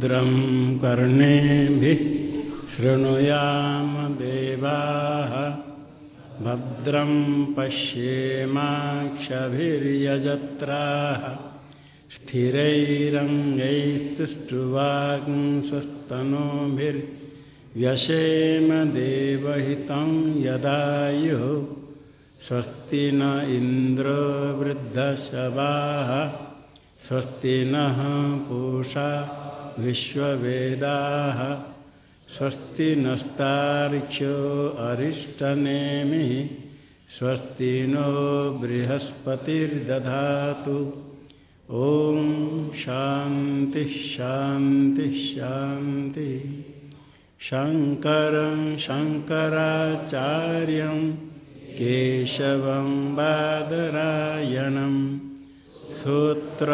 भद्रं कर्णेभिः शृणुयाम देवाः। भद्रं पश्येमाक्षभिर्यजत्राः। स्थिरैरङ्गैस्तुष्टुवाग्स्वस्तनूभिर्व्यशेम देवहितं यदायुः। स्वस्ति न इन्द्रो वृद्धशवाः। स्वस्ति नः पूषा विश्ववेदाः स्वस्ति नस्तार्क्ष्यो अरिष्टनेमिः स्वस्ति नो बृहस्पतिर्दधातु। ॐ शान्ति शान्ति शान्ति। शङ्करं शङ्कराचार्यं केशवं बादरायणं सूत्रभाष्यकृतौ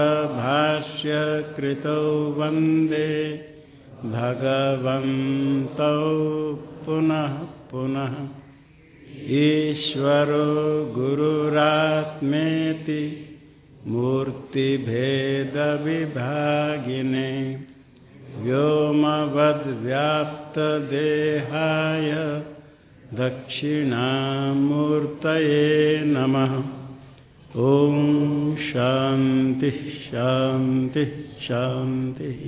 वंदे भगवन्तौ पुनः पुनः। ईश्वरो गुरुरात्मेति मूर्तिभेदविभागिने व्योमवद्व्याप्तदेहाय दक्षिणामूर्तये नमः। ॐ शान्तिः शान्तिः शान्तिः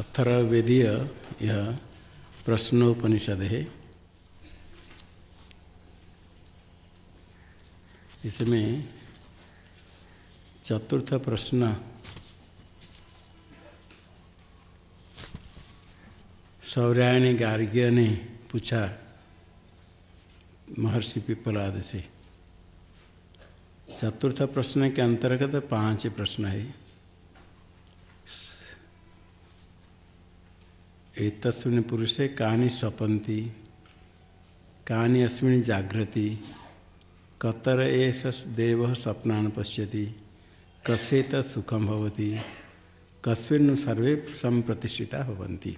अथर्वेदीय यह प्रश्नोपनिषद है। इसमें चतुर्थ प्रश्न सौर्यायणी गार्ग्य ने पूछा, महर्षि पिपलाद से, चतुर्थ प्रश्न के अंतर्गत पाँच प्रश्न है। एक पुरुषे कानि सपन्ति कानि अस्मिन् जागृति, कतर एष देव स्वप्नान् पश्यति तत् सुखम भवति कस्मिन् सर्वे संप्रतिष्ठिता भवन्ति।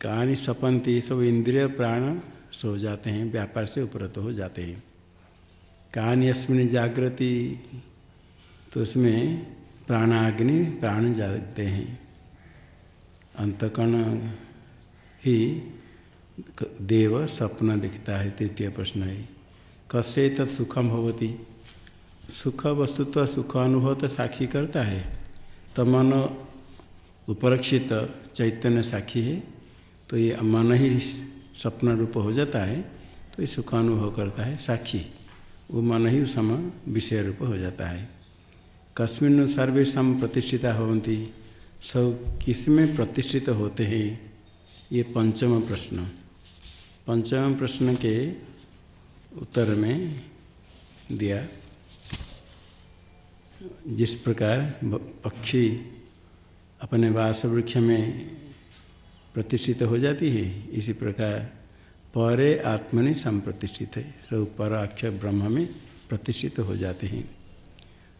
कहानी सपन्ति सब इंद्रिय प्राण सो जाते हैं, व्यापार से उपरत हो जाते हैं। कहानी अस्मिन जागृति तो उसमें प्राणाग्नि प्राण जागते हैं। अंतकण ही देव स्वप्न दिखता है, तृतीय प्रश्न है। कस्य तत् सुखम सुख वस्तु तो सुख अनुभव तो साक्षी करता है। तमन उपरक्षित चैतन्य साक्षी है। तो ये मन ही स्वप्न रूप हो जाता है तो ये सुख अनुभव करता है, साक्षी। वो मन ही उस समय विषय रूप हो जाता है। कस्मिन सर्वेशा प्रतिष्ठिता होती सब किसमें प्रतिष्ठित होते हैं, ये पंचम प्रश्न। पंचम प्रश्न के उत्तर में दिया, जिस प्रकार पक्षी अपने वास वृक्ष में प्रतिष्ठित हो जाती है। इसी प्रकार परे आत्मनि संप्रतिष्ठित है। सब पर अक्षर ब्रह्म में प्रतिष्ठित हो जाते हैं।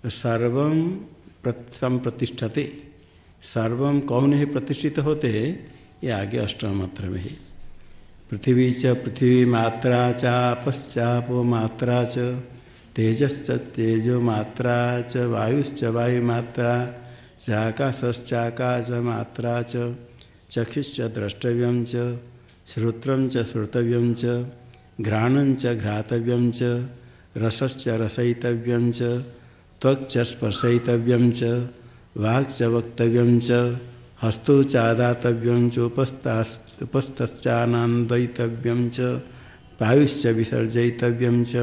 सर्व संप्रतिष्ठते। सर्व कौन है प्रतिष्ठित होते हैं? ये आगे अष्टम में है। पृथ्वी च पृथ्वी मात्रा चापश्चापो मात्रा च, तेजश्च तेजो मात्रा च, वायुश्च वायुमात्रा चाकाशश्चाकाश मात्रा च। चक्षुश्च, द्रष्टव्यं च, श्रोत्रं च, श्रोतव्यं च, घ्राणं च, घ्रातव्यं च, रसश्च, रसयितव्यं च, त्वक् च पायुश्च, विसर्जयितव्यं च,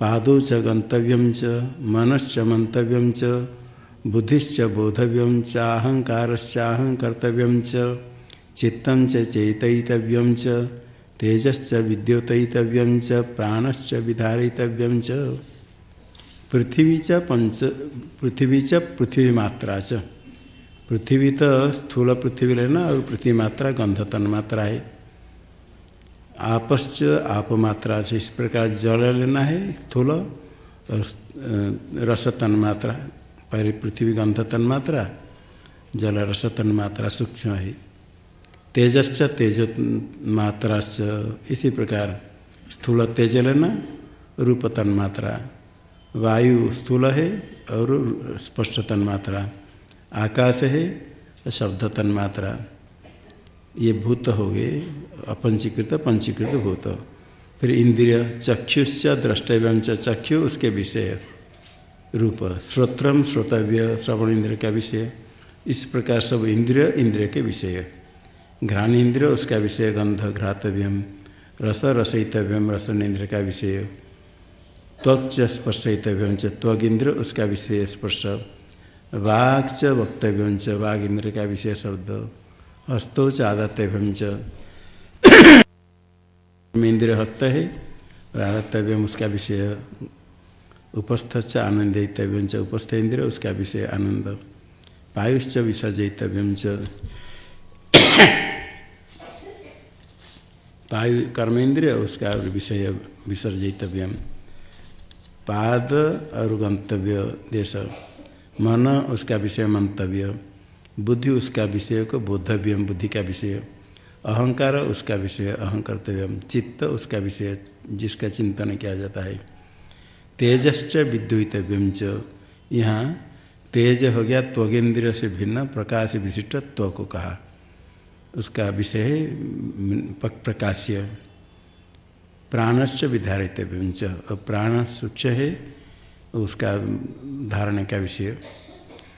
पादौ च, गन्तव्यं च, मनश्च, मन्तव्यं च बुद्धिश्च, बोधव्यं च अहङ्कारश्चाहङ्कर्तव्यं च, चित्तं च, चेतयितव्यं च, तेजश्च, विद्योतयितव्यं च, प्राणश्च, विधारयितव्यं च। पृथ्वी च पंच, पृथ्वी च पृथ्वी मात्रा च। पृथ्वी तो स्थूल पृथ्वी लेना और पृथ्वी मात्रा गंध मात्रा है। आपश्च आप मात्रा से इस प्रकार जल लेना है, स्थूल और रस मात्रा पहले पृथ्वी गंध तन मात्रा जल रस तन मात्रा सूक्ष्म है। तेजश्च तेज मात्राश्च, इसी प्रकार स्थूल तेज लेना रूप तन्मात्रा। वायु स्थूल है और स्पष्ट तन्मात्रा। आकाश है, शब्द तन्मात्रा। ये भूत हो गए, अपंचीकृत, पंचीकृत भूत। फिर इंद्रिय, चक्षुश्च, द्रष्टव्य चक्षु, उसके विषय। रूप, श्रोत्रम, श्रोतव्य, श्रवण इंद्र का विषय, इस प्रकार सब इंद्रिय इंद्रिय के विषय। घ्राण इंद्रिय उसका विषय गंध, घ्रातव्यम, रस रसयितव्यम रसन इंद्र का विषय। स्पर्शयितव्यम च, त्वग इंद्र, उसका विषय स्पर्श। वाक् च वक्तव्यम च वाघ इंद्र का विषय शब्द। हस्तो च आदत्तव्यम च। इंद्र हस्त है, और आदत्तव्यम उसका विषय। उपस्थ च आनंदितव्यम च उपस्थ इंद्र उसका विषय आनंद। पायुश्च विसर्जितव्यम च। पायु कर्मेंद्रिय उसका विषय विसर्जितव्यम पाद और गंतव्य देश। मन, उसका विषय मंतव्य। बुद्धि, उसका विषय को बोधव्यम बुद्धि का विषय अहंकार, उसका विषय अहंकर्तव्यम चित्त, उसका विषय जिसका चिंतन किया जाता है। तेजश्च विद्युतव्यम च। यहाँ तेज हो गया त्वगेंद्र से भिन्न, प्रकाश विशिष्ट त्व को कहा। उसका विषय है प्रकाश्य। प्राणश्च विधारितव्यम च। और प्राण सूक्ष्म है, उसका धारण का विषय।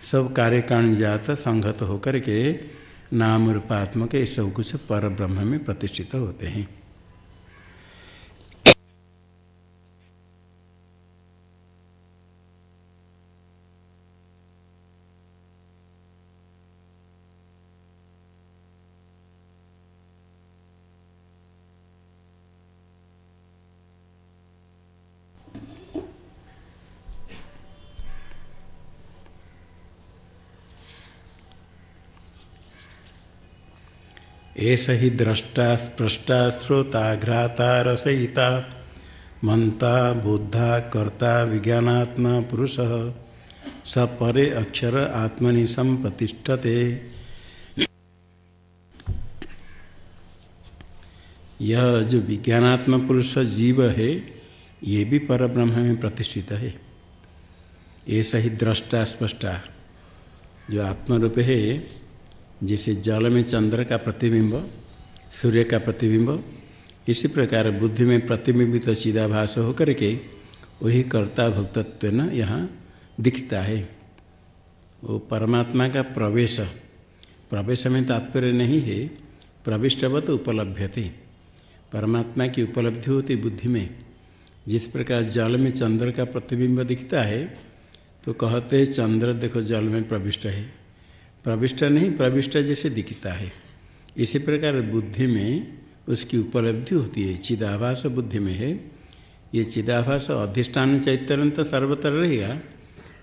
सब कार्य कारण जात संगत होकर के नाम रूपात्मक ये सब कुछ पर ब्रह्म में प्रतिष्ठित होते हैं। ऐसा ही द्रष्टा स्पृष्टा श्रोता घ्राता रसयिता मंता बुद्धा कर्ता विज्ञानात्मा पुरुष, स परे अक्षर आत्मनि संप्रतिष्ठते यह जो विज्ञानात्मा पुरुष जीव है, ये भी पर ब्रह्म में प्रतिष्ठित है। ऐसा ही द्रष्टा स्पष्टा, जो आत्मरूप है जैसे जल में चंद्र का प्रतिबिंब, सूर्य का प्रतिबिंब, इसी प्रकार बुद्धि में प्रतिबिंबित तो चिदाभास होकर के वही कर्ता भक्तत्व न यहाँ दिखता है। वो परमात्मा का प्रवेश प्रवेश में तात्पर्य नहीं है, प्रविष्टवत उपलब्ध थे परमात्मा की उपलब्धि होती बुद्धि में। जिस प्रकार जल में चंद्र का प्रतिबिंब दिखता है तो कहते चंद्र देखो जल में प्रविष्ट है। प्रविष्ट नहीं, प्रविष्ट जैसे दिखता है। इसी प्रकार बुद्धि में उसकी उपलब्धि होती है। चिदाभास बुद्धि में है। ये चिदाभास अधिष्ठान चैतन्य तो सर्वतर रहेगा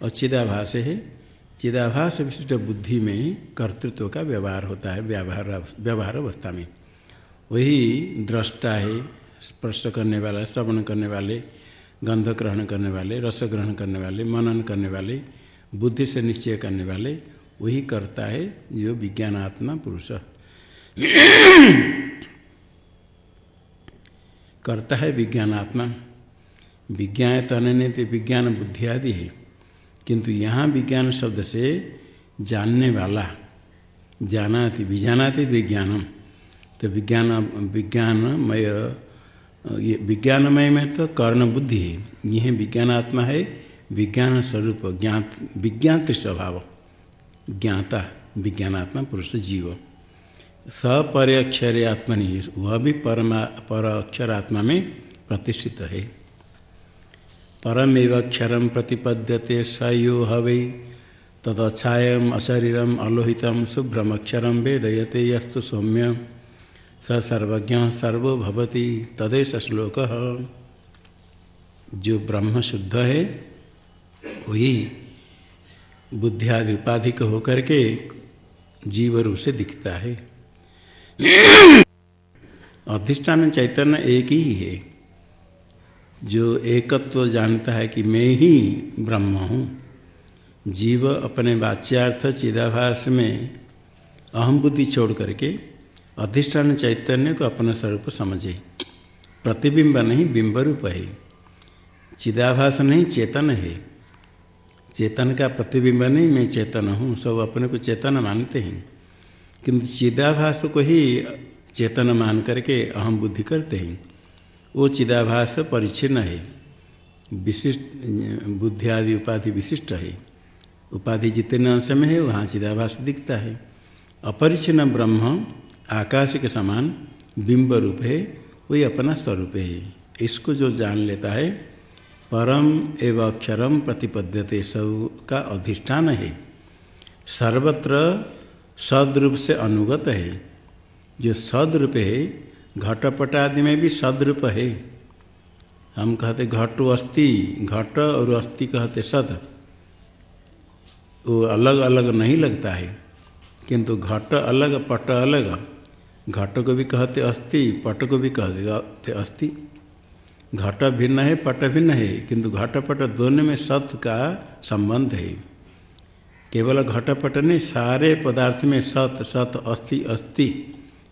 और चिदाभास है। चिदाभास विशिष्ट बुद्धि में कर्तृत्व का व्यवहार होता है, व्यवहार व्यवहार अवस्था में। वही दृष्टा है, स्पर्श करने वाला, श्रवण करने वाले, गंध ग्रहण करने वाले, रस ग्रहण करने वाले, मनन करने वाले, बुद्धि से निश्चय करने वाले वही करता है जो विज्ञानात्मा पुरुष। करता है विज्ञानात्मा। विज्ञान तनने तो विज्ञान बुद्धि आदि है। किंतु यहाँ विज्ञान शब्द से जानने वाला जाना जानाति, विजानाति विज्ञानम। तो विज्ञान, विज्ञानमय, ये विज्ञानमय में तो कर्ण बुद्धि है। यह विज्ञानात्मा है, विज्ञान स्वरूप, ज्ञात, विज्ञात स्वभाव। ज्ञाता, विज्ञानात्मा, पुरुष, जीव। सपर अक्षर आत्मनि, वह भी परमा पर अक्षर आत्मा में प्रतिष्ठित है। परमेव अक्षर प्रतिपद्यते, स यो हवै। तदच्छायम, अशरीरम अलोहित शुभ्रम अक्षर वेदयते यस्तु सौम्य। स सर्वज्ञ सर्वो तदेश श्लोक। जो ब्रह्म शुद्ध है, वही बुद्धि आदि उपाधि को होकर के जीव रूप से दिखता है। अधिष्ठान चैतन्य एक ही है। जो एकत्व तो जानता है कि मैं ही ब्रह्म हूँ। जीव अपने वाच्यार्थ चिदाभास में अहम बुद्धि छोड़ करके अधिष्ठान चैतन्य को अपना स्वरूप समझे। प्रतिबिंब नहीं, बिंब रूप है। चिदाभास नहीं, चेतन है। चेतन का प्रतिबिंब नहीं, मैं चेतन हूँ। सब अपने को चेतन मानते हैं। किंतु चिदाभास को ही चेतन मान करके अहम बुद्धि करते हैं। वो चिदाभास परिच्छिन्न है। विशिष्ट बुद्धि आदि उपाधि विशिष्ट है। उपाधि जितने अंश में है, वहाँ चिदाभास दिखता है। अपरिचिन्न ब्रह्म आकाश के समान बिंब रूप है, वही अपना स्वरूप है। इसको जो जान लेता है परम एवं अक्षरम प्रतिपद्यते सब का अधिष्ठान है। सर्वत्र सदरूप से अनुगत है। जो सदरूप है, घटपट आदि में भी सदरूप है। हम कहते घट अस्थि, घट और अस्थि कहते सद। वो अलग अलग नहीं लगता है, किंतु घट अलग, पट अलग। घट को भी कहते अस्थि, पट को भी कहते अस्थि। घट भिन्न है, पट भिन्न है, किंतु घटपट दोनों में सत का संबंध है। केवल घटपट नहीं, सारे पदार्थ में सत सत, अस्थि अस्थि,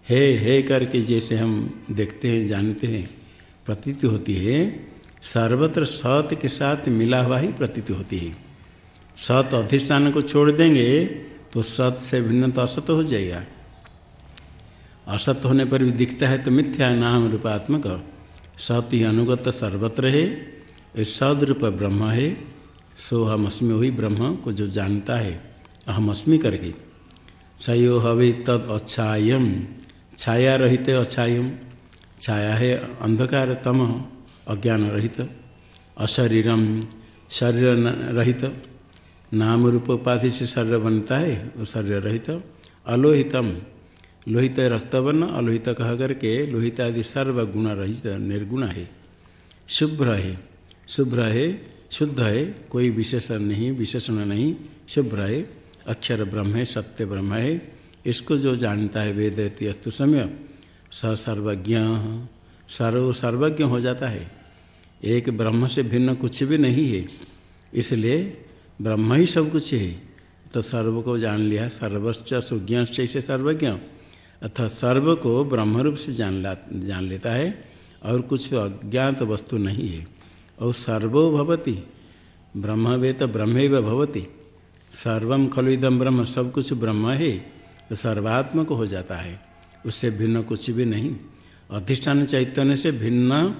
हे हे करके जैसे हम देखते हैं, जानते हैं, प्रतीत होती है। सर्वत्र सत के साथ मिला हुआ ही प्रतीत होती है। सत अधिष्ठान को छोड़ देंगे तो सत से भिन्न तो असत हो जाएगा। असत होने पर भी दिखता है तो मिथ्या नाम रूपात्मक। सत ही अनुगत सर्वत्र है सदरूप ब्रह्म है, सो हम अस्मी वही ब्रह्म को जो जानता है, अहम अस्मी करके। सयो हवे तद अच्छायम छाया रहित अच्छायम छाया है अंधकार तम, अज्ञान रहित अशरीरम शरीर रहित, नाम रूप उपाधि से शरीर बनता है, वो शरीर रहित, अलोहितम। लोहित रक्तवर्ण, अलोहित कह करके लोहित आदि सर्व गुण रहित निर्गुण है। शुभ्र है। शुभ्र है, शुद्ध है, कोई विशेषण नहीं विशेषण नहीं, शुभ्र है। अक्षर ब्रह्म है, सत्य ब्रह्म है। इसको जो जानता है वेद अस्तु समय स सर्वज्ञ, सर्व सर्वज्ञ हो जाता है। एक ब्रह्म से भिन्न कुछ भी नहीं है। इसलिए ब्रह्म ही सब कुछ है। तो सर्व को जान लिया, सर्वश्च सुज्ञ से सर्वज्ञ। अर्थात सर्व को ब्रह्म रूप से जान ला, जान लेता है और कुछ अज्ञात वस्तु नहीं है। और सर्वो भवती ब्रह्म वे तो ब्रह्म भवती। सर्वम खलु इदम ब्रह्म, सब कुछ ब्रह्म है तो सर्वात्मक हो जाता है। उससे भिन्न कुछ भी नहीं। अधिष्ठान चैतन्य से भिन्न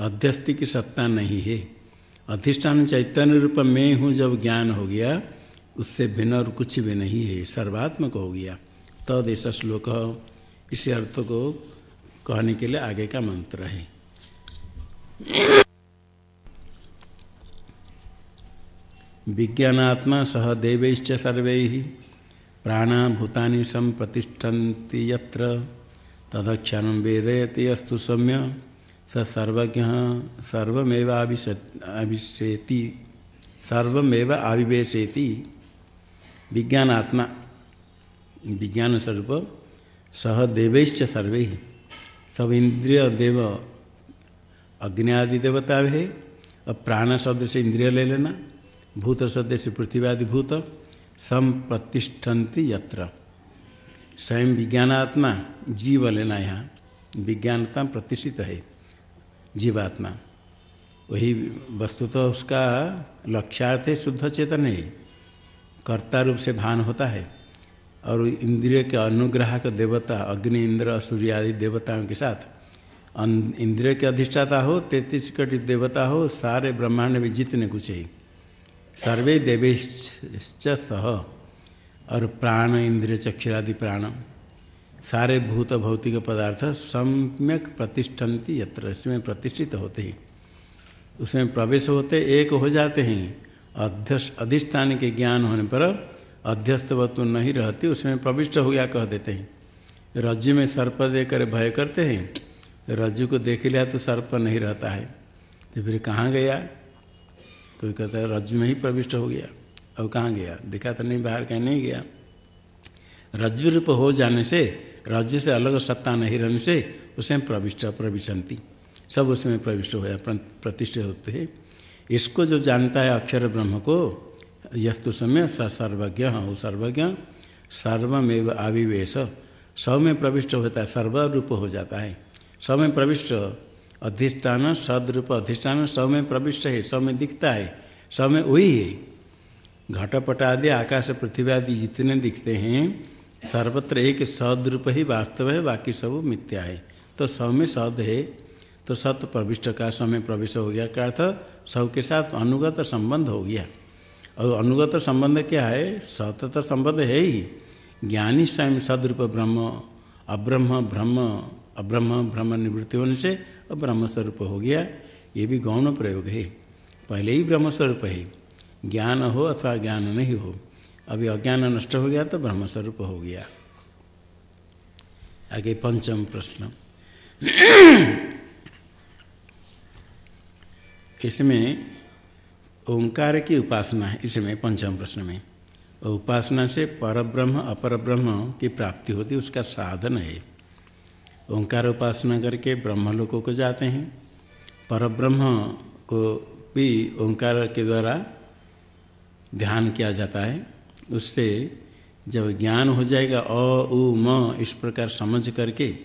अध्यस्ति की सत्ता नहीं है। अधिष्ठान चैतन्य रूप में हूँ जब ज्ञान हो गया, उससे भिन्न और कुछ भी नहीं है। सर्वात्मक हो गया। तदेश श्लोक इसी अर्थ को कहने के लिए आगे का मंत्र है। विज्ञानात्मा सह सर्वे प्राणा भूतानि संप्रतिष्ठन्ति यत्र। तदक्षण वेदयति अस्तु सम्य। स सर्वज्ञ सर्वमेव आविशेति सर्वमेव आविवेशेति विज्ञानात्मा विज्ञान स्वरूप सह देवैश्च सर्वे। सब इंद्रिय देव अग्नि आदि देवता है अब प्राण शब्द से इंद्रिय ले लेना भूत शब्द से पृथ्वी आदि भूत सम प्रतिष्ठन्ति यत्र। स्वयं विज्ञानात्मा जीव लेना यहाँ, विज्ञानता प्रतिष्ठित है, जीवात्मा। वही वस्तु तो उसका लक्ष्यार्थ है शुद्ध चेतन है, कर्ता रूप से भान होता है। और इंद्रिय के अनुग्रह का देवता, अग्नि, इंद्र, सूर्य आदि देवताओं के साथ। इंद्रिय के अधिष्ठाता हो, तैतीस कटि देवता हो, सारे ब्रह्मांड में जितने कुछ है, सर्वे देवेश्च सह। और प्राण, इंद्रिय, चक्षुरादि प्राण, सारे भूत भौतिक पदार्थ सम्यक प्रतिष्ठन्ति, यत्र इसमें प्रतिष्ठित होते हैं। उसमें प्रवेश होते, एक हो जाते हैं। अध्यक्ष अधिष्ठान के ज्ञान होने पर अध्यस्त वस्तु नहीं रहती उसमें प्रविष्ट हो गया कह देते हैं। रज्जु में सर्प देकर भय करते हैं रज्जु को देख लिया तो सर्प नहीं रहता है। तो फिर कहाँ गया? कोई कहता है रज्जु में ही प्रविष्ट हो गया। अब कहाँ गया? देखा तो नहीं, बाहर कहीं नहीं गया। रज्जु रूप हो जाने से रज्जु से अलग सत्ता नहीं रहने से उसमें प्रविष्ट, प्रविशंति। सब उसमें प्रविष्ट हो गया प्रतिष्ठित होते हैं। इसको जो जानता है अक्षर ब्रह्म को यस्तु समय स सर्वज्ञ हो सर्वज्ञ सर्वमेव आविवेश सब में प्रविष्ट होता है, सर्वरूप हो जाता है। सब में प्रविष्ट अधिष्ठान, सदरूप अधिष्ठान सब में प्रविष्ट है सब में दिखता है सब में वही है। घटपट आदि आकाश पृथ्वी आदि जितने दिखते हैं, सर्वत्र एक सदरूप ही वास्तव है, बाकी सब मिथ्या है। तो सब में सद है तो सत प्रविष्ट का समय प्रविष्ट हो गया। क्या अर्थ? सबके साथ अनुगत संबंध हो गया। और अनुगत संबंध क्या है? सत तो संबंध है ही। ज्ञानी स्वयं सदरूप ब्रह्म, अब्रह्म ब्रह्म अब्रह्म ब्रह्म निवृत्ति होने से अब ब्रह्म स्वरूप हो गया। ये भी गौण प्रयोग है। पहले ही ब्रह्म स्वरूप है। ज्ञान हो अथवा ज्ञान नहीं हो। अभी अज्ञान नष्ट हो गया तो ब्रह्म स्वरूप हो गया। आगे पंचम प्रश्न। इसमें ओंकार की उपासना है इसमें पंचम प्रश्न में। उपासना से परब्रह्म अपर ब्रह्म की प्राप्ति होती, उसका साधन है। ओंकार उपासना करके ब्रह्म लोकों को जाते हैं। परब्रह्म को भी ओंकार के द्वारा ध्यान किया जाता है। उससे जब ज्ञान हो जाएगा, अ, उ, म, इस प्रकार समझ करके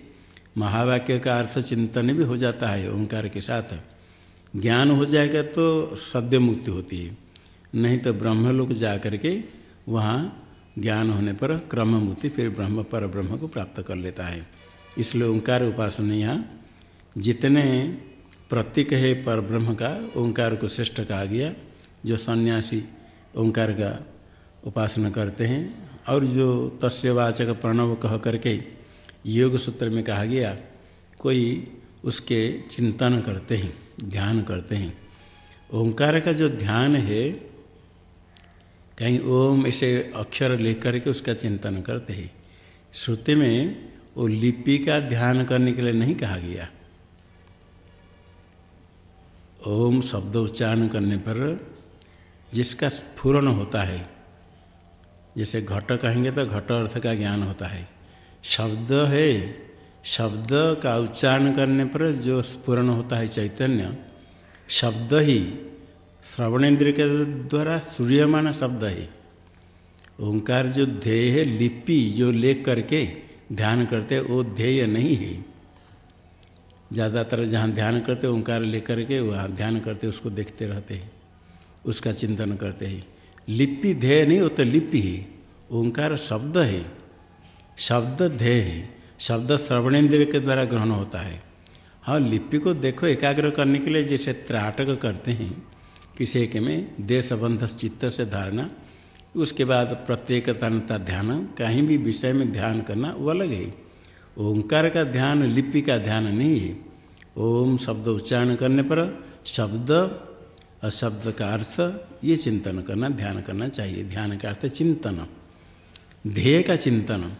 महावाक्य का अर्थ चिंतन भी हो जाता है ओंकार के साथ। ज्ञान हो जाएगा तो सद्य मुक्ति होती है। नहीं तो ब्रह्म लोग जा करके वहाँ ज्ञान होने पर क्रम मुक्ति, फिर ब्रह्म पर ब्रह्म को प्राप्त कर लेता है। इसलिए ओंकार उपासना यहाँ जितने प्रतीक है पर ब्रह्म का, ओंकार को श्रेष्ठ कहा गया। जो सन्यासी ओंकार का उपासना करते हैं और जो तस्वाचक प्रणव कह करके योग सूत्र में कहा गया, कोई उसके चिंतन करते हैं। ध्यान करते हैं। ओंकार का जो ध्यान है, कहीं ओम ऐसे अक्षर लेकर कर के उसका चिंतन करते हैं। श्रुति में वो लिपि का ध्यान करने के लिए नहीं कहा गया। ओम शब्द उच्चारण करने पर जिसका स्फुरन होता है, जैसे घट कहेंगे तो घट अर्थ का ज्ञान होता है। शब्द है शब्द का उच्चारण करने पर जो स्फुरन होता है चैतन्य, शब्द ही श्रवणेन्द्र के द्वारा सूर्यमान शब्द है। ओंकार जो ध्येय है, लिपि जो लेख करके ध्यान करते, वो ध्येय नहीं है। ज़्यादातर जहाँ ध्यान करते, ओंकार लेकर के वहाँ ध्यान करते, उसको देखते रहते हैं, उसका चिंतन करते हैं। लिपि ध्येय नहीं होता, लिपि है, ओंकार शब्द है, शब्द ध्येय है। शब्द श्रवणेन्द्र के द्वारा ग्रहण होता है। हाँ लिपि को देखो, एकाग्र करने के लिए जैसे त्राटक करते हैं, किसी एक में देशबंध चित्त से धारणा, उसके बाद प्रत्येक तनता ध्यान, कहीं भी विषय में ध्यान करना, वो अलग है। ओंकार का ध्यान, लिपि का ध्यान नहीं है। ओम शब्द उच्चारण करने पर शब्द और शब्द का अर्थ, ये चिंतन करना, ध्यान करना चाहिए। ध्यान का अर्थ चिंतन। ध्येय का चिंतन।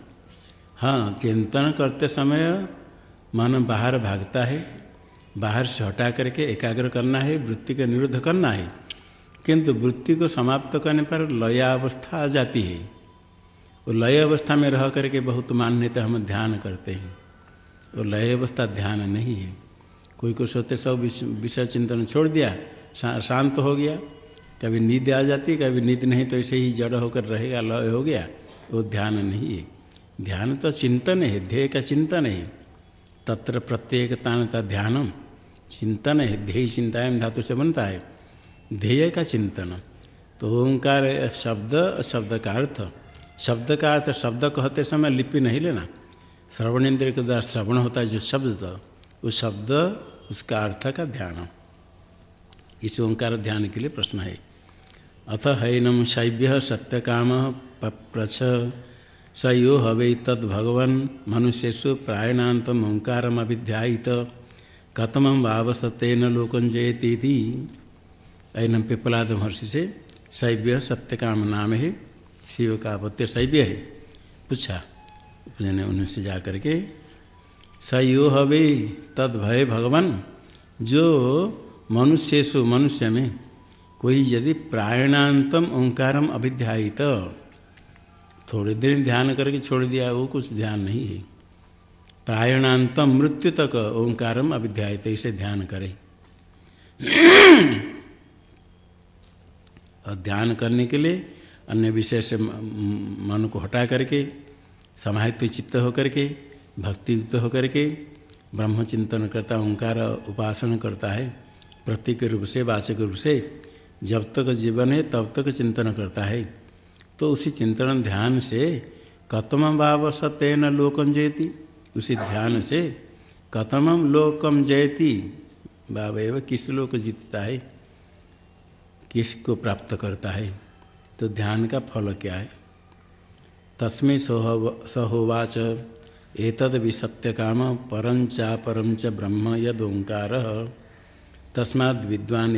हाँ चिंतन करते समय मन बाहर भागता है, बाहर से हटा करके एकाग्र करना है, वृत्ति का निरुद्ध करना है। किंतु वृत्ति को समाप्त करने पर लया अवस्था आ जाती है। वो लय अवस्था में रह करके बहुत मान्यता हम ध्यान करते हैं। वो लय अवस्था ध्यान नहीं है। कोई कुछ होते सब विषय चिंतन छोड़ दिया शांत हो गया। कभी नींद आ जाती, कभी नींद नहीं तो ऐसे ही जड़ होकर रहेगा, लय हो गया, वो ध्यान नहीं है। ध्यान तो चिंतन है, ध्येय का चिंतन है। तत्र प्रत्येक ध्यानम, चिंतन है, ध्येय चिंताएँ धातु से बनता है। ध्येय का चिंतन तो ओंकार शब्द शब्द का अर्थ, शब्द का अर्थ शब्द कहते समय लिपि नहीं लेना। श्रवण इंद्र के द्वारा श्रवण होता है जो शब्द तो उस शब्द, उसका अर्थ का ध्यान इस ओंकार ध्यान के लिए प्रश्न है। अथ हैनम शैव्य सत्य काम प्रछ स यो हवे तद्भगवन मनुष्यसु प्रायणातम ओंकारम अभिध्यायित कथम वावसतेन लोकन जयती ऐनम पिपलाद महर्षि से शैव्य सत्य काम नाम है शिव का अपत्य शैव्य है। पूछा ने उनसे जा करके स यो हवे तद भय भगवान, जो मनुष्यसु मनुष्य में कोई यदि प्रायणांतम ओंकारम अभिध्यायित। थोड़े देर ध्यान करके छोड़ दिया, वो कुछ ध्यान नहीं है। प्रायणांतम मृत्यु तक ओंकारम अभिध्यायित, इसे ध्यान करें। और ध्यान करने के लिए अन्य विषय से मन को हटा करके, समाहित चित्त होकर के भक्ति युक्त होकर के ब्रह्म चिंतन करता, ओंकार उपासना करता है, प्रतीक रूप से, वाचक रूप से, जब तक जीवन है, तब तक चिंतन करता है। तो उसी चिंतन ध्यान से कतम भाव सत्यन लोकम जयती। उसी ध्यान से कतम लोकम जयती। एवं किस लोक जीतता है? किसको प्राप्त करता है? तो ध्यान का फल क्या है? तस्में सहोवाच। एतद विसत्य काम परंचा परंच ब्रह्म यद ओंकार तस्माद् विद्वान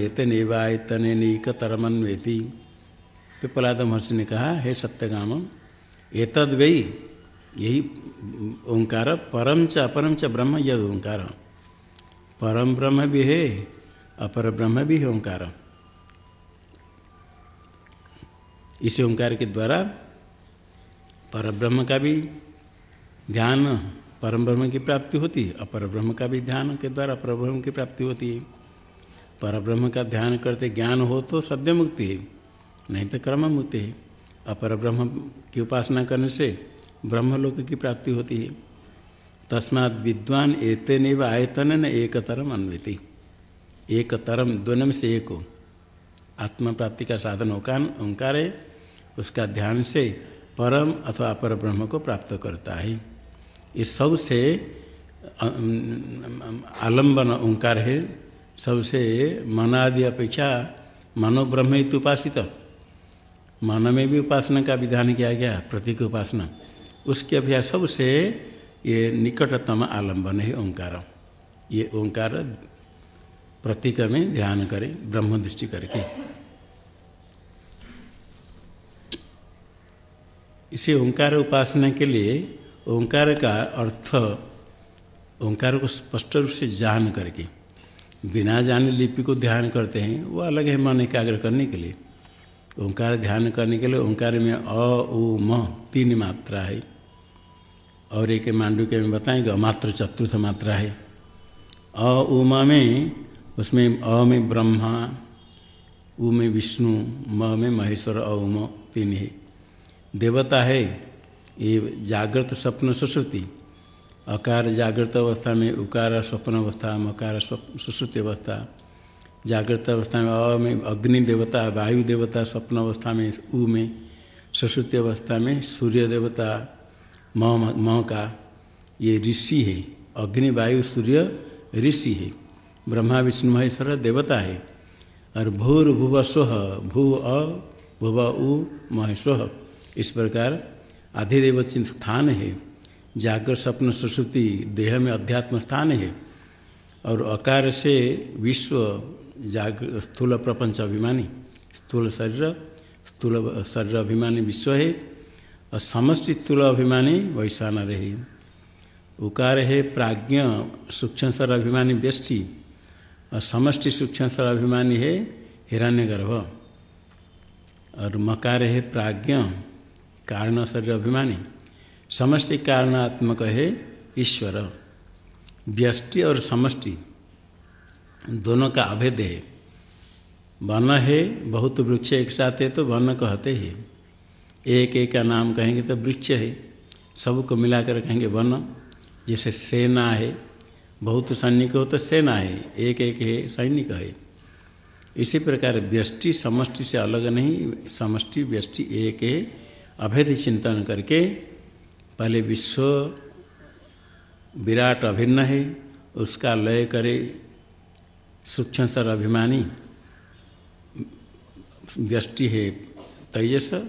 पिपलाद महर्षि ने कहा, हे सत्यकाम एतद वही यही ओंकार, परम च अपरम च ब्रह्म यद ओंकार। परम ब्रह्म भी है, अपर ब्रह्म भी है ओंकार। इस ओंकार के द्वारा पर ब्रह्म का भी ध्यान, परम ब्रह्म की प्राप्ति होती है, अपर ब्रह्म का भी ध्यान के द्वारा पर ब्रह्म की प्राप्ति होती है। पर ब्रह्म का ध्यान करते ज्ञान हो तो सद्य मुक्ति है। नहीं तो क्रम मुक्ति है। अपर ब्रह्म की उपासना करने से ब्रह्मलोक की प्राप्ति होती है। तस्मात् विद्वान एतन नहीं आयतन न एक तरम अन्विति। एक तरम दोनों से एक। हो आत्मा प्राप्ति का साधन ओंकार है। उसका ध्यान से परम अथवा अपर ब्रह्म को प्राप्त करता है। इस सबसे आलंबन ओंकार है। सबसे मनादि अपेक्षा मनोब्रह्म उपासित। मन में भी उपासना का विधान किया गया, प्रतीक उपासना। उसके अभ्यास सबसे ये निकटतम आलंबन है ओंकार। ये ओंकार प्रतीक में ध्यान करें, ब्रह्म दृष्टि करके। इसे ओंकार उपासना के लिए ओंकार का अर्थ ओंकार को स्पष्ट रूप से जान करके, बिना जाने लिपि को ध्यान करते हैं, वो अलग है मन एकाग्र करने के लिए। ओंकार ध्यान करने के लिए ओंकार में अ, उ, म, तीन मात्रा है। और एक मांडू के में बताएँगे, अमात्र चतुर्थ मात्रा है। अ, उ, म में, उसमें अ में ब्रह्मा, उ में विष्णु, म में महेश्वर, अ उम तीन है। देवता है, ये जागृत स्वप्न सुश्रुति। अकार जागृत अवस्था में उकार स्वप्न अवस्था, मकार सुश्रुति अवस्था। जागृत अवस्था में, अ में, अग्नि देवता, वायु देवता, स्वप्न अवस्था में, उ में सुश्रुति अवस्था में, सूर्य देवता म म का ये ऋषि है। अग्नि, वायु, सूर्य ऋषि है। ब्रह्मा, विष्णु, महेश्वर देवता है। और भूर, भुव, स्व, भू, अ, भुव, उ महेश्व इस प्रकार आधिदेव स्थान है। जागर स्वप्न सुश्रुति देह में अध्यात्म स्थान है। और अकार से विश्व जाग, स्थूल प्रपंच अभिमानी, स्थूल शरीर स्थूल शरीर अभिमानी विश्व है, और समष्टि स्थूल अभिमानी वैशान रहे। उकार है प्राज्ञ सूक्ष्म सर अभिमानी व्यष्टि, और समष्टि सूक्ष्म सर अभिमानी है हिरण्यगर्भ। और मकार है प्राज्ञ कारण शरीर अभिमानी, समष्टि कारणात्मक है ईश्वर। व्यष्टि और समष्टि दोनों का अभेद है। वन है, बहुत वृक्ष एक साथ है तो वन कहते हैं। एक एक का नाम कहेंगे तो वृक्ष है। सबको मिलाकर कहेंगे वन जैसे सेना है, बहुत सैनिक हो तो सेना है। एक एक है, सैनिक है। इसी प्रकार व्यष्टि, समष्टि से अलग नहीं, समष्टि, व्यष्टि एक है। अभेद चिंतन करके पहले विश्व विराट अभिन्न है, उसका लय करे सूक्ष्म सर अभिमानी, व्यष्टि है तेजस,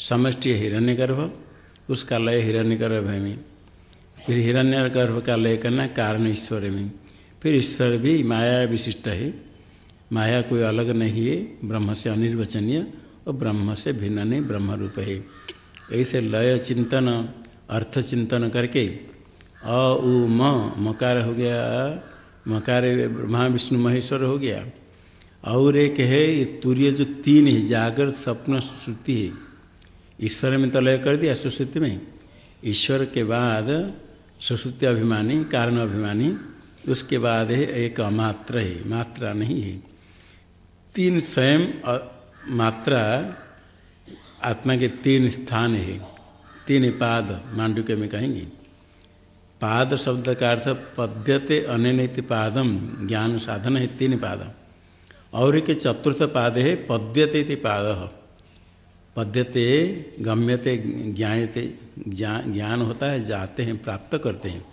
समष्टि है हिरण्य गर्भ उसका लय हिरण्यगर्भ में फिर हिरण्य गर्भ का लय करना कारण ईश्वर में। फिर ईश्वर भी माया विशिष्ट है। माया कोई अलग नहीं है, ब्रह्म से अनिर्वचनीय और ब्रह्म से भिन्न नहीं, ब्रह्म रूप है। ऐसे लय चिंतन, अर्थ चिंतन करके अ, उ, म, मकार हो गया। मकार ब्रह्मा विष्णु महेश्वर हो गया। और एक है, ये तूर्य जो तीन है, जागृत स्वप्न श्रुति है। ईश्वर में तो लय कर दिया सुश्रुति में। ईश्वर के बाद सुश्रुति अभिमानी, कारण अभिमानी, उसके बाद है, एक अमात्र है, मात्रा नहीं है। तीन स्वयं मात्रा आत्मा के तीन स्थान है। तीन पाद मांडुके में कहेंगे। पाद शब्द का अर्थ पद्यते अनित पादम, ज्ञान साधन है तीन पाद और एक चतुर्थ पाद है पद्यते पाद। पद्यते, गम्यते ज्ञाते ज्ञान होता है, जाते हैं, प्राप्त करते हैं।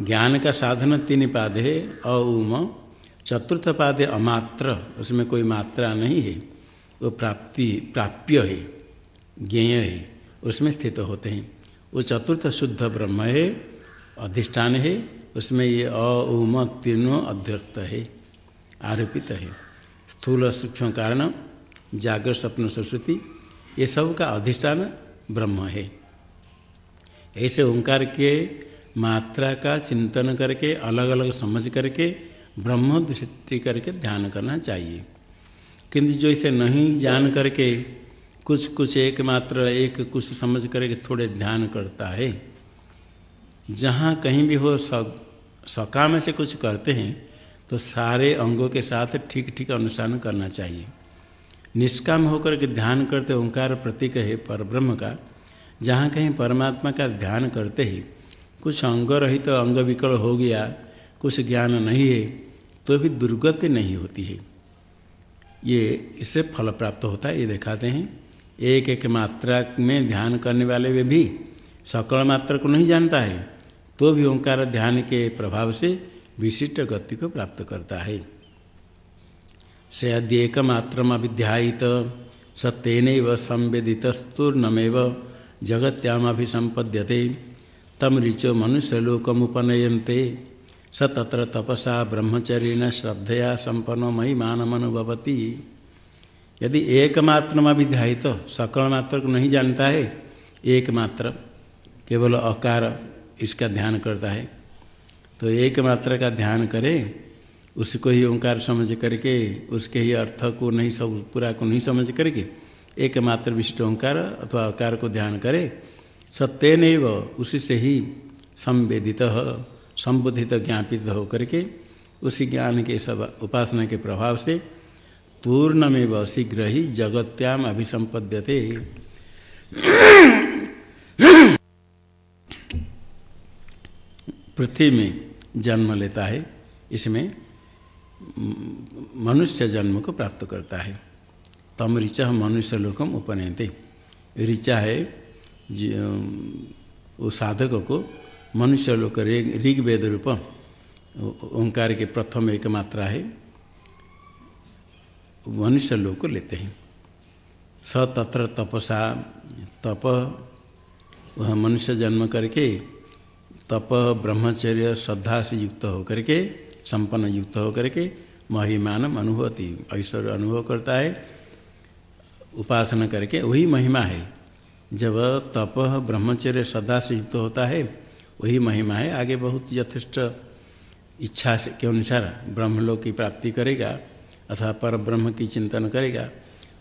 ज्ञान का साधन तीन पाद है अउम चतुर्थ पाद है अमात्र, उसमें कोई मात्रा नहीं है, वो प्राप्ति, प्राप्य है, ज्ञेय है, उसमें स्थित होते हैं। वो चतुर्थ शुद्ध ब्रह्म है अधिष्ठान है, उसमें ये अउम तीनों अध्यस्त है, आरोपित है। स्थूल सूक्ष्म कारण जागर स्वप्न सरस्वती, ये सब का अधिष्ठान ब्रह्म है। ऐसे ओंकार के मात्रा का चिंतन करके अलग अलग समझ करके, ब्रह्म दृष्टि करके ध्यान करना चाहिए। किंतु जो इसे नहीं जान करके कुछ कुछ एक मात्र, एक कुछ समझ करके थोड़े ध्यान करता है जहाँ कहीं भी हो सकाम से कुछ करते हैं तो सारे अंगों के साथ ठीक ठीक अनुष्ठान करना चाहिए। निष्काम होकर के ध्यान करते ओंकार प्रतीक है पर ब्रह्म का। जहाँ कहीं परमात्मा का ध्यान करते ही कुछ अंग रहित तो अंग विकल हो गया, कुछ ज्ञान नहीं है तो भी दुर्गति नहीं होती है। ये इससे फल प्राप्त होता है, ये दिखाते हैं। एक एक मात्रा में ध्यान करने वाले वे भी सकल मात्रा को नहीं जानता है। तो भी ओंकार ध्यान के प्रभाव से विशिष्ट गति को प्राप्त करता है। से अद्येकमात्रम अभिध्यायित सत्यन संवेदितस्तूर्णमेव जगत्यामभिसंपद्यते तम ऋचो मनुष्यलोकमुपनयन्ते, स तत्र तपसा ब्रह्मचर्य श्रद्धया संपन्न महिमानमनुभवती। यदि एकमात्र अभिध्यायित सकल मात्र को नहीं जानता है, एकमात्र, केवल अकार इसका ध्यान करता है। तो एक मात्रा का ध्यान करे, उसको ही ओंकार समझ करके, उसके ही अर्थ को नहीं सब, पूरा को नहीं समझ करके एक मात्र विशिष्ट ओंकार अथवा आकार को ध्यान करे सत्य नहीं उसी से ही संवेदित, संबुद्धित ज्ञापित हो करके, उसी ज्ञान के सब उपासना के प्रभाव से पूर्णमेव शीघ्र ही जगत्याम अभिसंपद्यते। पृथ्वी में जन्म लेता है, इसमें मनुष्य जन्म को प्राप्त करता है। तम ऋचा मनुष्य लोकम उपनयते ऋचा है वो साधक को मनुष्य लोक ऋग वेद रूप, ओंकार के प्रथम एक मात्रा है, मनुष्य लोक को लेते हैं। स तत्र तपसा, तप, वह मनुष्य जन्म करके तप, ब्रह्मचर्य श्रद्धा से युक्त होकर के संपन्न युक्त होकर के महिमान अनुभवती, ऐश्वर्य अनुभव करता है। उपासना करके वही महिमा है। जब तप, ब्रह्मचर्य श्रद्धा से युक्त होता है, वही महिमा है। आगे बहुत यथेष्ट इच्छा के अनुसार ब्रह्मलोक की प्राप्ति करेगा अथवा पर ब्रह्म की चिंतन करेगा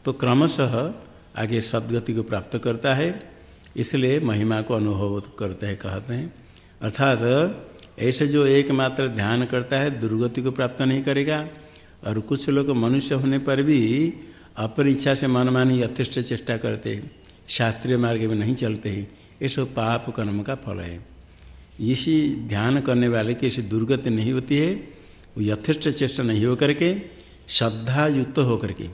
तो क्रमशः आगे सदगति को प्राप्त करता है। इसलिए महिमा को अनुभव करते हैं, कहते हैं। अर्थात ऐसे जो एकमात्र ध्यान करता है, दुर्गति को प्राप्त नहीं करेगा। और कुछ लोग मनुष्य होने पर भी अपनी इच्छा से मनमानी यथेष्ट चेष्टा करते हैं। शास्त्रीय मार्ग में नहीं चलते हैं। ये सब पाप कर्म का फल है। इसी ध्यान करने वाले की ऐसी दुर्गति नहीं होती है। वो यथेष्ट चेष्टा नहीं हो करके श्रद्धा युक्त होकर के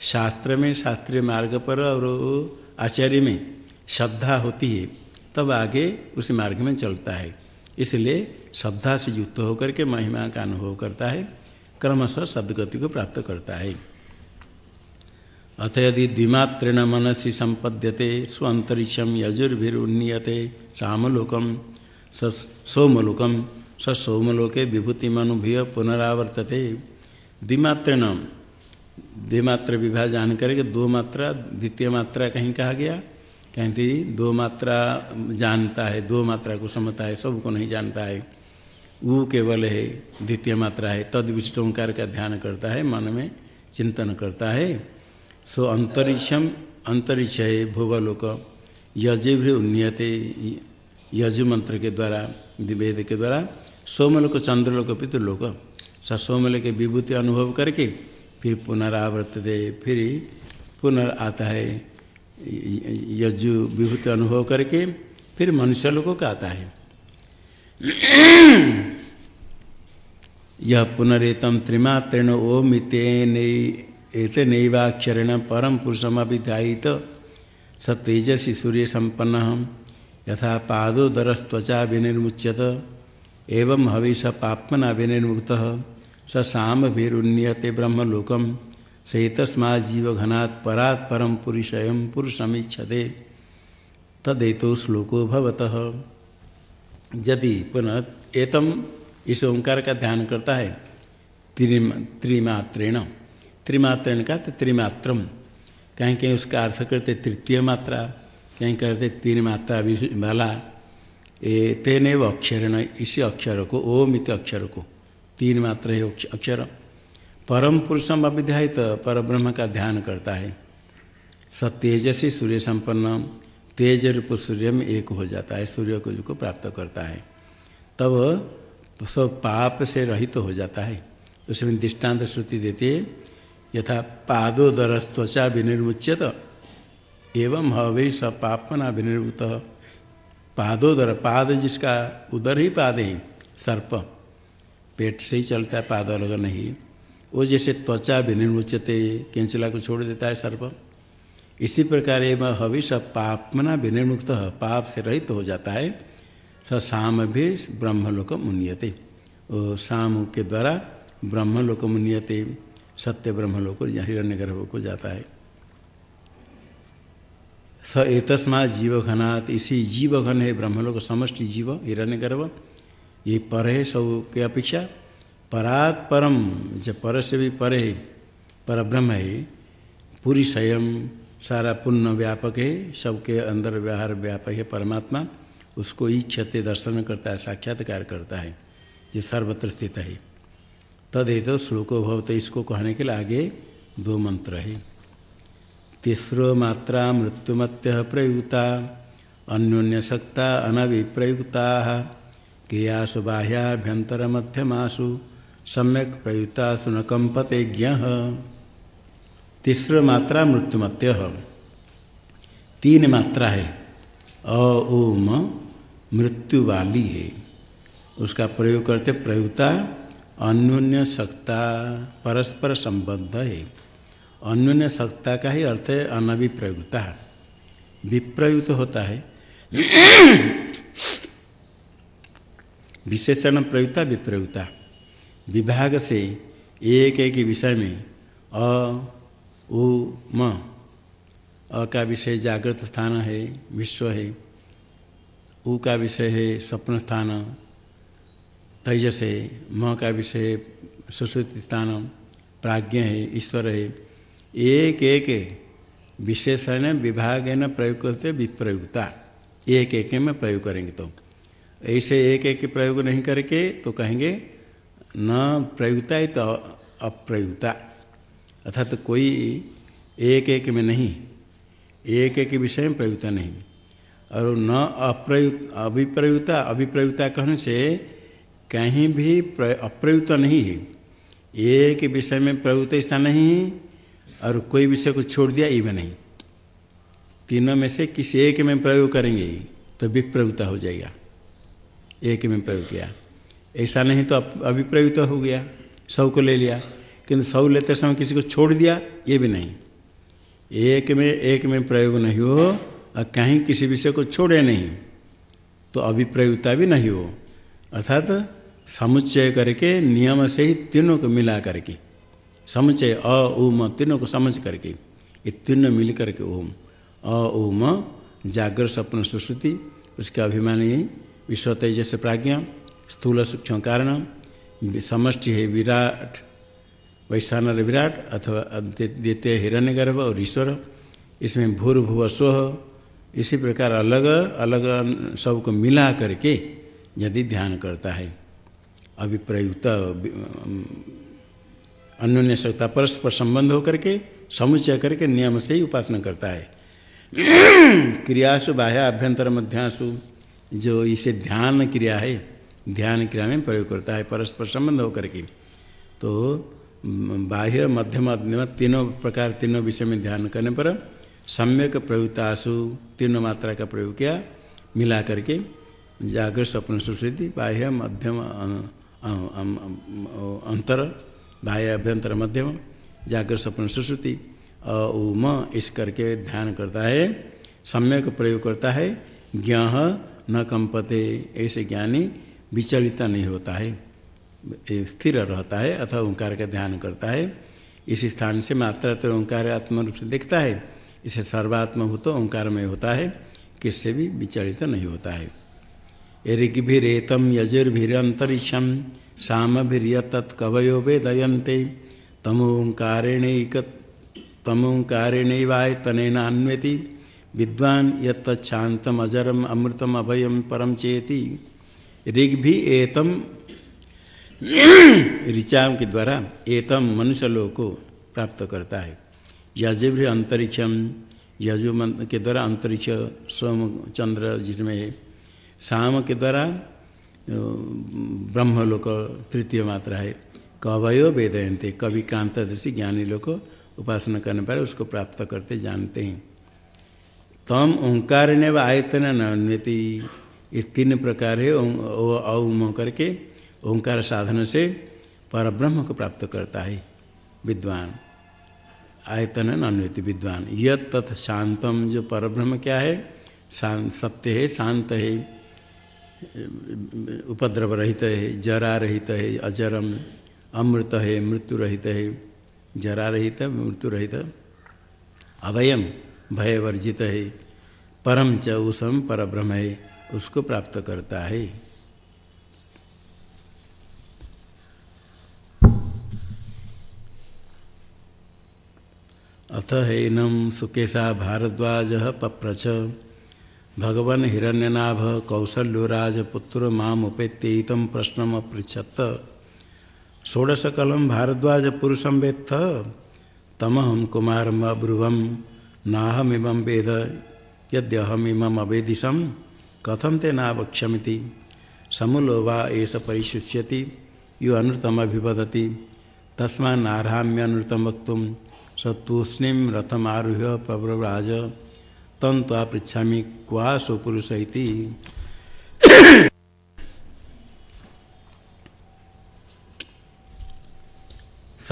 शास्त्र में, शास्त्रीय मार्ग पर और आचार्य में श्रद्धा होती है। तब आगे उस मार्ग में चलता है। इसलिए श्रद्धा से युक्त होकर के महिमा का अनुभव करता है, क्रमशः सदगति को प्राप्त करता है। अथ यदि द्विमात्रेण मनसी संपद्यते स्वंतरिक्षम यजुर्भिन्नीयते सामलोकम स सोमलोकम स सोमलोके विभूतिमनुभूय पुनरावर्तते। द्विमात्रेण, द्विमात्र विभाग जान करके दो मात्रा, द्वितीय मात्रा कहीं कहा गया? कहती, दो मात्रा जानता है, दो मात्रा को समझता है, सबको नहीं जानता है। वो केवल है, द्वितीय मात्रा है। तद विशिष्ट ओंकार का ध्यान करता है, मन में चिंतन करता है। सो अंतरिक्षम अंतरिक्ष है भूवलोक यजुभ्र उन्नीयते यजु मंत्र के द्वारा, वेद के द्वारा, सोमलोक, चंद्रलोक, पितृलोक। स सोमल के विभूति अनुभव करके फिर पुनरावर्त दे फिर पुनर् आता है। यजु विभूति अनुभव करके फिर मनुष्य लोगों का आता है। यह पुनरेतम त्रिमात्रेण ओम एते नैवाक्षरेण परम पुरुषम अभिध्यायित स तेजसी सूर्य संपन्न यथा पादोदरस्त्वचा विनिर्मुच्यत, एवं हविष पापमना विनिर्मुक्त स साम भीरुन्यते ब्रह्मलोकम। सही तस्मा जीव घनात् परात् परम पुरुषयम पुरुषमीक्षते तदेतो श्लोको भवतः। जब भी पुनः एतम इस ओंकार का ध्यान करता है। त्रिमात्रेण। त्रिमात्रेण का तो त्रिमात्रम। कहीं कहीं उसका अर्थ करते तृतीय मात्रा, कहीं करते तीन मात्रा वाला। ए तेन अक्षर इसी अक्षर को ओम इत अक्षर को। तीन मात्रा है अक्षर। परम पुरुषम अभिध्याय पर ब्रह्म का ध्यान करता है। स तेजसी सूर्य संपन्न, तेज रूप सूर्य में एक हो जाता है, सूर्य को को प्राप्त करता है। तब सब पाप से रहित तो हो जाता है। उसमें दृष्टांत श्रुति देते यथा पादोदर त्वचा विनिर्मुचित एवं हवे स पापना विनिर्मुत पादोदर, पाद जिसका उदर ही पाद है, सर्प। पेट से ही चलता है, पाद अलग नहीं। वो जैसे त्वचा विनिर्मुचते केंचुला को छोड़ देता है सर्प इसी प्रकार ये हविष पापमना विनिर्मुक्त पाप से रहित तो हो जाता है। स शाम भी ब्रह्मलोक मुनियते। शाम के द्वारा ब्रह्मलोक मुनियते, सत्य ब्रह्मलोक हिरण्य गर्भ को जाता है। स एतस्मा जीव घनात इसी जीव घन है ब्रह्मलोक समष्टि जीव, हिरण्य गर्भ। ये पर है सब के अपेक्षा। परात परम जब पर से भी पर है पर ब्रह्म है, पूरी स्वयं सारा पुण्य व्यापक है, सबके अंदर व्यवहार व्यापक है परमात्मा, उसको इच्छते दर्शन करता है, साक्षात्कार करता है, ये सर्वत्र स्थित है। तदे तो श्लोको भवत, इसको कहने के लिए आगे दो मंत्र है। तीसरो मात्रा मृत्युमत्य प्रयुक्ता अन्योन्य सत्ता अनभिप्रयुक्ता क्रियासु बाह्याभ्यंतर मध्यमासु सम्यक प्रयुक्तासु न कंपते ज्ञ तीसरा मात्रा मृत्युमत्य। तीन मात्रा है। अ ओम मृत्यु वाली है उसका प्रयोग करते प्रयुक्ता अन्योन्य सत्ता परस्पर संबद्ध है। अन्योन्य सत्ता का ही अर्थ है अनभिप्रयुक्ता। विप्रयुक्त होता है। विशेषण प्रयुक्ता विप्रयुक्ता विभाग से एक एक विषय में अ, उ, म, अ का विषय जागृत स्थान है, विश्व है, उ का विषय है स्वप्न स्थान, तेजस है, म का विषय सुश्रुति स्थान, प्राज्ञ है, ईश्वर है। एक एक विशेषण विभाग है न प्रयोग करते विप्रयुक्ता एक एक में प्रयोग करेंगे तो। ऐसे एक एक प्रयोग नहीं करके तो कहेंगे न प्रयुक्ता तो अप्रयुक्ता। अर्थात तो कोई एक एक में नहीं, एक एक विषय में प्रयुक्ता नहीं। और न अप्रयुक्त, अभिप्रयुक्ता अभिप्रयुक्ता कहने से कहीं भी अप्रयुक्त नहीं है। एक विषय में प्रयुक्त ऐसा नहीं और कोई विषय को छोड़ दिया ये नहीं। तीनों में से किसी एक में प्रयोग करेंगे तो विप्रयुक्ता हो जाएगा। एक में प्रयोग किया। ऐसा नहीं तो अभिप्रयुक्त हो गया सबको ले लिया। किंतु सब लेते समय किसी को छोड़ दिया, ये भी नहीं। एक में एक में प्रयोग नहीं हो और कहीं किसी विषय को छोड़े नहीं तो अभिप्रयुक्ता भी नहीं हो। अर्थात समुच्चय करके, नियम से ही तीनों को मिला करके, समुच्चय अ उम तीनों को समझ करके, ये तीनों मिल करके ओम। अ उम जागर सपन सुश्रुति, उसके अभिमानी विश्व तेजस प्राज्ञा स्थूल सूक्ष्म कारण, समष्टि है विराट वैश्वानर विराट, अथवा द्वितीय हिरण्यगर्भ और ईश्वर। इसमें भूर्भुव स्व इसी प्रकार अलग अलग सबको मिला करके यदि ध्यान करता है। अभिप्रयुक्त, अन्योन्य सत्ता परस्पर संबंध होकर के समुचय करके नियम से ही उपासना करता है। क्रियासु बाह्य अभ्यंतर मध्यासु, जो इसे ध्यान क्रिया है ध्यान क्रिया में प्रयोग करता है, परस्पर संबंध होकर के। तो बाह्य, मध्यम अध्यम तीनों प्रकार, तीनों विषय में ध्यान करने पर सम्यक प्रयुक्तासु, तीनों मात्रा का प्रयोग किया, मिला करके जागृत स्वप्न सुश्रुति बाह्य, मध्यम अंतर, बाह्य, अभ्यंतर, मध्यम जागृत स्वप्न सुश्रुति उम इस करके ध्यान करता है, सम्यक प्रयोग करता है ज्ञ न कंपते ऐसे ज्ञानी विचलित नहीं होता है स्थिर रहता है अथवा ओंकार का ध्यान करता है। इस स्थान से मात्रा तो ओंकार आत्म रूप से देखता है। इसे सर्वात्मभूत ओंकार में होता है, किससे भी विचलित नहीं होता है। ऋग्भिरेतम यजुर्भिरंतरिक्षम सामभिर्य तत्कवयो वेदयन्ते। तमोकारेणैक तमोकारेणैवायतनेनान्वेति विद्वान अजरम अमृतम अभयम परम चेति। ऋग भी एतम ऋचा के द्वारा एतम मनुष्य लोग को प्राप्त करता है। यजु भी अंतरिक्षम यजु के द्वारा अंतरिक्ष, सोम, चंद्र, जिसमें है शाम के द्वारा ब्रह्मलोक तृतीय मात्रा है। कवयो वेदयंते कवि कांतदर्शी ज्ञानी लोग उपासना करने पर उसको प्राप्त करते जानते हैं। तम ओंकार ने व आयतन अन्यति ये तीन प्रकार है, ओ औम करके ओंकार साधन से पर ब्रह्म को प्राप्त करता है, विद्वान। आयतन अन्यति विद्वान। यत तथ शांतम, जो पर ब्रह्म क्या है शांत सत्य है, शांत है, उपद्रव रहित है, जरा रहित है, अजरम, अमृत है, मृत्यु रहित है, जरा रहित, मृत्यु रहित अभयम भयवर्जित है, परम च उसम पर ब्रह्म है। उसको प्राप्त करता है। अथ हैनम सुकेशा भारद्वाज पप्रच भगवन हिरण्यनाभ कौसल्योराजपुत्र मामुपेत्यत प्रश्न अपृछत षोडशकलम भारद्वाज पुरुषम वेत्थ तमहम कुमारम अब्रुवम। नाहमिम वेद। यद्यहमिम कथम ते नावक्ष्यमिति समूलो वा एष परिशुष्यति? यो अनृतमभिवदति तस्मा नारहाम्यनृतम वक्त स तूष्णीम रथमारूह्य प्रव्रराज तम तो पृछा क्वा सुपुरुष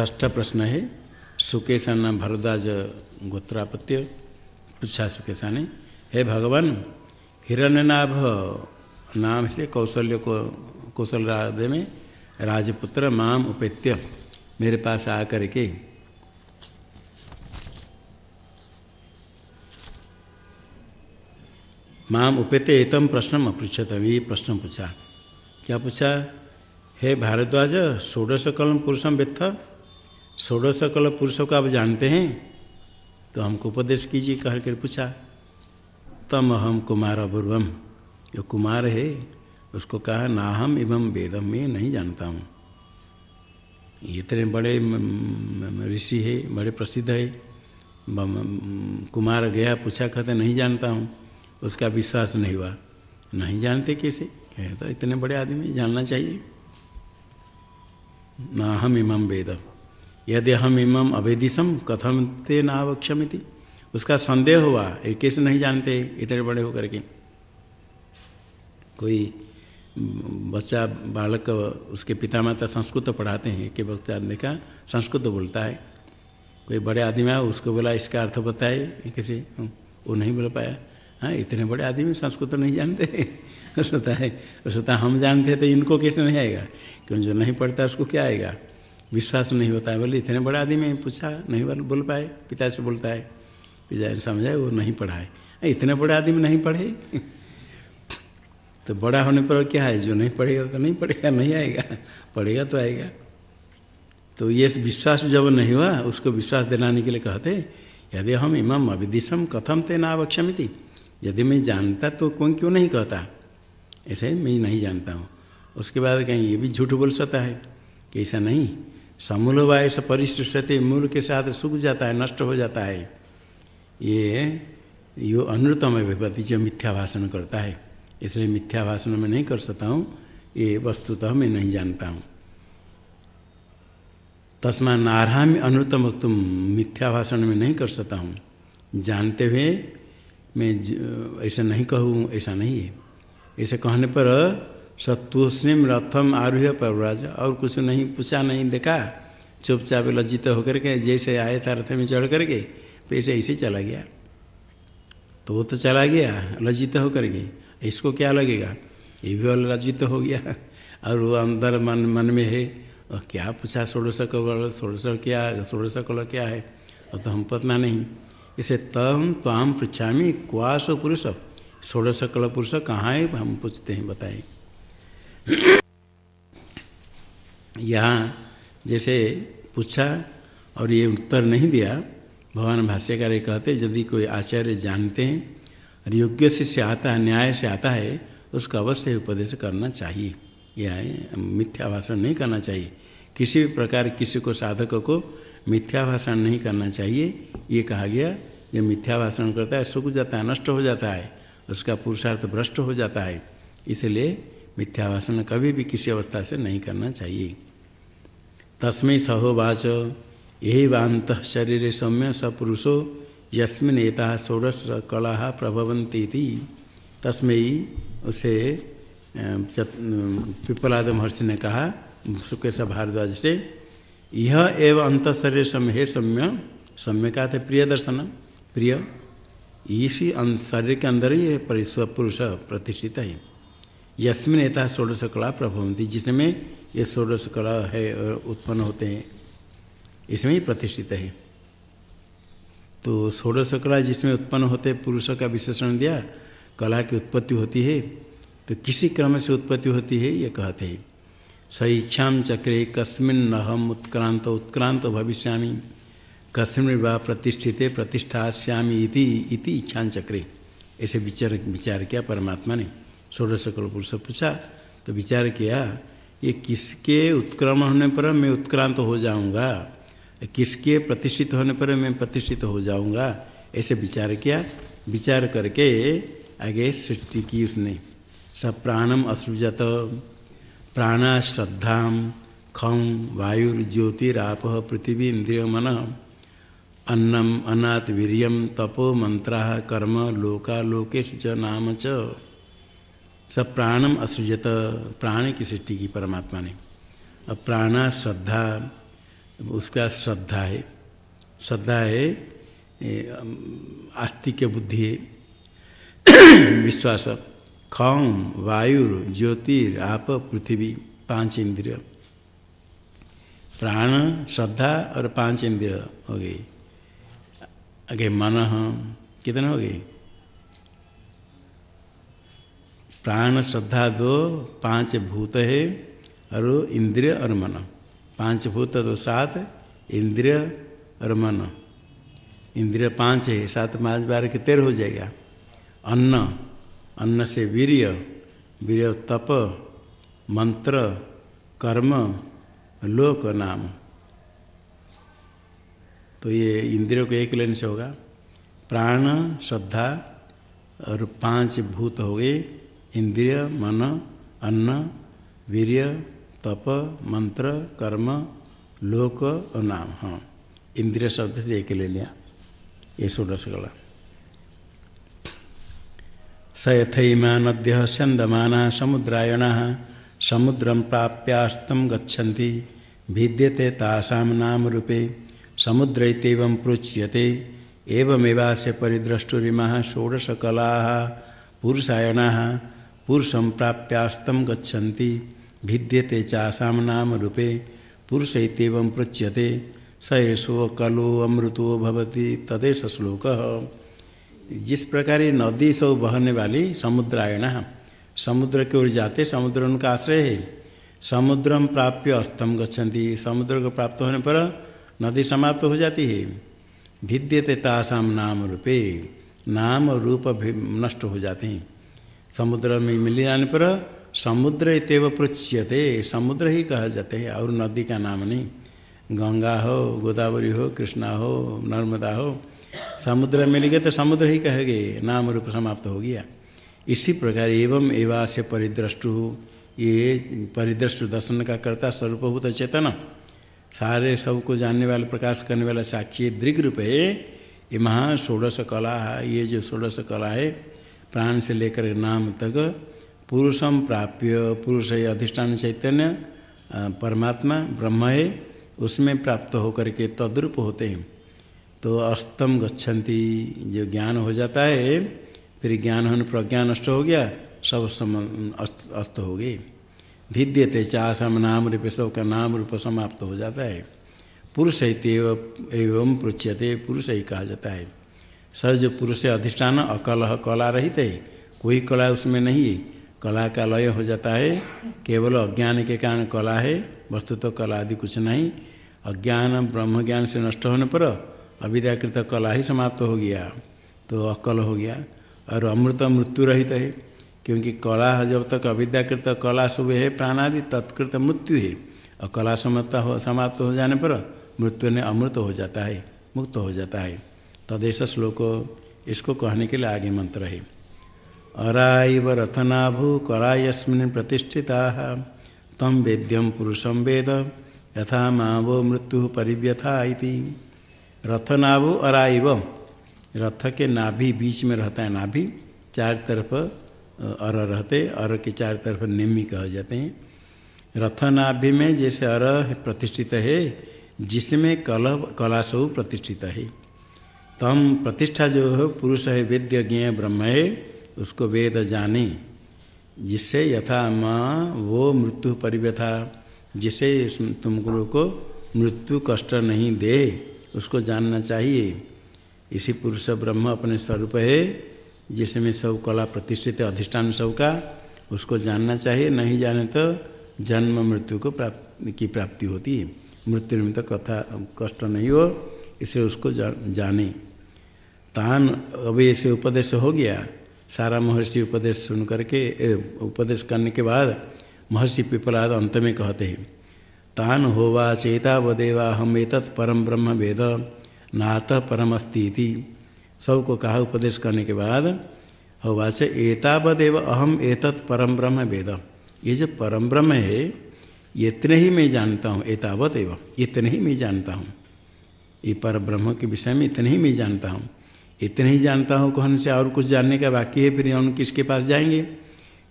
ष्ठ प्रश्न है सुकेशा न भरद्वाज गोत्रापत्य? पूछा सुकेशा ने हे भगवान हिरण्यनाभ नाम से कौशल्य को, कौशल राधे में राजपुत्र माम उपेत्य मेरे पास आकर के। माम उपेते एतम प्रश्न अपृछत ये प्रश्न पूछा। क्या पूछा? हे भारद्वाज, षोडश कलम पुरुषम व्यथ षोडश कल पुरुषों को आप जानते हैं? तो हमको उपदेश कीजिए कह कर पूछा। तम अहम कुमार अपूर्वम जो कुमार है, उसको कहा ना हम एवं वेदम में नहीं जानता हूँ। इतने बड़े ऋषि है, बड़े प्रसिद्ध है। कुमार गया, पूछा, कहते, नहीं जानता हूँ। उसका विश्वास नहीं हुआ। नहीं जानते कैसे? है तो इतने बड़े आदमी, जानना चाहिए। ना हम इमम वेद यदि हम इमम अवेदिशम कथम ते नावक्षमिति। उसका संदेह हुआ, ये कैसे नहीं जानते? इतने बड़े होकर के। कोई बच्चा, बालक उसके पिता माता संस्कृत पढ़ाते हैं कि बच्चा देखा, संस्कृत बोलता है। कोई बड़े आदमी आया, उसको बोला, इसका अर्थ बताए। किसी, वो नहीं बोल पाया। हाँ इतने बड़े आदमी संस्कृत नहीं जानते। सोता है। सोता हम जानते हैं तो इनको कैसे नहीं आएगा? क्यों, जो नहीं पढ़ता उसको क्या आएगा? विश्वास नहीं होता है। बोले, इतने बड़े आदमी पूछा, नहीं बोल पाए? पिता से बोलता है ने समझाए, वो नहीं पढ़ाए। इतने बड़े आदमी नहीं पढ़े? तो बड़ा होने पर क्या है? जो नहीं पढ़ेगा तो नहीं पढ़ेगा, नहीं आएगा। पढ़ेगा तो आएगा। तो ये विश्वास जब नहीं हुआ, उसको विश्वास दिलाने के लिए कहते, यदि हम इमाम अविदिशम कथम ते नावक्षमिति यदि मैं जानता तो कौन क्यों नहीं कहता? ऐसे मैं नहीं जानता हूँ। उसके बाद कहीं, ये भी झूठ बोल सकता है। कि ऐसा नहीं। समूल व ऐसा परिश्रते मूल के साथ सूख जाता है, नष्ट हो जाता है। ये यो अनुतम विपत्ति जो मिथ्या भाषण करता है। इसलिए मिथ्या भाषण में नहीं कर सकता हूँ, ये वस्तुतः मैं नहीं जानता हूँ। तस्मा नाराम अनुतम तुम मिथ्या भाषण में नहीं कर सकता हूँ। जानते हुए मैं ऐसा नहीं कहूँ, ऐसा नहीं है। ऐसे कहने पर सतुष्णिम रथम आरूह प्रवराज, और कुछ नहीं, पूछा नहीं, देखा, चुपचाप लज्जित होकर के, जैसे आए था रथ में चढ़ करके पैसे ऐसे चला गया। तो वो तो चला गया, लज्जित होकर के। इसको क्या लगेगा? ये भी लज्जित हो गया। और वो अंदर मन मन में है। और क्या पूछा, षोड़श कल षोड़श क्या, षोड़श कल क्या है? और तो हम पतना नहीं। इसे तम ताम पृछामी क्वास पुरुष। षोड़श कल पुरुष कहाँ है? हम पूछते हैं, बताएँ। यहाँ जैसे पूछा और ये उत्तर नहीं दिया भगवान भाष्यकार कहते यदि कोई आचार्य जानते हैं और योग्य से आता है, न्याय से आता है, उसका अवश्य उपदेश करना चाहिए। यह मिथ्या भाषण नहीं करना चाहिए। किसी भी प्रकार किसी को साधक को मिथ्या भाषण नहीं करना चाहिए। ये कहा गया, ये मिथ्या भाषण करता है, सुख जाता है, नष्ट हो जाता है, उसका पुरुषार्थ भ्रष्ट हो जाता है। इसलिए मिथ्या भाषण कभी भी किसी अवस्था से नहीं करना चाहिए। तस्में सहोवाच यही वात शरीर सौम्य सपुरुषो यस्मिन एता षोड़श कला प्रभवंती थी तस्में उसे पिपलाद महर्षि ने कहा, सुकेश भारद्वाज से यह एवं अंत शरीर समय, है सम्य सम्य का थे प्रिय दर्शन प्रिय इसी शरीर के अंदर ही पुरुष प्रतिष्ठित है। यस्मिन एता षोडश कला प्रभवंती जिसमें ये षोडश कला है उत्पन्न होते हैं। इसमें ही प्रतिष्ठित है। तो षोडश कला जिसमें उत्पन्न होते पुरुष का विशेषण दिया, कला की उत्पत्ति होती है तो किसी क्रम से उत्पत्ति होती है, ये कहते हैं। स इच्छा चक्रे कस्मिन अहम उत्क्रांत उत्क्रांत भविष्यामी, कस्मिन व प्रतिष्ठित प्रतिष्ठाश्यामी इति इति इच्छा चक्रे। ऐसे विचार विचार किया परमात्मा ने। षोडश कल पुरुष पूछा तो विचार किया, ये किसके उत्क्रमण होने पर मैं उत्क्रांत हो जाऊँगा? किसके प्रतिष्ठित होने पर मैं प्रतिष्ठित हो जाऊँगा? ऐसे विचार किया। विचार करके आगे सृष्टि की उसने। सब प्राणम असृजत प्राणा श्रद्धा खम वायुर्ज्योतिराप पृथ्वी इंद्रिय मन अन्नम अनाथ वीरियम तपो मंत्रा कर्म लोका लोकेश च नाम च। सब प्राणम असृजत, प्राण की सृष्टि की परमात्मा ने। अब प्राणा श्रद्धा उसका श्रद्धा है। श्रद्धा है आस्तिक बुद्धि है। विश्वास खम वायु ज्योतिर, आप, पृथ्वी, पाँच इंद्रिय। प्राण, श्रद्धा और पाँच इंद्रिय हो गई। आगे मन, कितने हो गए? प्राण, श्रद्धा दो, पाँच भूत है, और इंद्रिय और मन। पाँच भूत तो सात इंद्रिय और मन। इंद्रिय पाँच है, सात पाँच बार के तेरह हो जाएगा। अन्न अन्न से वीर्य वीर्य तप, मंत्र, कर्म, लोक नाम। तो ये इंद्रियों को एक लेने से होगा। प्राण, श्रद्धा और पाँच भूत हो गए। इंद्रिय, मन, अन्न, वीर्य तप, मंत्र, कर्म, लोक और नाम। हाँ इंद्रिय शब्द से एक ले लिया। ये षोडश कला स यथमा नद्य स्यंदमाना समुद्रायण समुद्रम प्राप्यास्तम गच्छन्ति। भिद्यते तासां नाम रूपे, समुद्रैत्येवं प्रोच्यते एवमेवास्य परिद्रष्टुरिमः षोडशकलाः। पुरुषायणाः, पुरुषं प्राप्यास्तम गच्छन्ति। भिद्यते चासां नाम रूपे पुरुष इत्येवं प्रोच्यते स एषो कलो अमृतो भवति तदेश श्लोक। जिस प्रकार ये नदी सब बहने वाली समुद्रायण, समुद्र की ओर जाते समुद्र उनका आश्रय है। समुद्रम प्राप्य अस्तम गच्छन्ति, समुद्र को प्राप्त होने पर नदी समाप्त हो जाती है। भिद्यते तासाम नाम रूपे, नाम रूप भी नष्ट हो जाते हैं। समुद्र में मिल जाने पर समुद्र इतव पृच्यते समुद्र ही कहा जाते हैं, और नदी का नाम नहीं। गंगा हो, गोदावरी हो, कृष्णा हो, नर्मदा हो, समुद्र मिल गए तो समुद्र ही कह गए नाम रूप समाप्त हो गया। इसी प्रकार एवं एवा से परिद्रष्टु, ये परिदृष्टु दर्शन का कर्ता स्वरूपभूत चेतन। सारे सबको जानने वाले, प्रकाश करने वाला साक्षी दृग रूप है। ये महा षोड़श कला है, ये जो षोड़श कला है, प्राण से लेकर नाम तक पुरुषम प्राप्य पुरुष है अधिष्ठान चैतन्य परमात्मा, ब्रह्म है, उसमें प्राप्त होकर के तद्रूप होते हैं। तो अस्तम गच्छन्ति, जो ज्ञान हो जाता है, फिर ज्ञान होने प्रज्ञान नष्ट हो गया, सब सम, अस्त हो गए। भिद्यते चाशम नाम रूप सब का नाम रूप समाप्त हो जाता है। पुरुष एवं पृछ्यते पुरुष ही कहा जाता है। सर जो पुरुष अधिष्ठान, अकलह कला रहित है, कोई कला उसमें नहीं है। कला का लय हो जाता है। केवल अज्ञान के कारण कला है वस्तु तो कला आदि कुछ नहीं। अज्ञान ब्रह्म ज्ञान से नष्ट होने पर अविद्याकृत कला ही समाप्त हो गया तो अकल हो गया और अमृत मृत्यु रहित है। क्योंकि कला जब तक अविद्याकृत कला शुभ है, प्राणादि तत्कृत मृत्यु है। और कला समाप्त हो समाप्त हो जाने पर मृत्यु ने अमृत हो जाता है, मुक्त हो जाता है। तदेश श्लोक इसको कहने के लिए आगे मंत्र है। अराइव रथनाभु करायस्मिन प्रतिष्ठिता। तम वेद्यम पुरुषम वेद, यथा मावो मृत्यु परिव्यथा इति। रथनाभु अराइव। रथ के नाभि बीच में रहता है नाभि। चार तरफ़ अर रहते, अर के चार तरफ़ निम्मी कह जाते हैं। रथनाभि में जैसे अर प्रतिष्ठित है, जिसमें कल कलाशव प्रतिष्ठित है। तम प्रतिष्ठा जो है, पुरुष है, वेद्य, ज्ञ, ब्रह्म है। उसको वेद जाने, जिससे यथा माँ वो मृत्यु परिव्यथा, जिसे तुम को मृत्यु कष्ट नहीं दे, उसको जानना चाहिए। इसी पुरुष ब्रह्म अपने स्वरूप है, जिसमें सब कला प्रतिष्ठित अधिष्ठान सब का उसको जानना चाहिए। नहीं जाने तो जन्म मृत्यु को प्राप्त, की प्राप्ति होती है। मृत्यु में तो कथा, कष्ट नहीं हो, इसे उसको जाने। तान अभी ऐसे उपदेश हो गया। सारा महर्षि उपदेश सुन करके उपदेश करने के बाद महर्षि पिपलाद अंत में कहते हैं, तान होवा चेता वदेवा, हम एतत् परम ब्रह्म वेद नात परमस्ती सबको कहा उपदेश करने के बाद, होवा से एतावदेव अहम एतत् परम ब्रह्म वेद। ये जो परम ब्रह्म है, इतने ही मैं जानता हूँ एतावत एवं इतने ही मैं जानता हूँ। ये पर ब्रह्म के विषय में इतने ही मैं जानता हूँ। इतने ही जानता हूँ कहने से और कुछ जानने का बाकी है, फिर हम किसके पास जाएँगे?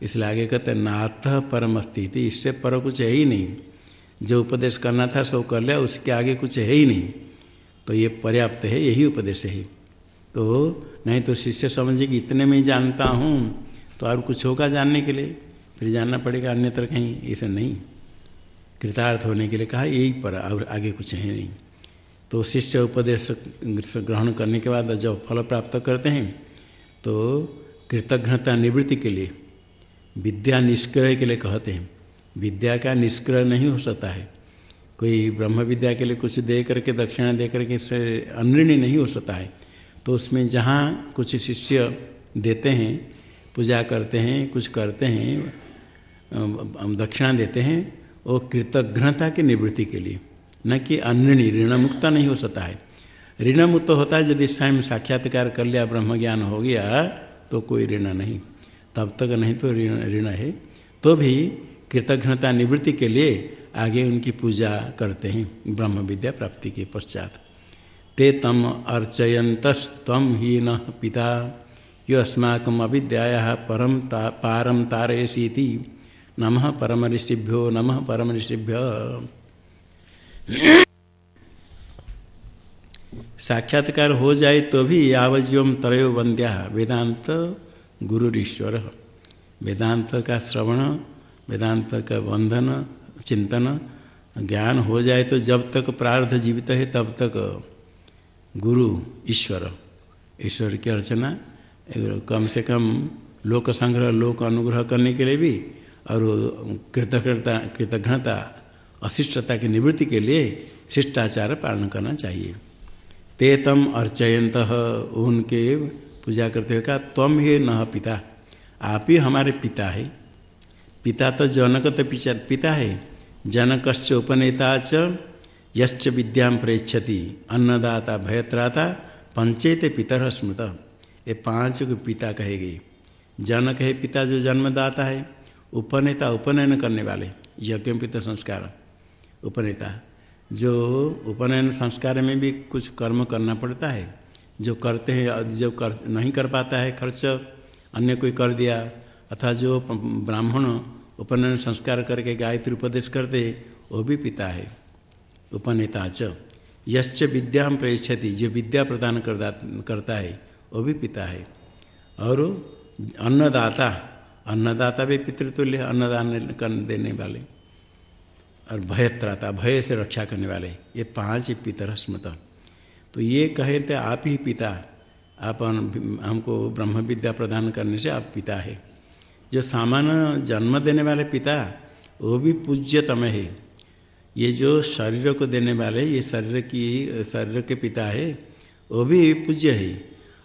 इसलिए आगे कहते नाथ परम स्थिति, इससे पर कुछ है ही नहीं। जो उपदेश करना था सब कर लिया, उसके आगे कुछ है ही नहीं। तो ये पर्याप्त है, यही उपदेश है। तो नहीं तो शिष्य समझे कि इतने में ही जानता हूँ तो और कुछ होगा जानने के लिए? फिर जानना पड़ेगा अन्यत्र कहीं ऐसा नहीं। कृतार्थ होने के लिए कहा, यही पर और आगे कुछ है नहीं। तो शिष्य उपदेश ग्रहण करने के बाद जब फल प्राप्त करते हैं तो कृतज्ञता निवृत्ति के लिए, विद्या निष्क्रय के लिए कहते हैं। विद्या का निष्क्रय नहीं हो सकता है। कोई ब्रह्म विद्या के लिए कुछ दे करके, दक्षिणा दे करके से अनृणी नहीं हो सकता है। तो उसमें जहाँ कुछ शिष्य देते हैं, पूजा करते हैं, कुछ करते हैं दक्षिणा देते हैं, वो कृतज्ञता की निवृत्ति के लिए। न कि अन्य ऋण मुक्त नहीं हो सकता है। ऋण मुक्त होता है यदि स्वयं साक्षात्कार कर लिया ब्रह्म ज्ञान हो गया तो कोई ऋण नहीं। तब तक नहीं तो ऋण ऋण है। तो भी कृतज्ञता निवृत्ति के लिए आगे उनकी पूजा करते हैं ब्रह्म विद्या प्राप्ति के पश्चात। ते तम अर्चयंत तम ही न पिता यो अस्माक अविद्या परम ता, पारम तारयसी नम परम ऋषिभ्यो नम परम ऋषिभ्य साक्षात्कार हो जाए तो भी यावज्योम त्रयो वंद्या। वेदांत गुरु ईश्वर वेदांत का श्रवण, वेदांत का बंधन चिंतन, ज्ञान हो जाए तो जब तक प्रार्थ जीवित है, तब तक गुरु ईश्वर। ईश्वर की अर्चना कम से कम लोक संग्रह, लोक अनुग्रह करने के लिए भी और कृतज्ञता कृतज्ञता अशिष्टता की निवृत्ति के लिए शिष्टाचार पालन करना चाहिए। ते तम अर्चयंत उनके पूजा करते हुए कहा तम हे न पिता, आप ही हमारे पिता है। पिता तो जनक तो पिता है। जनकश्च उपनेता च, यश्च विद्या प्रेक्षति अन्नदाता भयत्राता, पंचेत पितर स्मृत। ये पाँच को पिता कहे गए। जनक है पिता जो जन्मदाता है। उपनेता उपनयन करने वाले। यज्ञ पिता संस्कार। उपनेता। जो उपनयन संस्कार में भी कुछ कर्म करना पड़ता है। जो करते हैं, जो कर, नहीं कर पाता है, खर्च, अन्य कोई कर दिया, अथवा जो ब्राह्मण उपनयन संस्कार करके गायत्री उपदेश करते वो भी पिता है। उपनेता च। यश्च विद्या हम प्रेक्षति जो विद्या प्रदान करता है, वो भी पिता है। और अन्नदाता अन्नदाता भी पितृतुल्य अन्नदान देने वाले। और भयत्राता भय से रक्षा करने वाले। ये पाँच पितर स्मृत। तो ये कहे थे, आप ही पिता आप हमको ब्रह्म विद्या प्रदान करने से आप पिता है। जो सामान्य जन्म देने वाले पिता वो भी पूज्यतम है। ये जो शरीर को देने वाले, ये शरीर की, शरीर के पिता है, वो भी पूज्य है।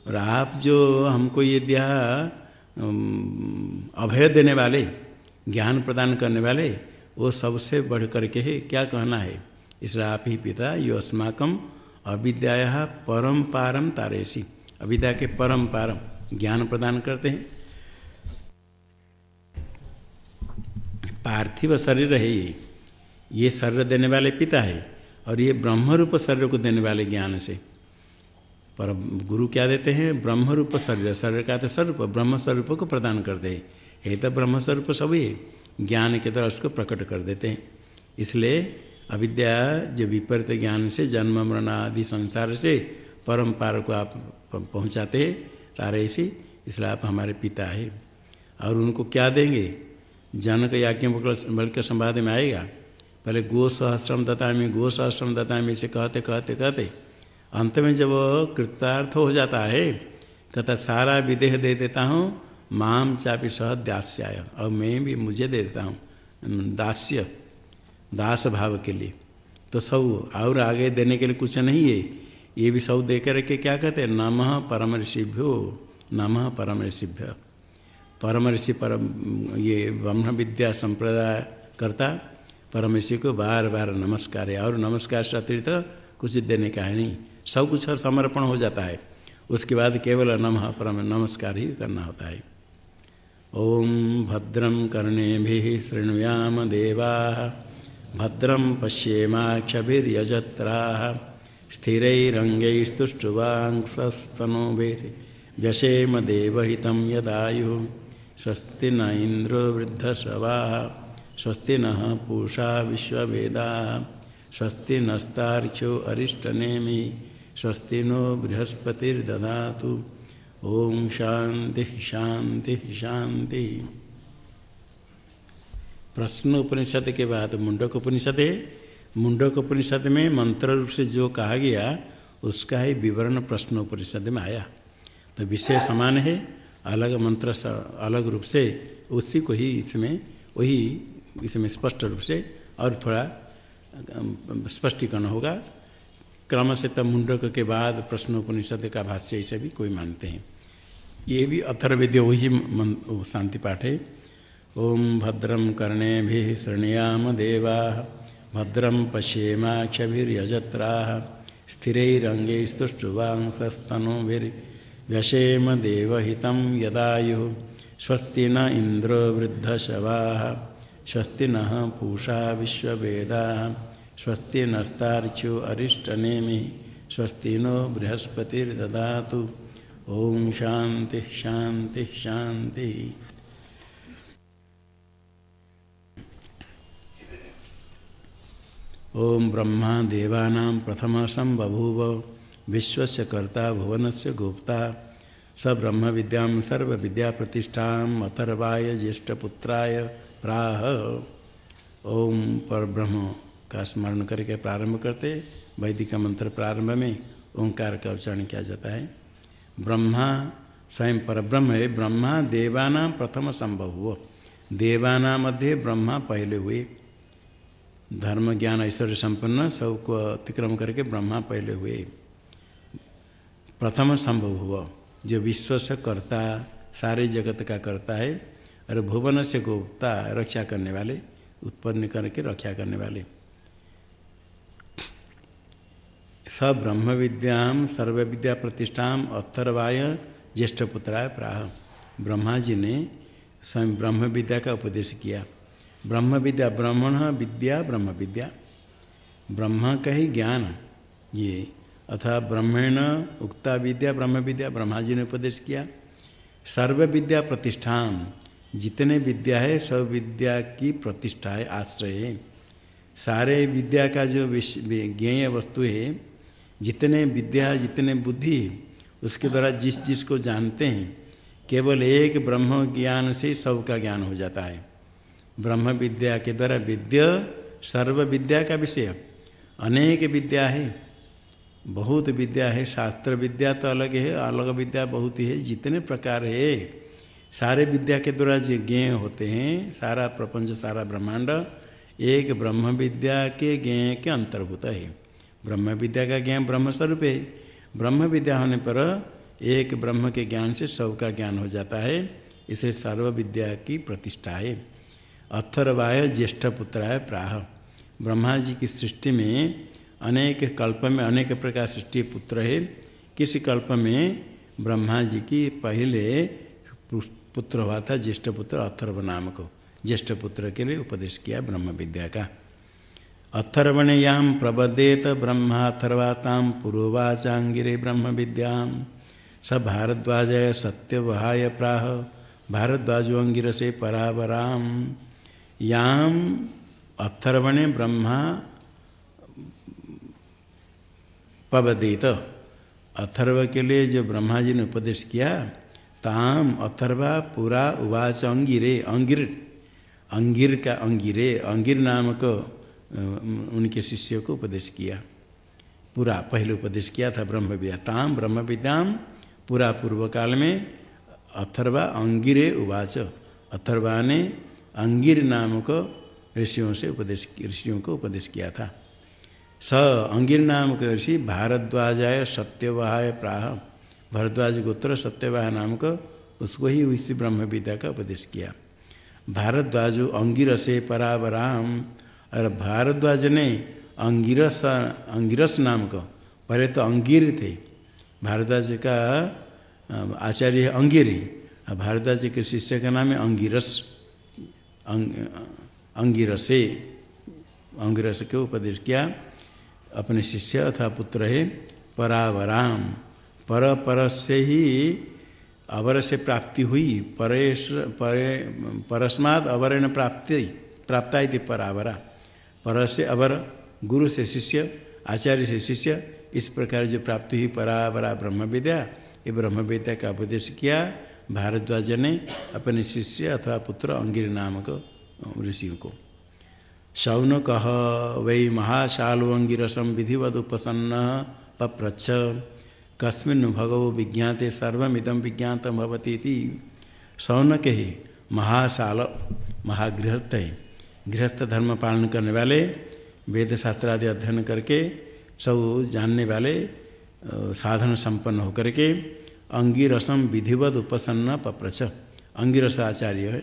और आप जो हमको ये दिया अभय देने वाले, ज्ञान प्रदान करने वाले वो सबसे बढ़ करके है। क्या कहना है? इसलिए आप ही पिता यो अस्माकम अविद्या परम पारम तारेसी। अविद्या के परम पारम ज्ञान प्रदान करते हैं। पार्थिव शरीर है ये। ये शरीर देने वाले पिता है और ये ब्रह्म रूप शरीर को देने वाले ज्ञान से। पर गुरु क्या देते हैं? ब्रह्म रूप शरीर शरीर का तो स्वरूप ब्रह्म स्वरूप को प्रदान करते हैं। ये तो ब्रह्म स्वरूप सभी ज्ञान के द्वारा उसको प्रकट कर देते हैं। इसलिए अविद्या जो विपरीत ज्ञान से जन्म, मरण आदि संसार से परम पार को आप पहुँचाते तारे से इसलिए आप हमारे पिता है। और उनको क्या देंगे? जनक याज्ञ बल के संवाद में आएगा। पहले गो सहस्रम दता में गो सहस्रम दता में इसे कहते कहते कहते। अंत में जब कृतार्थ हो जाता है, कहता, सारा विदेह दे देता हूँ माम चापी सह दास्याय। और मैं भी मुझे दे देता हूँ दास्य दास भाव के लिए। तो सब और आगे देने के लिए कुछ नहीं है। ये भी सब दे करके क्या कहते हैं? नम परम ऋषिभ्यो नम परम ऋषिभ्य परम ऋषि परम ये ब्रह्म विद्या संप्रदाय करता परम ऋषि को बार बार नमस्कार है। और नमस्कार से अतिरिक्त कुछ देने का है नहीं। सब कुछ समर्पण हो जाता है। उसके बाद केवल नम परम, नमस्कार ही करना होता है। ओम भद्रम कर्णे शृणुयाम देवा। भद्रम पश्येमाक्षभिर्यजत्रा। स्थिरैरङ्गैस्तुष्टुवांसस्तनोभिर्व्यसेम देवहितं यदायु। स्वस्ति न वृद्धश्रवा। स्वस्ति न पूषा विश्ववेदा। स्वस्ति नस्तार्क्ष्यो अरिष्टनेमि। स्वस्ति नो बृहस्पतिर्ददा ओम शांति शांति शांति। प्रश्न उपनिषद के बाद मुंडक उपनिषद है। मुंडक उपनिषद में मंत्र रूप से जो कहा गया, उसका ही विवरण प्रश्न उपनिषद में आया। तो विषय समान है, अलग मंत्र अलग रूप से उसी को ही इसमें, वही इसमें स्पष्ट रूप से और थोड़ा स्पष्टीकरण होगा। क्रम से तब मुंडक के बाद प्रश्नोपनिषद का भाष्य ऐसे भी कोई मानते हैं। ये भी अथर्वेद्य वही शांति पाठ है। ओम भद्रम कर्णे भी शृणयाम देवा भद्रम पश्येमाक्षभिर्यजत्रा स्थिरंगे स्तुष्टुवांसस्तनोभिर्व्यसेम देवहित यदायु, स्वस्ति न इंद्र वृद्धशवा, स्वस्ति न पूषा विश्ववेदा। स्वस्ति नस्तार्च्यो अरिष्टनेमि स्वस्ति नो बृहस्पतिर्ददा ओम शांति शांति शांति। ओम ब्रह्मा देवानां प्रथम संबभूव विश्वस्य कर्ता भुवनस्य गोप्ता। स ब्रह्म विद्या प्रतिष्ठा अतर्वाय ज्येष्ठपुत्राय प्राह। ओम पर ब्रह्म का स्मरण करके प्रारंभ करते वैदिक मंत्र प्रारंभ में ओंकार का उच्चारण किया जाता है। ब्रह्मा, स्वयं पर ब्रह्म है। ब्रह्मा देवाना प्रथम संभव हुआ। देवाना मध्य ब्रह्मा पहले हुए। धर्म, ज्ञान, ऐश्वर्य संपन्न सबको अतिक्रम करके ब्रह्मा पहले हुए। प्रथम संभव हुआ। जो विश्व से करता, सारे जगत का करता है, और भुवन से गोपता रक्षा करने वाले, उत्पन्न करके रक्षा करने वाले। स ब्रह्म विद्या सर्व विद्या प्रतिष्ठा अथर्वाय ज्येष्ठ पुत्राय प्राह। ब्रह्मा जी ने स्वयं ब्रह्म विद्या का उपदेश किया। ब्रह्म विद्या ब्राह्मण, विद्या ब्रह्म विद्या ब्रह्म का ही ज्ञान ये। अथा ब्रह्मेण उक्ता विद्या ब्रह्म विद्या ब्रह्मा जी ने उपदेश किया। सर्व विद्या प्रतिष्ठान जितने विद्या है, सब विद्या की प्रतिष्ठा है आश्रय है। सारे विद्या का जो ज्ञेय वस्तु है जितने विद्या, जितने बुद्धि, उसके द्वारा जिस जिस को जानते हैं, केवल एक ब्रह्म ज्ञान से सब का ज्ञान हो जाता है। ब्रह्म विद्या के द्वारा विद्या, सर्व विद्या का विषय। अनेक विद्या है। बहुत विद्या है। शास्त्र विद्या तो अलग है, अलग विद्या बहुत ही है। जितने प्रकार है, सारे विद्या के द्वारा जो ज्ञ होते हैं, सारा प्रपंच, सारा ब्रह्मांड, एक ब्रह्म विद्या के ज्ञ के अंतर्भूत है। ब्रह्म विद्या का ज्ञान ब्रह्म स्वरूप है। ब्रह्म विद्या होने पर एक ब्रह्म के ज्ञान से सब का ज्ञान हो जाता है। इसे सर्व विद्या की प्रतिष्ठा है। अथर्वाय ज्येष्ठ पुत्राय प्राह। ब्रह्मा जी की सृष्टि में अनेक कल्प में अनेक प्रकार सृष्टि पुत्र है। किसी कल्प में ब्रह्मा जी की पहले पुत्र हुआ था, ज्येष्ठ पुत्र अथर्व नाम को ज्येष्ठ पुत्र के लिए उपदेश किया ब्रह्म विद्या का। अथर्वणयाम प्रबदेत ब्रह्माथर्वाताम पूर्वाचांगिरे ब्रह्म विद्या स भारद्वाज सत्यवहाय प्राह भारद्वाजो परावराम याम अथर्वणे ब्रह्मा पवदेत अथर्व के लिए जो ब्रह्मा जी ने उपदेश किया, ताम अथर्वा पुरा उवाच अंगिरे, अंगिर अंगिर का अंगिरे, अंगिर नामक उनके शिष्य को उपदेश किया। पूरा, पहले उपदेश किया था ब्रह्म विद्या ताम ब्रह्म विद्याम पूरा पूर्व काल में अथर्वा अंगिरे उवाच। अथर्वा ने अंगिर नामक ऋषियों से उपदेश, ऋषियों को उपदेश किया था। स, अंगिर नाम के ऋषि, भारद्वाजाय सत्यवाहाय प्राह। भरद्वाज गोत्र सत्यवाह नाम को उसको ही उसी ब्रह्म विद्या का उपदेश किया। भारद्वाजो अंगिरसे परावराम। और भारद्वाज ने अंगिरस अंगिरस नाम का पहले तो अंगिर थे। भारद्वाज का आचार्य है। अंगिरी भारद्वाज के शिष्य का नाम है अंगिरस। अंग, अंगिरसे अंगिरस के उपदेश किया। अपने शिष्य अथवा पुत्र है परावराम। पर पर से ही अवर से प्राप्ति हुई। परेश परे परस्माद अवरण प्राप्ति प्राप्ता परावरा। पर से अवर गुरु से शिष्य, आचार्य से शिष्य, इस प्रकार जो प्राप्ति हुई परावरा ब्रह्म विद्या, ये ब्रह्म विद्या का उपदेश किया। भारद्वाज ने अपने शिष्य अथवा पुत्र अंगिर नामक ऋषियों को। शौन कह, वै महाशालुअंगिरसम विधिवद उपसन्न, पप्रच्छ, कस्मिन् भगवो विज्ञाते सर्विदम विज्ञात भवती थी सौनक ही महाशाल, महागृहस्थ है। गृहस्थ धर्म पालन करने वाले, वेद शास्त्र आदि अध्ययन करके, सब जानने वाले साधन संपन्न होकर के अंगिरसम विधिवत उपसन्न पप्रच। अंगिरस आचार्य है,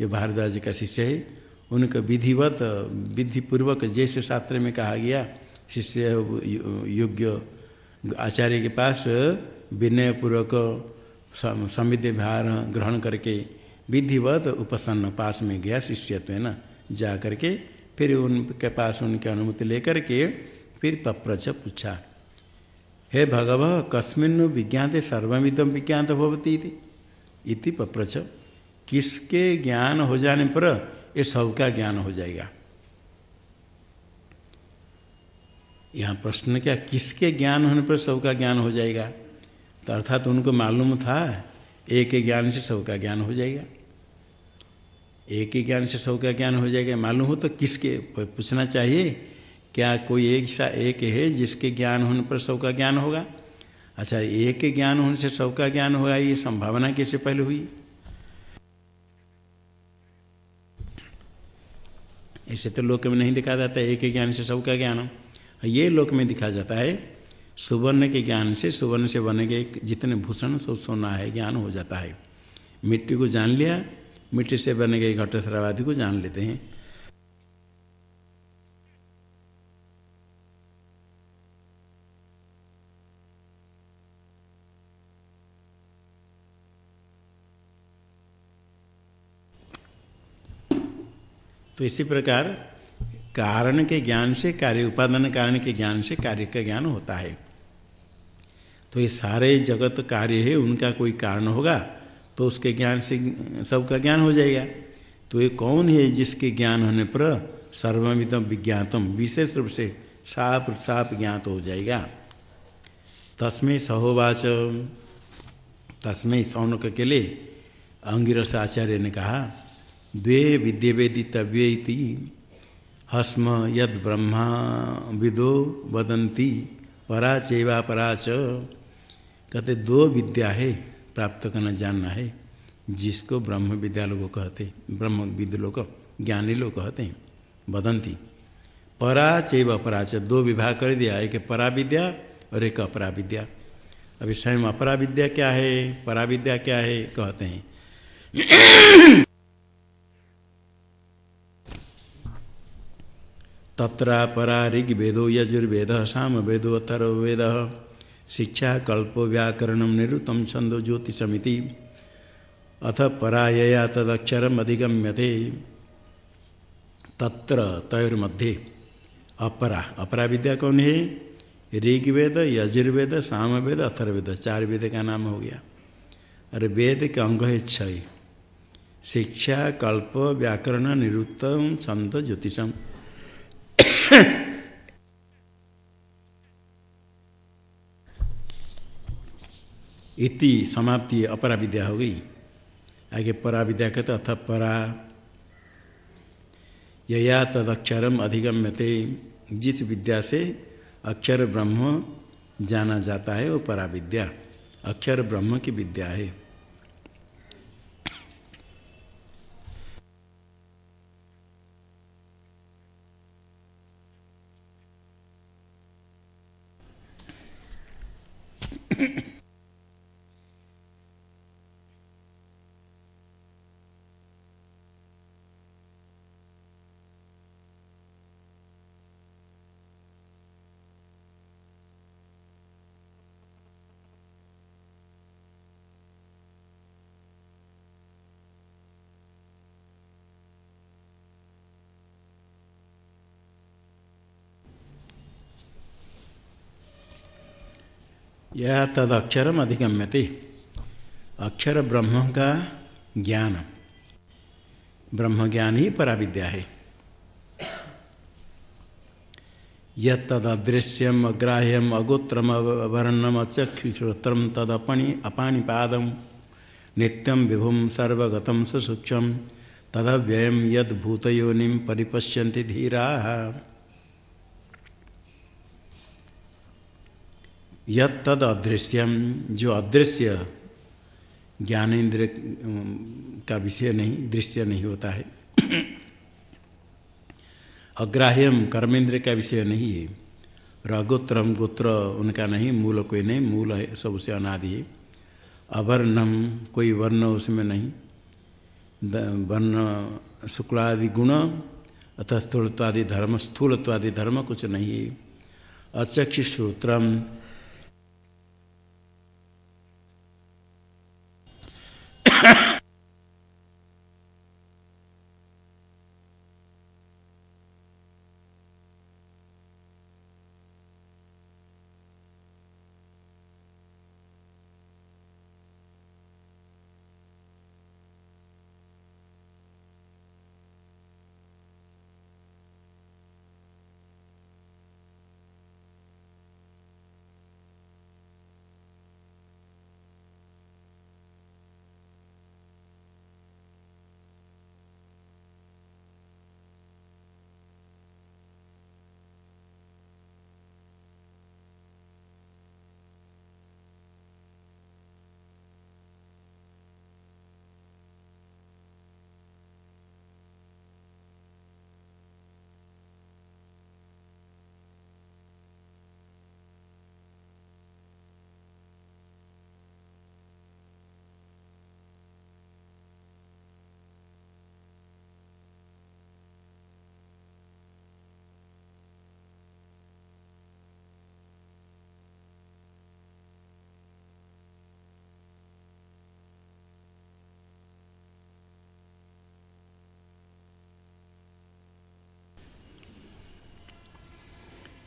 ये भारद्वाज का शिष्य है। उनका विधिवत, विधिपूर्वक जैसे शास्त्र में कहा गया, शिष्य योग्य आचार्य के पास विनयपूर्वक समिध भार ग्रहण करके विधिवत उपसन्न पास में गया शिष्यत्व, है ना? जा करके फिर उनके पास उनकी अनुमति लेकर के फिर पप्रच पूछा, हे भगव, कस्मिन विज्ञाते सर्वमिदम विज्ञात भवती इति? पप्रच, किसके ज्ञान हो जाने पर ये सबका ज्ञान हो जाएगा? यहाँ प्रश्न क्या, किसके ज्ञान होने पर सबका ज्ञान हो जाएगा? तो अर्थात तो उनको मालूम था, एक ज्ञान से सबका ज्ञान हो जाएगा। एक ही ज्ञान से सबका ज्ञान हो जाएगा। मालूम हो तो किसके पूछना चाहिए, क्या कोई एक सा एक है जिसके ज्ञान होने पर सबका ज्ञान होगा? अच्छा एक के ज्ञान होने से सबका ज्ञान होगा, ये संभावना कैसे पहले हुई? ऐसे तो लोक में नहीं दिखा जाता, एक ही ज्ञान से सबका ज्ञान। ये लोक में दिखा जाता है, सुवर्ण के ज्ञान से, सुवर्ण से बने गए जितने भूषण सब सोना है, ज्ञान हो जाता है। मिट्टी को जान लिया मिट्टी से बने गए घट आदि को जान लेते हैं। तो इसी प्रकार कारण के ज्ञान से कार्य, उपादान कारण के ज्ञान से कार्य का ज्ञान होता है। तो ये सारे जगत कार्य है, उनका कोई कारण होगा? तो उसके ज्ञान से सबका ज्ञान हो जाएगा। तो ये कौन है जिसके ज्ञान होने पर सर्वमितम विज्ञातम विशेष रूप से साप साप ज्ञात हो जाएगा। तस्में सहोवाच। तस्में सौनक के लिए अंगिरस आचार्य ने कहा, द्वे विद्यवेदितव्य हस्म यद ब्रह्मा विदो वदंती परा चेवा पराच कहते, दो विद्या है। प्राप्त करना जानना है, जिसको ब्रह्म विद्या लोग कहते ब्रह्म विद लोग, ज्ञानी लोग कहते हैं बदंती परा चैव अपराच दो विभाग कर दिया, एक परा विद्या और एक अपरा विद्या अभी स्वयं अपरा विद्या क्या है परा विद्या क्या है, कहते हैं। तत्रा परा ऋग्वेदो, यजुर्वेद साम वेदो अथर्वेद शिक्षा, कल्प, व्याकरण, निरुतम छंदो ज्योतिषमिति अथ परायया तदक्षरम अधिगम्यते। तत्र तयोर्मध्ये अपरा। अपरा विद्या कौन है? ऋग्वेद, यजुर्वेद, सामवेद अथर्वेद चार वेद का नाम हो गया। अरे वेद के अंग है छय शिक्षा, कल्प, व्याकरण निरुत्तम छंद, ज्योतिषम। इति समाप्ति अपरा विद्या हो गई। आगे परा विद्या कहते अथ परा। यया तदक्षरम अधिगम्यते। जिस विद्या से अक्षर ब्रह्म जाना जाता है, वो परा विद्या अक्षर ब्रह्म की विद्या है। यह तद अक्षरम अधिगम्यते। अक्षर ब्रह्म का ज्ञान ब्रह्म ज्ञान ही पराविद्या है। यद अदृश्यम अग्राह्यम, अगोत्रम वर्णम अचक्षुश्रोत्रम तदपणि अपाणिपादम, नित्यम, विभुम, सर्वगतम सुसूक्ष्म तदव्ययम यद भूतयोनिम परिपश्यन्ति धीरा। यद तद अदृश्यम जो अदृश्य ज्ञानेन्द्र का विषय नहीं, दृश्य नहीं होता है। अग्राह्यम कर्मेंद्र का विषय नहीं है। रगोत्रम गोत्र उनका नहीं, मूल कोई नहीं, मूल है सबसे अनादि है। अवर्णम कोई वर्ण उसमें नहीं। वर्ण शुक्लादि गुण, अतः स्थूलत्वादि धर्म स्थूलत्वादि धर्म कुछ नहीं है। अचक्षु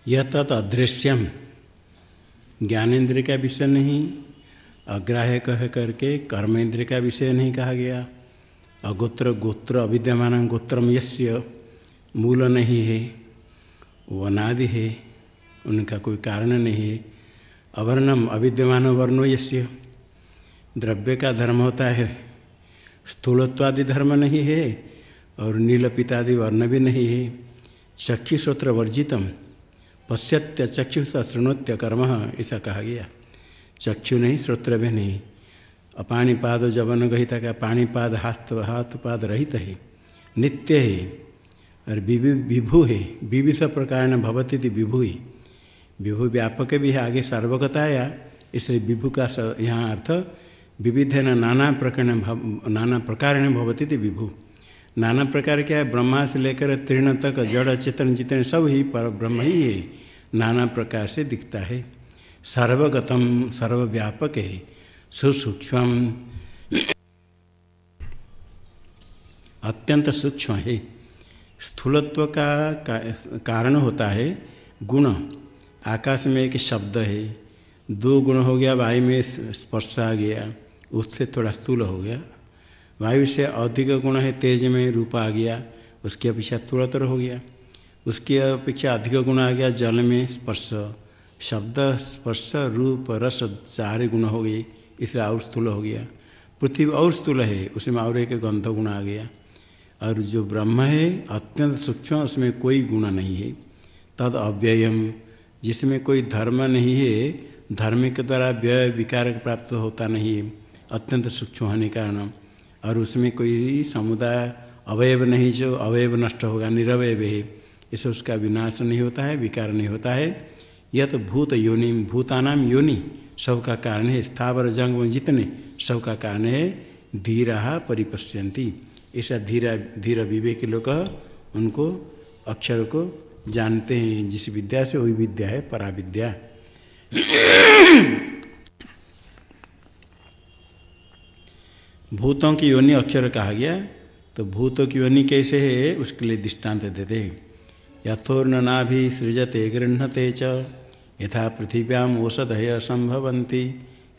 यह तत् अदृश्यम। ज्ञानेन्द्र का विषय नहीं, अग्राह्य कह करके कर्म इंद्रिय का विषय नहीं कहा गया। अगोत्र गोत्र अविद्यमान गोत्रम यस्य मूल नहीं है, वनादि है, उनका कोई कारण नहीं है। अवर्णम अविद्यमान वर्णो यस्य। द्रव्य का धर्म होता है, स्थूलत्वादि धर्म नहीं है, और नीलपितादि वर्ण भी नहीं है। चक्षुश्रोत्र वर्जितम। पश्यत्य चक्षुष शृणोत्य कर्म ऐसा कहा गया। चक्षु नहीं, श्रोत्र भी नहीं। अपाणीपाद जवन गहिता का पाणीपाद हाथ हाथ पाद रहित है। नित्य है और विभु है। विविध प्रकार भवती थी विभु ही। विभु व्यापक भी है, आगे सार्वगता आया इसलिए विभु का यहाँ अर्थ विविध नाना प्रकार नाना प्रकार भवती थी विभु। नाना प्रकार क्या है ब्रह्मा से लेकर तीर्ण तक, जड़, चेतन, जितने सब ही पर ब्रह्म ही है, नाना प्रकार से दिखता है। सर्वगतम, सर्वव्यापक है। सुसूक्ष्म अत्यंत सूक्ष्म है। स्थूलत्व का, कारण होता है गुण। आकाश में एक शब्द है। दो गुण हो गया, वायु में स्पर्श आ गया, उससे थोड़ा स्थूल हो गया। वायु से अधिक गुण है, तेज में रूप आ गया, उसकी अपेक्षा तुरतर हो गया। उसकी अपेक्षा अधिक गुण आ गया, जल में स्पर्श, शब्द स्पर्श, रूप, रस, चार गुण हो गए इसलिए और स्थूल हो गया। पृथ्वी और स्थूल है, उसमें और एक गंध गुण आ गया। और जो ब्रह्म है, अत्यंत सूक्ष्म, उसमें कोई गुण नहीं है। तद अव्ययम, जिसमें कोई धर्म नहीं है, धर्म के द्वारा व्यय विकार प्राप्त होता नहीं है, अत्यंत सूक्ष्म होने कारण। और उसमें कोई समुदाय अवयव नहीं, जो अवयव नष्ट होगा, निरवयव है, इसे उसका विनाश नहीं होता है, विकार नहीं होता है। यह तो भूत योनि भूतानाम योनि सब का कारण है, स्थावर जंग जितने सब का कारण है, धीरा परिपश्यंती ऐसा धीरा धीरा विवेक लोग उनको, अक्षर को जानते हैं, जिस विद्या से वही विद्या है, पराविद्या। भूतों की योनि अक्षर कहा गया तो भूतों की योनि कैसे है, उसके लिए दृष्टांत देते हैं यथोर्ण नाभि सृजते गृहते च। यथा पृथिव्याम औषधय संभवती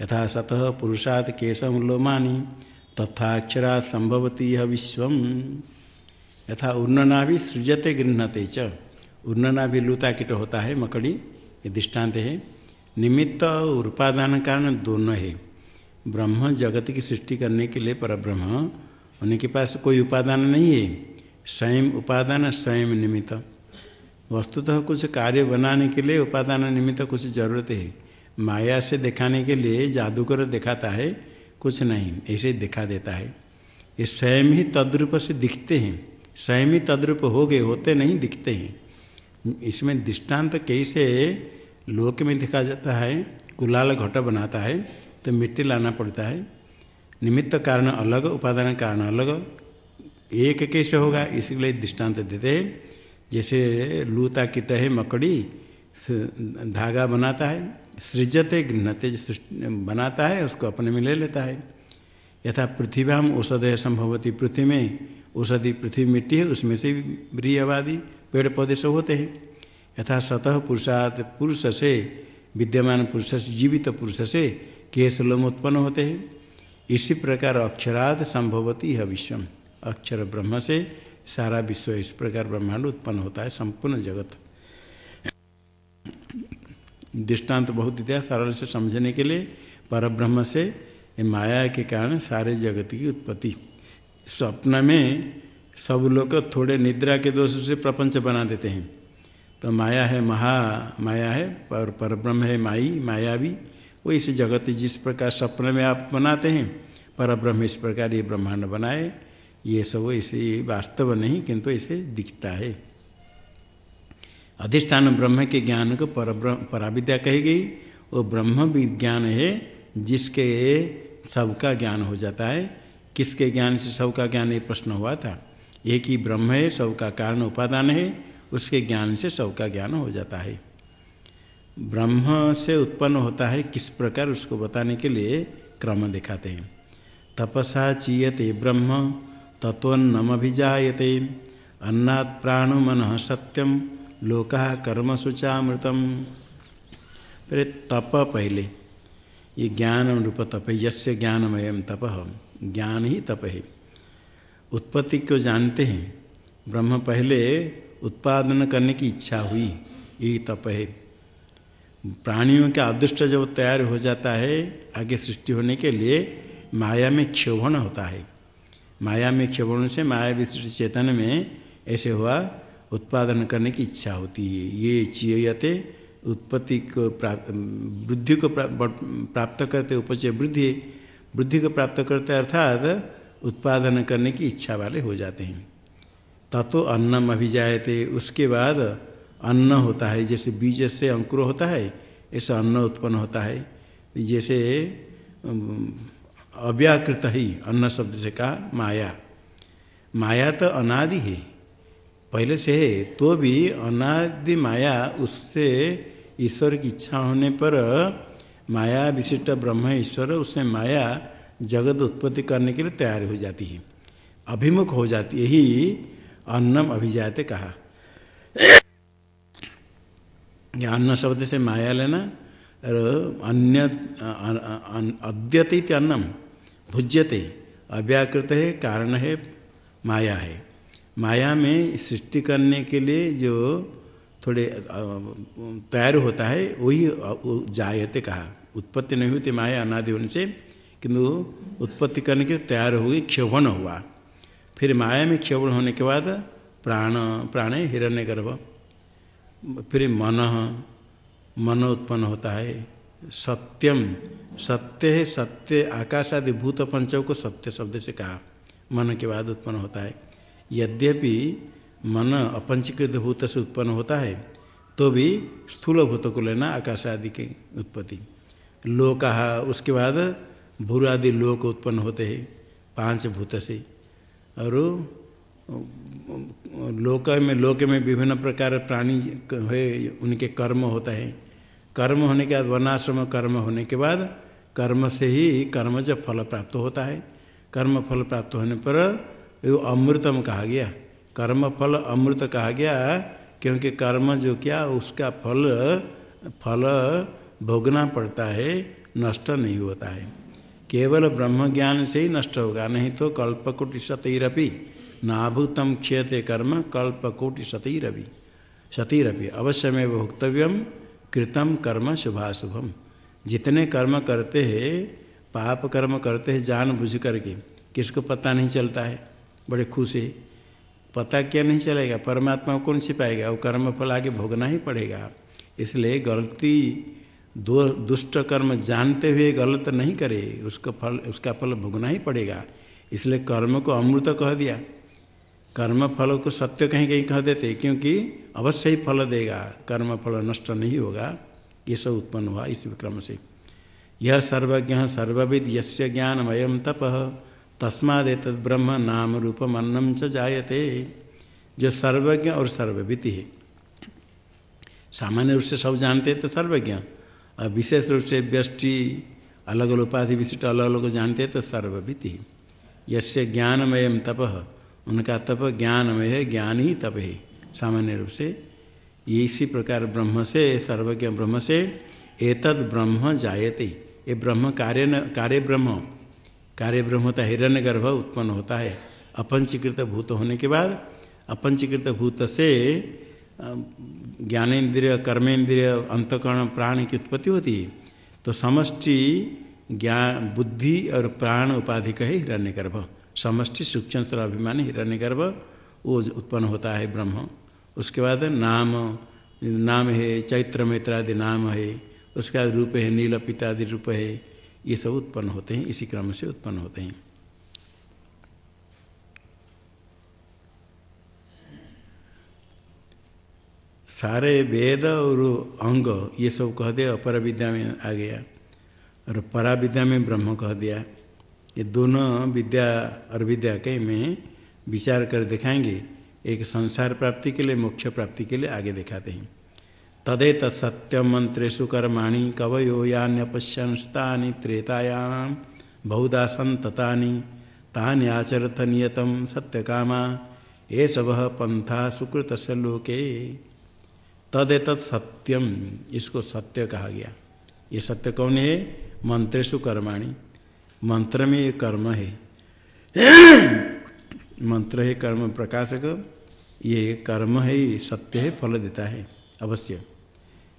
यथा सतः पुरुषात् केशम लोमानी। तथा अक्षरा संभवती यह विश्व यथा उन्ननाभि सृजते गृहते च। उन्ननाभि लूता किट होता है, मकड़ी, ये दृष्टांत है। निमित्त और कारण दोनों है। ब्रह्म जगत की सृष्टि करने के लिए पर ब्रह्म उनके पास कोई उपादान नहीं है। स्वयं उपादान, स्वयं निमित्त। वस्तुतः कुछ कार्य बनाने के लिए उपादान निमित्त कुछ ज़रूरत है। माया से दिखाने के लिए जादूगर दिखाता है, कुछ नहीं, ऐसे दिखा देता है। ये स्वयं ही तद्रूप से दिखते हैं। स्वयं ही तद्रूप हो गए, होते नहीं, दिखते हैं। इसमें दृष्टांत कैसे लोक में दिखा जाता है, कुलाल घट बनाता है। तो मिट्टी लाना पड़ता है। निमित्त कारण अलग, उपादान कारण अलग। एक कैसे होगा इसलिए दृष्टांत देते हैं। जैसे लूता कीट है, मकड़ी धागा बनाता है। सृजते गृहते बनाता है, उसको अपने में ले लेता है। यथा पृथ्वी पृथ्व्याम औषधय संभवती पृथ्वी में। औषधि पृथ्वी मिट्टी है, उसमें से ब्रियवादी पेड़ पौधे सब होते हैं। यथा सतह पुरुषात पुरुष से, विद्यमान पुरुष से, जीवित पुरुष से केस लोम उत्पन्न होते हैं। इसी प्रकार अक्षराद संभवती है विश्वम। अक्षर ब्रह्म से सारा विश्व इस प्रकार ब्रह्मांड उत्पन्न होता है, संपूर्ण जगत। दृष्टांत बहुत दिया सरल से समझने के लिए। पर ब्रह्म से माया के कारण सारे जगत की उत्पत्ति। स्वप्न में सब लोग थोड़े निद्रा के दोष से प्रपंच बना देते हैं। तो माया है महा, माया है पर पर ब्रह्म है माई माया भी वो इस जगत जिस प्रकार सपने में आप बनाते हैं, पर ब्रह्म इस प्रकार ये ब्रह्मांड बनाए, ये सब ऐसे वास्तव नहीं, किंतु ऐसे दिखता है। अधिष्ठान ब्रह्म के ज्ञान को पर पराविद्या कही गई। वो ब्रह्म विज्ञान है, जिसके सबका ज्ञान हो जाता है। किसके ज्ञान से सबका ज्ञान, ये प्रश्न हुआ था। एक ही ब्रह्म है, सबका कारण उपादान है, उसके ज्ञान से सबका ज्ञान हो जाता है। ब्रह्म से उत्पन्न होता है, किस प्रकार, उसको बताने के लिए क्रम दिखाते हैं। तपसा चीयते ब्रह्म तत्वन्नमभिजाते अन्नात् प्राणु मन सत्यम लोका कर्म सुचामृतम फिर तप पहले। ये ज्ञान रूप तप, यस्य ज्ञानमय तप, ज्ञान ही तप है। उत्पत्ति को जानते हैं। ब्रह्म पहले उत्पादन करने की इच्छा हुई, ये तप है। प्राणियों का अदृष्ट जब तैयार हो जाता है, आगे सृष्टि होने के लिए माया में क्षोभण होता है। माया में क्षोभण से माया विशिष्ट चेतन में ऐसे हुआ, उत्पादन करने की इच्छा होती है। ये चीयते उत्पत्ति को वृद्धि को प्राप्त करते उपचय वृद्धि वृद्धि को प्राप्त करते अर्थात उत्पादन करने की इच्छा वाले हो जाते हैं। तत्व अन्नम अभिजायते, उसके बाद अन्न होता है, जैसे बीज से अंकुर होता है, ऐसे अन्न उत्पन्न होता है। जैसे अव्याकृत ही अन्न शब्द से कहा, माया। माया तो अनादि है। पहले से है तो भी अनादि माया, उससे ईश्वर की इच्छा होने पर माया विशिष्ट ब्रह्म ईश्वर, उससे माया जगत उत्पत्ति करने के लिए तैयार हो जाती है। अभिमुख हो जाती यही अन्नम अभिजाते कहा। अन्न शब्द से माया लेना और अन्य अद्यते अन्नम भुज्यते, अव्याकृत है, कारण है, माया है। माया में सृष्टि करने के लिए जो थोड़े तैयार होता है, वही जायते कहा। उत्पत्ति नहीं हुई थी माया अनादि होने से, किंतु उत्पत्ति करने के लिए तैयार हुई क्षोभन हुआ। फिर माया में क्षोभन होने के बाद प्राण प्राण हिरण्य गर्भ फिर मन मन उत्पन्न होता है। सत्यम, सत्य है, सत्य, आकाश आदि भूत पंचों को सत्य शब्द से कहा। मन के बाद उत्पन्न होता है। यद्यपि मन अपंचीकृत भूत से उत्पन्न होता है तो भी स्थूल भूत को लेना आकाश आदि की उत्पत्ति। लोक, उसके बाद भूर आदि लोक उत्पन्न होते हैं, पाँच भूत से। और लोक में लोक में विभिन्न प्रकार प्राणी है उनके कर्म होता है। कर्म होने के बाद वर्णाश्रम कर्म होने के बाद कर्म से ही कर्म जब फल प्राप्त होता है। कर्म फल प्राप्त होने पर वो अमृतम कहा गया। कर्म फल अमृत कहा गया, क्योंकि कर्म जो क्या, उसका फल फल भोगना पड़ता है, नष्ट नहीं होता है। केवल ब्रह्म ज्ञान से ही नष्ट होगा, नहीं तो कल्पकुटि सतरपि नाभूतम क्षयते कर्म कल्पकोटि सतीरवि सतीरवि अवश्य में भोक्तव्यम कृतम कर्म शुभाशुभम। जितने कर्म करते हैं, पाप कर्म करते हैं, जान बुझ करके, किसको पता नहीं चलता है? बड़े खुश है। पता क्या नहीं चलेगा? परमात्मा कौन छिपाएगा? वो कर्म फल आगे भोगना ही पड़ेगा। इसलिए गलती, दो, दुष्ट कर्म जानते हुए गलत नहीं करे, उसका फल उसका फल भोगना ही पड़ेगा। इसलिए कर्म को अमृत कह दिया। कर्म फल को सत्य कहीं कहीं कह देते, क्योंकि अवश्य ही फल देगा कर्म फल नष्ट नहीं होगा, ये सब उत्पन्न हुआ इस विक्रम से। यह सर्वज्ञ सर्वविद, यस्य ज्ञानमय तप तस्माद ब्रह्म नाम रूपम अन्नम च जायते। जो सर्वज्ञ और सर्वविति है, सामान्य रूप से सब जानते हैं तो सर्वज्ञ, और विशेष रूप से व्यष्टि अलग अलग उपाधि विशिष्ट अलग अलग जानते हैं तो सर्वविति यस्य ज्ञानमय तप उनका तप ज्ञान में है, ज्ञान ही तप है। सामान्य रूप से ये इसी प्रकार ब्रह्म से, सर्वज्ञ ब्रह्म से एतद ब्रह्म जायते। ये ब्रह्म कार्य न, कार्य ब्रह्म। कार्य ब्रह्म ब्रह्मता हिरण्य गर्भ उत्पन्न होता है। अपंचीकृत भूत होने के बाद अपंचीकृत भूत से ज्ञानेन्द्रिय कर्मेंद्रिय अंतकरण, प्राण की उत्पत्ति होती है। तो समष्टि ज्ञान बुद्धि और प्राण उपाधि का ही हिरण्य गर्भ समष्टि सूक्ष्म स्वर अभिमानी हिरण्य गर्भ वो उत्पन्न होता है ब्रह्म। उसके बाद नाम नाम है चैत्र मित्रादि नाम है, उसके बाद रूप है नील पितादि रूप है, ये सब उत्पन्न होते हैं, इसी क्रम से उत्पन्न होते हैं। सारे वेद और अंग, ये सब कह दिया अपर विद्या में आ गया। और परा विद्या में ब्रह्म कह दिया। ये दोनों विद्या और विद्या के में विचार कर दिखाएँगे। एक संसार प्राप्ति के लिए, मोक्ष प्राप्ति के लिए आगे दिखाते हैं। तदे तत्सत्यम मंत्रेशु कर्माणी कवयो यान्यपश्यंस्तानि त्रेतायाम बहुधा संततानि तानि आचरत नियतम सत्य कामा ये सब पंथा सुकृत लोके। तदेत सत्यम, इसको सत्य कहा गया। ये सत्य कौन है? मंत्रेशु कर्माणी। मंत्र में ये कर्म है। मंत्र है, कर्म प्रकाशक। ये कर्म है सत्य है, फल देता है। अवश्य।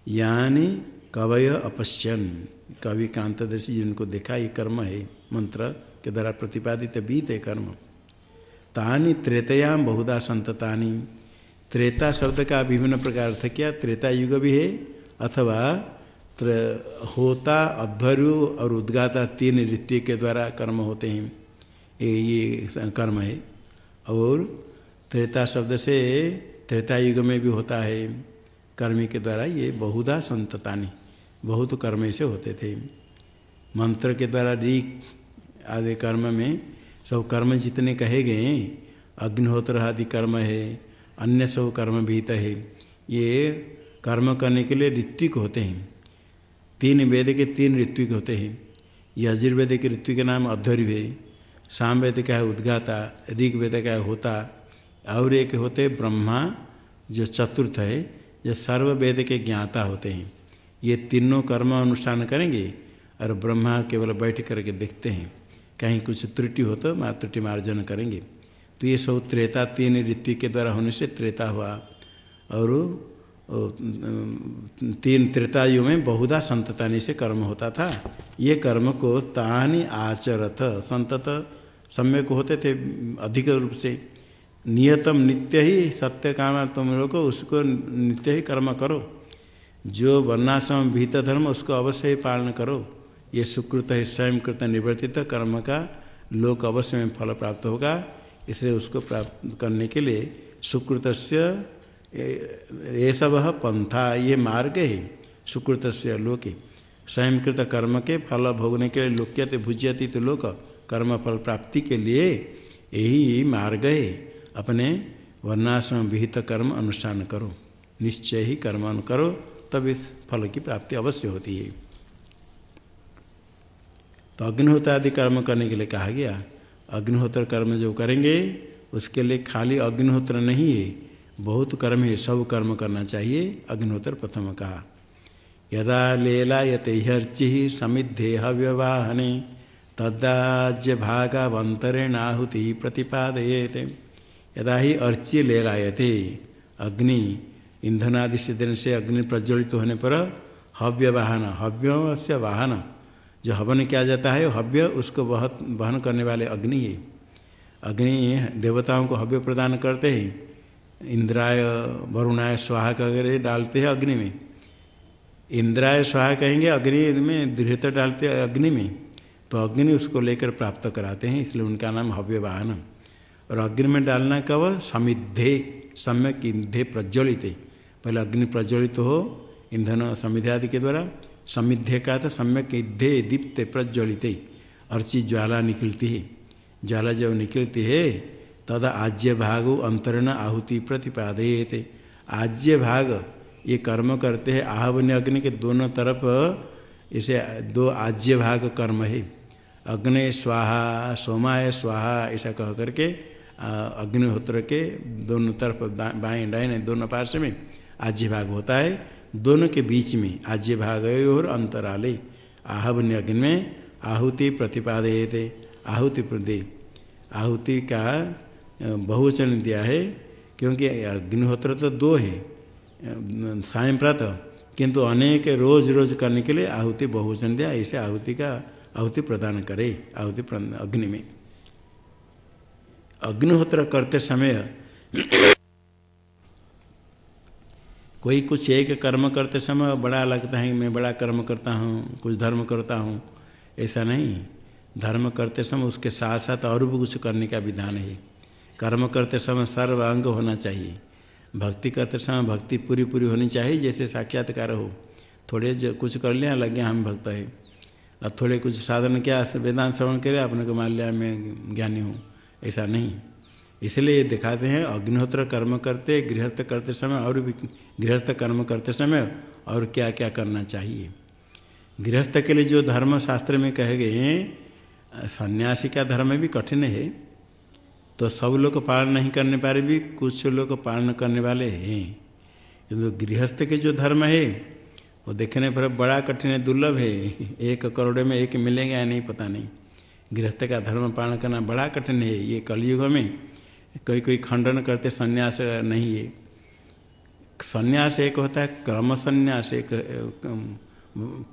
यानी कवय अपश्यन। कवि कांतदर्शी जिनको देखा, ये कर्म है, मंत्र के द्वारा प्रतिपादित बीत है कर्म। तानी त्रेतयाम बहुधा संततानी। त्रेता शब्द का विभिन्न प्रकार अर्थ किया? त्रेता युग भी है, अथवा होता, अध्वर्यु और उद्गाता तीन ऋतु के द्वारा कर्म होते हैं। ये ये कर्म है। और त्रेता शब्द से त्रेता युग में भी होता है। कर्मी के द्वारा ये बहुधा संततानी, बहुत कर्म से होते थे। मंत्र के द्वारा ऋक आदि कर्म में सब कर्म जितने कहे गए अग्निहोत्र आदि कर्म है, अन्य सब कर्म भीत है, ये कर्म करने के लिए ऋत्विक होते हैं। तीन वेद के तीन ऋत्विक होते हैं। यजुर्वेद के ऋतु के नाम अध्वर्य है साम वेद का है उद्गाता ऋग्वेद का है होता, और एक होते ब्रह्मा, जो चतुर्थ है, जो सर्ववेद के ज्ञाता होते हैं। ये तीनों कर्म अनुष्ठान करेंगे और ब्रह्मा केवल बैठ करके देखते हैं। कहीं कुछ त्रुटि हो तो माँ त्रुटि मार्जन करेंगे। तो ये सब त्रेता, तीन ऋतु के द्वारा होने से त्रेता हुआ। और तीन त्रेतायु में बहुधा संततानी से कर्म होता था। ये कर्म को तानी आचरत, संतत सम्यक होते थे अधिक रूप से। नियतम नित्य ही सत्य काम तुम लोग उसको नित्य ही कर्म करो। जो वर्णाश्रम भीत धर्म, उसको अवश्य ही पालन करो। ये सुकृत है स्वयं कृत निवर्तित कर्म का लोक अवश्य में फल प्राप्त होगा। इसलिए उसको प्राप्त करने के लिए सुकृत ये सब पंथा, ये मार्ग है सुकृत से लोके। स्वयंकृत कर्म के फल भोगने के लिए लोक्यते भुज्यति तो लोक कर्म फल प्राप्ति के लिए यही मार्ग है। अपने वर्णाश्रम विहित कर्म अनुष्ठान करो, निश्चय ही कर्म करो, तब इस फल की प्राप्ति अवश्य होती है। तो अग्निहोत्र आदि कर्म करने के लिए कहा गया, अग्निहोत्र कर्म जो करेंगे, उसके लिए खाली अग्निहोत्र नहीं है बहुत कर्म है, सब कर्म करना चाहिए, अग्निहोत्र प्रथम कहा। यदा लेला यतेहर्चि समिद्धे हव्यवाहने तदाज्य भागावंतरेण आहुति प्रतिपादयेते। यदा ही अर्च्य लेलायते, अग्नि ईंधनादि से दिन से अग्नि प्रज्वलित होने पर हव्य वाहन, हव्य से वाहन, जो हवन किया जाता है, हव्य, उसको वह वहन करने वाले अग्नि है। अग्नि देवताओं को हव्य प्रदान करते हैं। इंद्राय वरुणाय स्वाहा वगैरह डालते हैं अग्नि में। इंद्राय स्वाहा कहेंगे, अग्नि में दृढ़ता डालते हैं अग्नि में। तो अग्नि उसको लेकर प्राप्त कराते हैं, इसलिए उनका नाम हव्य वाहन और अग्नि में डालना कब? समिद्धे, सम्यक ईंधे प्रज्वलित। पहले अग्नि प्रज्वलित हो, ईंधन समिधि आदि के द्वारा समिध्य का तो सम्यक ईधे दीप्त प्रज्वलित। अर्ची ज्वाला निकलती है। ज्वाला जब निकलती है तदा आज्य भाग अंतरण आहुति प्रतिपादयत। आज्य भाग ये कर्म करते हैं आहवन्य अग्नि के दोनों तरफ़, इसे दो आज्य भाग कर्म है। अग्नि स्वाहा, सोमाय स्वाहा, ऐसा कह करके अग्निहोत्र के दोनों तरफ़ बाएँ डाएँ दोनों पार्श्व में आज्य भाग होता है। दोनों के बीच में आज्य भाग और अंतराले। आहवन अग्नि में आहुति प्रतिपादयते, आहुति प्रदे। आहुति का बहुवचन दिया है, क्योंकि अग्निहोत्र तो दो है, सायं प्रातः, किंतु अनेक रोज रोज करने के लिए आहुति बहुवचन दिया ऐसे आहुति का आहुति प्रदान करे, आहुति अग्नि में। अग्निहोत्र करते समय कोई कुछ एक कर्म करते समय बड़ा लगता है, मैं बड़ा कर्म करता हूँ, कुछ धर्म करता हूँ, ऐसा नहीं। धर्म करते समय उसके साथ साथ और भी कुछ करने का विधान है। कर्म करते समय सर्व अंग होना चाहिए। भक्ति करते समय भक्ति पूरी पूरी होनी चाहिए, जैसे साक्षात्कार हो। थोड़े जो कुछ कर लिया लग गया हम भक्त है। अब थोड़े कुछ साधन क्या, वेदांत श्रवण करे, अपने को मान लिया मैं ज्ञानी हूँ। ऐसा नहीं। इसलिए दिखाते हैं, अग्निहोत्र कर्म करते, गृहस्थ करते समय और भी, गृहस्थ कर्म करते समय और क्या क्या करना चाहिए। गृहस्थ के लिए जो धर्म शास्त्र में कहे गए हैं, सन्यासी का धर्म भी कठिन है। तो सब लोग पालन नहीं करने पारे भी कुछ लोग पालन करने वाले हैं। किंतु गृहस्थ के जो धर्म है, वो देखने पर बड़ा कठिन है, दुर्लभ है। एक करोड़ में एक मिलेंगे या नहीं पता नहीं। गृहस्थ का धर्म पालन करना बड़ा कठिन है ये कलयुग में। कोई कोई खंडन करते संन्यास नहीं है। संन्यास एक होता है, क्रम संन्यास एक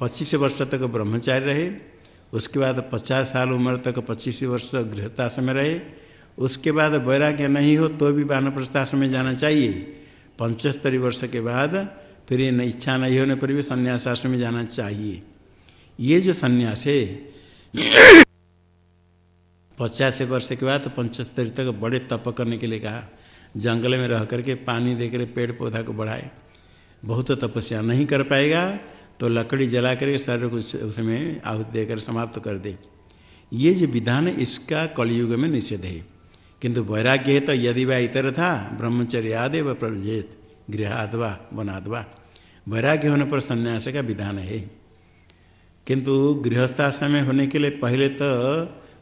पच्चीस वर्ष तक ब्रह्मचारी रहे। उसके बाद पचास साल उम्र तक पच्चीस वर्ष गृहस्थाश्रम में रहे। उसके बाद वैराग्य नहीं हो तो भी वानप्रस्थाश्रम में जाना चाहिए। पंचस्तरी वर्ष के बाद फिर ये इच्छा नहीं होने पर भी संन्यास आश्रम में जाना चाहिए। ये जो संन्यास है, पचास वर्ष के बाद पंचस्तरी तक बड़े तप करने के लिए कहा। जंगल में रह करके पानी देकर पेड़ पौधा को बढ़ाए। बहुत तपस्या नहीं कर पाएगा तो लकड़ी जला करके शरीर को उसमें आहुति देकर समाप्त कर दे। ये जो विधान इसका कलयुग में निषेध है। किंतु वैराग्य है तो यदि वह इतर था ब्रह्मचर्य आदेव प्रजेत गृहादवा, वनादवा। वैराग्य होने पर संन्यास का विधान है। किंतु गृहस्थाश्रम होने के लिए पहले तो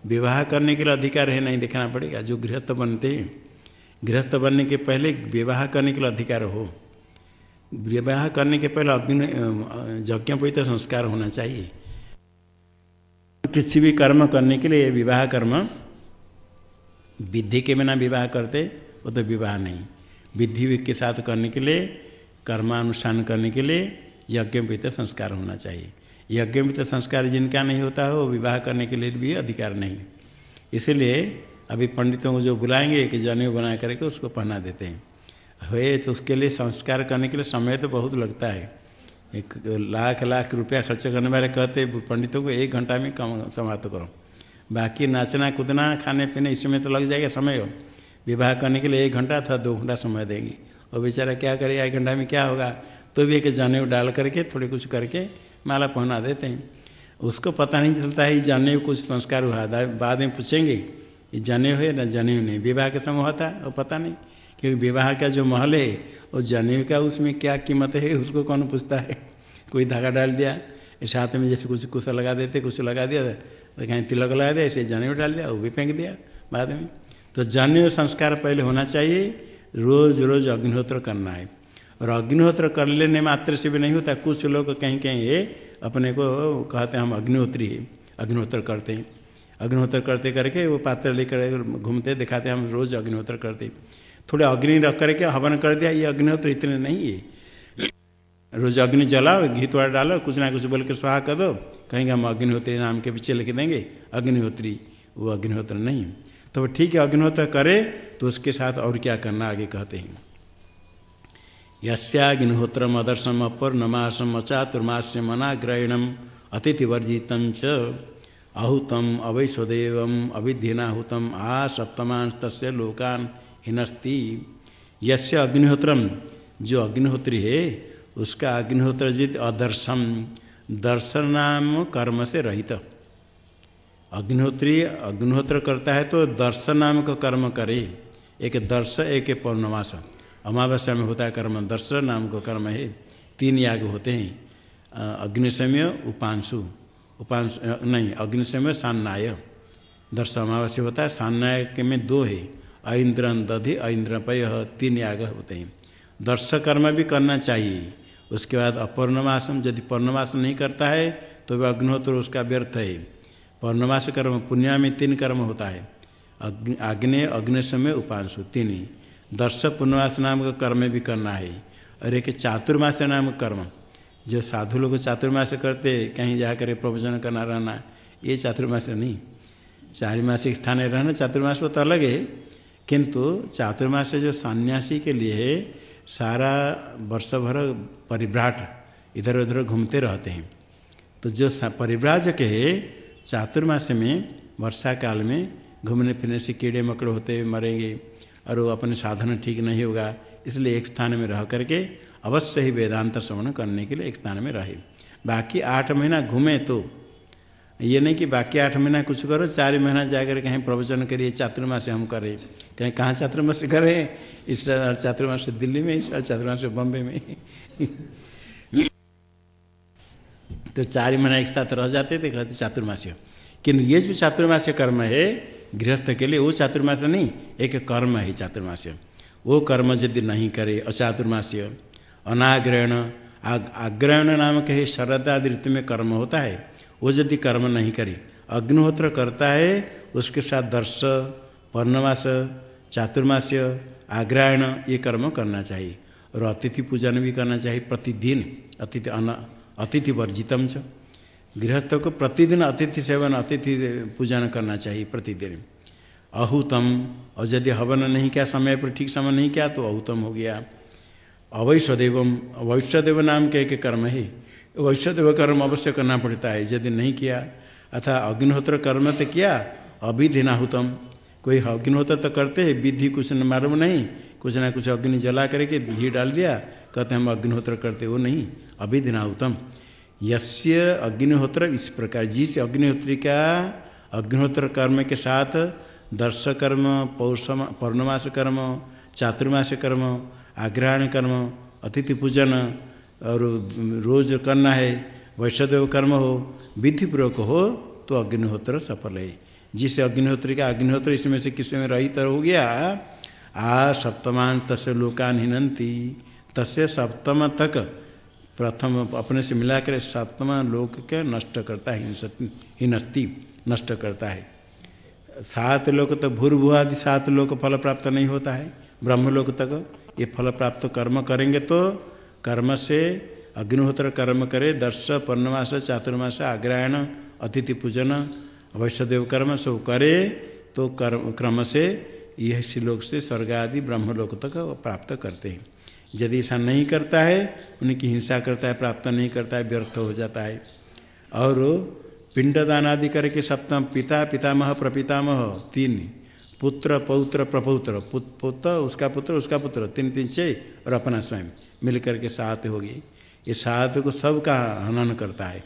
विवाह करने के लिए अधिकार है, नहीं देखना पड़ेगा। जो गृहस्थ बनते हैं, गृहस्थ बनने के पहले विवाह करने के लिए अधिकार हो। विवाह करने के पहले अग्नि यज्ञोपहित संस्कार होना चाहिए। किसी भी कर्म करने के लिए विवाह कर्म विधि के बिना विवाह करते, वो तो विवाह नहीं। विधि के साथ करने के लिए, कर्मानुष्ठान करने के लिए यज्ञ यज्ञोपहित संस्कार होना चाहिए। यज्ञ यज्ञोपहित संस्कार जिनका नहीं होता हो विवाह करने के लिए भी अधिकार नहीं। इसलिए अभी पंडितों को जो बुलाएँगे कि जनेऊ बना करके उसको पहना देते हैं। हुए तो उसके लिए संस्कार करने के लिए समय तो बहुत लगता है। एक लाख लाख रुपया खर्च करने वाले कहते पंडितों को एक घंटा में कम समाप्त करो। बाकी नाचना कूदना खाने पीने इसमें तो लग जाएगा समय हो। विवाह करने के लिए एक घंटा अथवा दो घंटा समय देंगे। और बेचारा क्या करेगा एक घंटा में क्या होगा? तो भी एक जनेऊ डाल करके, थोड़े कुछ करके माला पहना देते हैं। उसको पता नहीं चलता है जनेऊ कुछ संस्कार हुआ। बाद में पूछेंगे, ये जनेऊ है ना जनेऊ नहीं? विवाह के समय होता है, और पता नहीं, क्योंकि विवाह का जो महल है, और जनेऊ का उसमें क्या कीमत है, उसको कौन पूछता है? कोई धागा डाल दिया, साथ में जैसे कुछ कुछ लगा देते, कुछ लगा दिया तो कहीं, तिलक लगा दिया ऐसे जनेऊ डाल दिया, वो भी फेंक दिया, बाद में। तो जनेऊ संस्कार पहले होना चाहिए, रोज रोज अग्निहोत्र करना है। और अग्निहोत्र कर लेने मात्र से भी नहीं होता, कुछ लोग कहीं कहीं, ये अपने को कहते हैं, हम अग्निहोत्री है, अग्निहोत्र करते हैं। अग्निहोत्र करते करके वो पात्र लेकर घूमते, दिखाते, हम रोज अग्निहोत्र करते थोड़े अग्नि रख करके हवन कर दिया, ये अग्निहोत्र इतने नहीं है। रोज अग्नि जलाओ घी थोड़ा डालो, कुछ ना कुछ बोल के स्वाहा कर दो। कहेंगे हम अग्निहोत्री नाम के पीछे लिख देंगे, अग्निहोत्री, वो अग्निहोत्र नहीं। तो ठीक है, अग्निहोत्र करे तो उसके साथ और क्या करना आगे कहते हैं। यस्याग्निहोत्र मदर्शम अपर नमासम अचातुर्मास्य मनाग्रहणम अतिथिवर्जित अहुतम अवैस्वदेव अविध्यनाहुतम आ सप्तमांत लोकान हिनस्ति। यस्य अग्निहोत्रम, जो अग्निहोत्री है, उसका अग्निहोत्र जित अदर्शम। दर्शन नाम कर्म से रहित। अग्निहोत्री अग्निहोत्र करता है तो दर्शन नाम का कर्म करे। एक दर्श, एक पौर्णमास। अमावस्या में होता है कर्म दर्शन नाम का कर्म है। तीन याग होते हैं। अग्निशमय, उपांशु। उपांशु नहीं, अग्निशमय, सान्नाय। दर्श अमावस्या होता है, सान्नाय के में दो है। ऐन्द्रन दधि ऐन्द्रपय तीन याग होते हैं। दर्श कर्म भी करना चाहिए। उसके बाद अपौर्णमासम यदि पौर्णमास नहीं करता है तो वह अग्निहोत्र उसका व्यर्थ है। पौर्णमास कर्म पुण्य में तीन कर्म होता है। अग्नि अग्नि अग्निशमय उपांशु, तीन। ही दर्श पूर्णमास नाम का कर्म भी करना है। और एक चातुर्मास नाम कर्म। जो साधु लोग चातुर्मास करते कहीं जाकर प्रवचन करना रहना, ये चातुर्मास नहीं। चार मासिक स्थान रहना चातुर्मास तो अलग है। किंतु चातुर्मास जो सन्यासी के लिए सारा वर्ष भर परिभ्राट इधर उधर घूमते रहते हैं। तो जो परिव्राजक है चातुर्मास में वर्षा काल में घूमने फिरने से कीड़े मकड़े होते हुए मरेंगे और वो अपने साधन ठीक नहीं होगा, इसलिए एक स्थान में रह करके अवश्य ही वेदांत श्रवण करने के लिए एक स्थान में रहे। बाकी आठ महीना घूमे तो ये नहीं कि बाकी आठ महीना कुछ करो, चार महीना जाकर कहीं प्रवचन करिए, चातुर्मास हम करें। कहीं कहाँ चातुर्मास करें? इस चातुर्मास दिल्ली में इस चातुर्मास बम्बे में। तो चार महीना एक साथ रह जाते थे, कहते चातुर्मास्य किंतु ये जो चातुर्मास्य कर्म है, गृहस्थ के लिए वो चातुर्मास्य नहीं, एक कर्म है चातुर्मास्य वो कर्म यदि नहीं करे अचातुर्मास्य अनाग्रहण आग्रहण नाम कहे शरदादि ऋतु में कर्म होता है। वो यदि कर्म नहीं करे, अग्निहोत्र करता है, उसके साथ दर्श, पर्णमास चातुर्मास्य आग्रायण, ये कर्म करना चाहिए। और अतिथि पूजन भी करना चाहिए प्रतिदिन, अतिथि अन, अतिथि वर्जितम च। गृहस्थ को प्रतिदिन अतिथि सेवन, अतिथि पूजन करना चाहिए प्रतिदिन। अहूतम, और यदि हवन नहीं किया, समय पर ठीक समय नहीं किया तो अहूतम हो गया। अवैश्वदेवम वैश्वदेव नाम के एक कर्म है। वैश्वदेव कर्म अवश्य करना पड़ता है। यदि नहीं किया, अथा अग्निहोत्र कर्म तो किया अभिधिनाहुतम कोई अग्निहोत्र तो करते हैं, विधि कुछ न मालूम नहीं, कुछ ना कुछ अग्नि जला करके घी डाल दिया, कहते हम अग्निहोत्र करते वो नहीं अभिधिनाहुतम यस्य अग्निहोत्र, इस प्रकार जिस अग्निहोत्री का अग्निहोत्र कर्म के साथ दर्श कर्म पौषम पौर्णमास कर्म, चातुर्मास कर्म, आग्रहण कर्म, अतिथि पूजन और रोज करना है वैष्णदेव कर्म हो, विधिपूर्वक हो तो अग्निहोत्र सफल है। जिस अग्निहोत्री का अग्निहोत्र इसमें से किसी में रहित हो गया, आ सप्तमान तस् लोकान हिनंती तस्य सप्तम तक प्रथम अपने से मिलाकर सप्तम लोक के नष्ट करता है हिनस्ती नष्ट करता है। सात लोक तो भूर्भुआदि सात लोक फल प्राप्त नहीं होता है, ब्रह्मलोक तक ये फल प्राप्त कर्म करेंगे तो कर्म से, अग्निहोत्र कर्म करे, दर्श, पर्णमास, चातुर्मास, आग्रायण, अतिथि पूजन वैश्वदेव कर्म सब करे तो कर्म, क्रम से यह श्लोक से स्वर्ग आदि ब्रह्मलोक तक प्राप्त करते हैं। यदि ऐसा नहीं करता है, उनकी हिंसा करता है, प्राप्त नहीं करता है, व्यर्थ हो जाता है। और पिंडदान आदि करके सप्तम पिता, पितामह, प्रपितामह, तीन पुत्र, पौत्र, प्रपौत्र। पुत पुत्र उसका पुत्र उसका पुत्र। तीन तीन छः और अपना स्वयं मिल करके सात हो गई ये सात को सब का हनन करता है।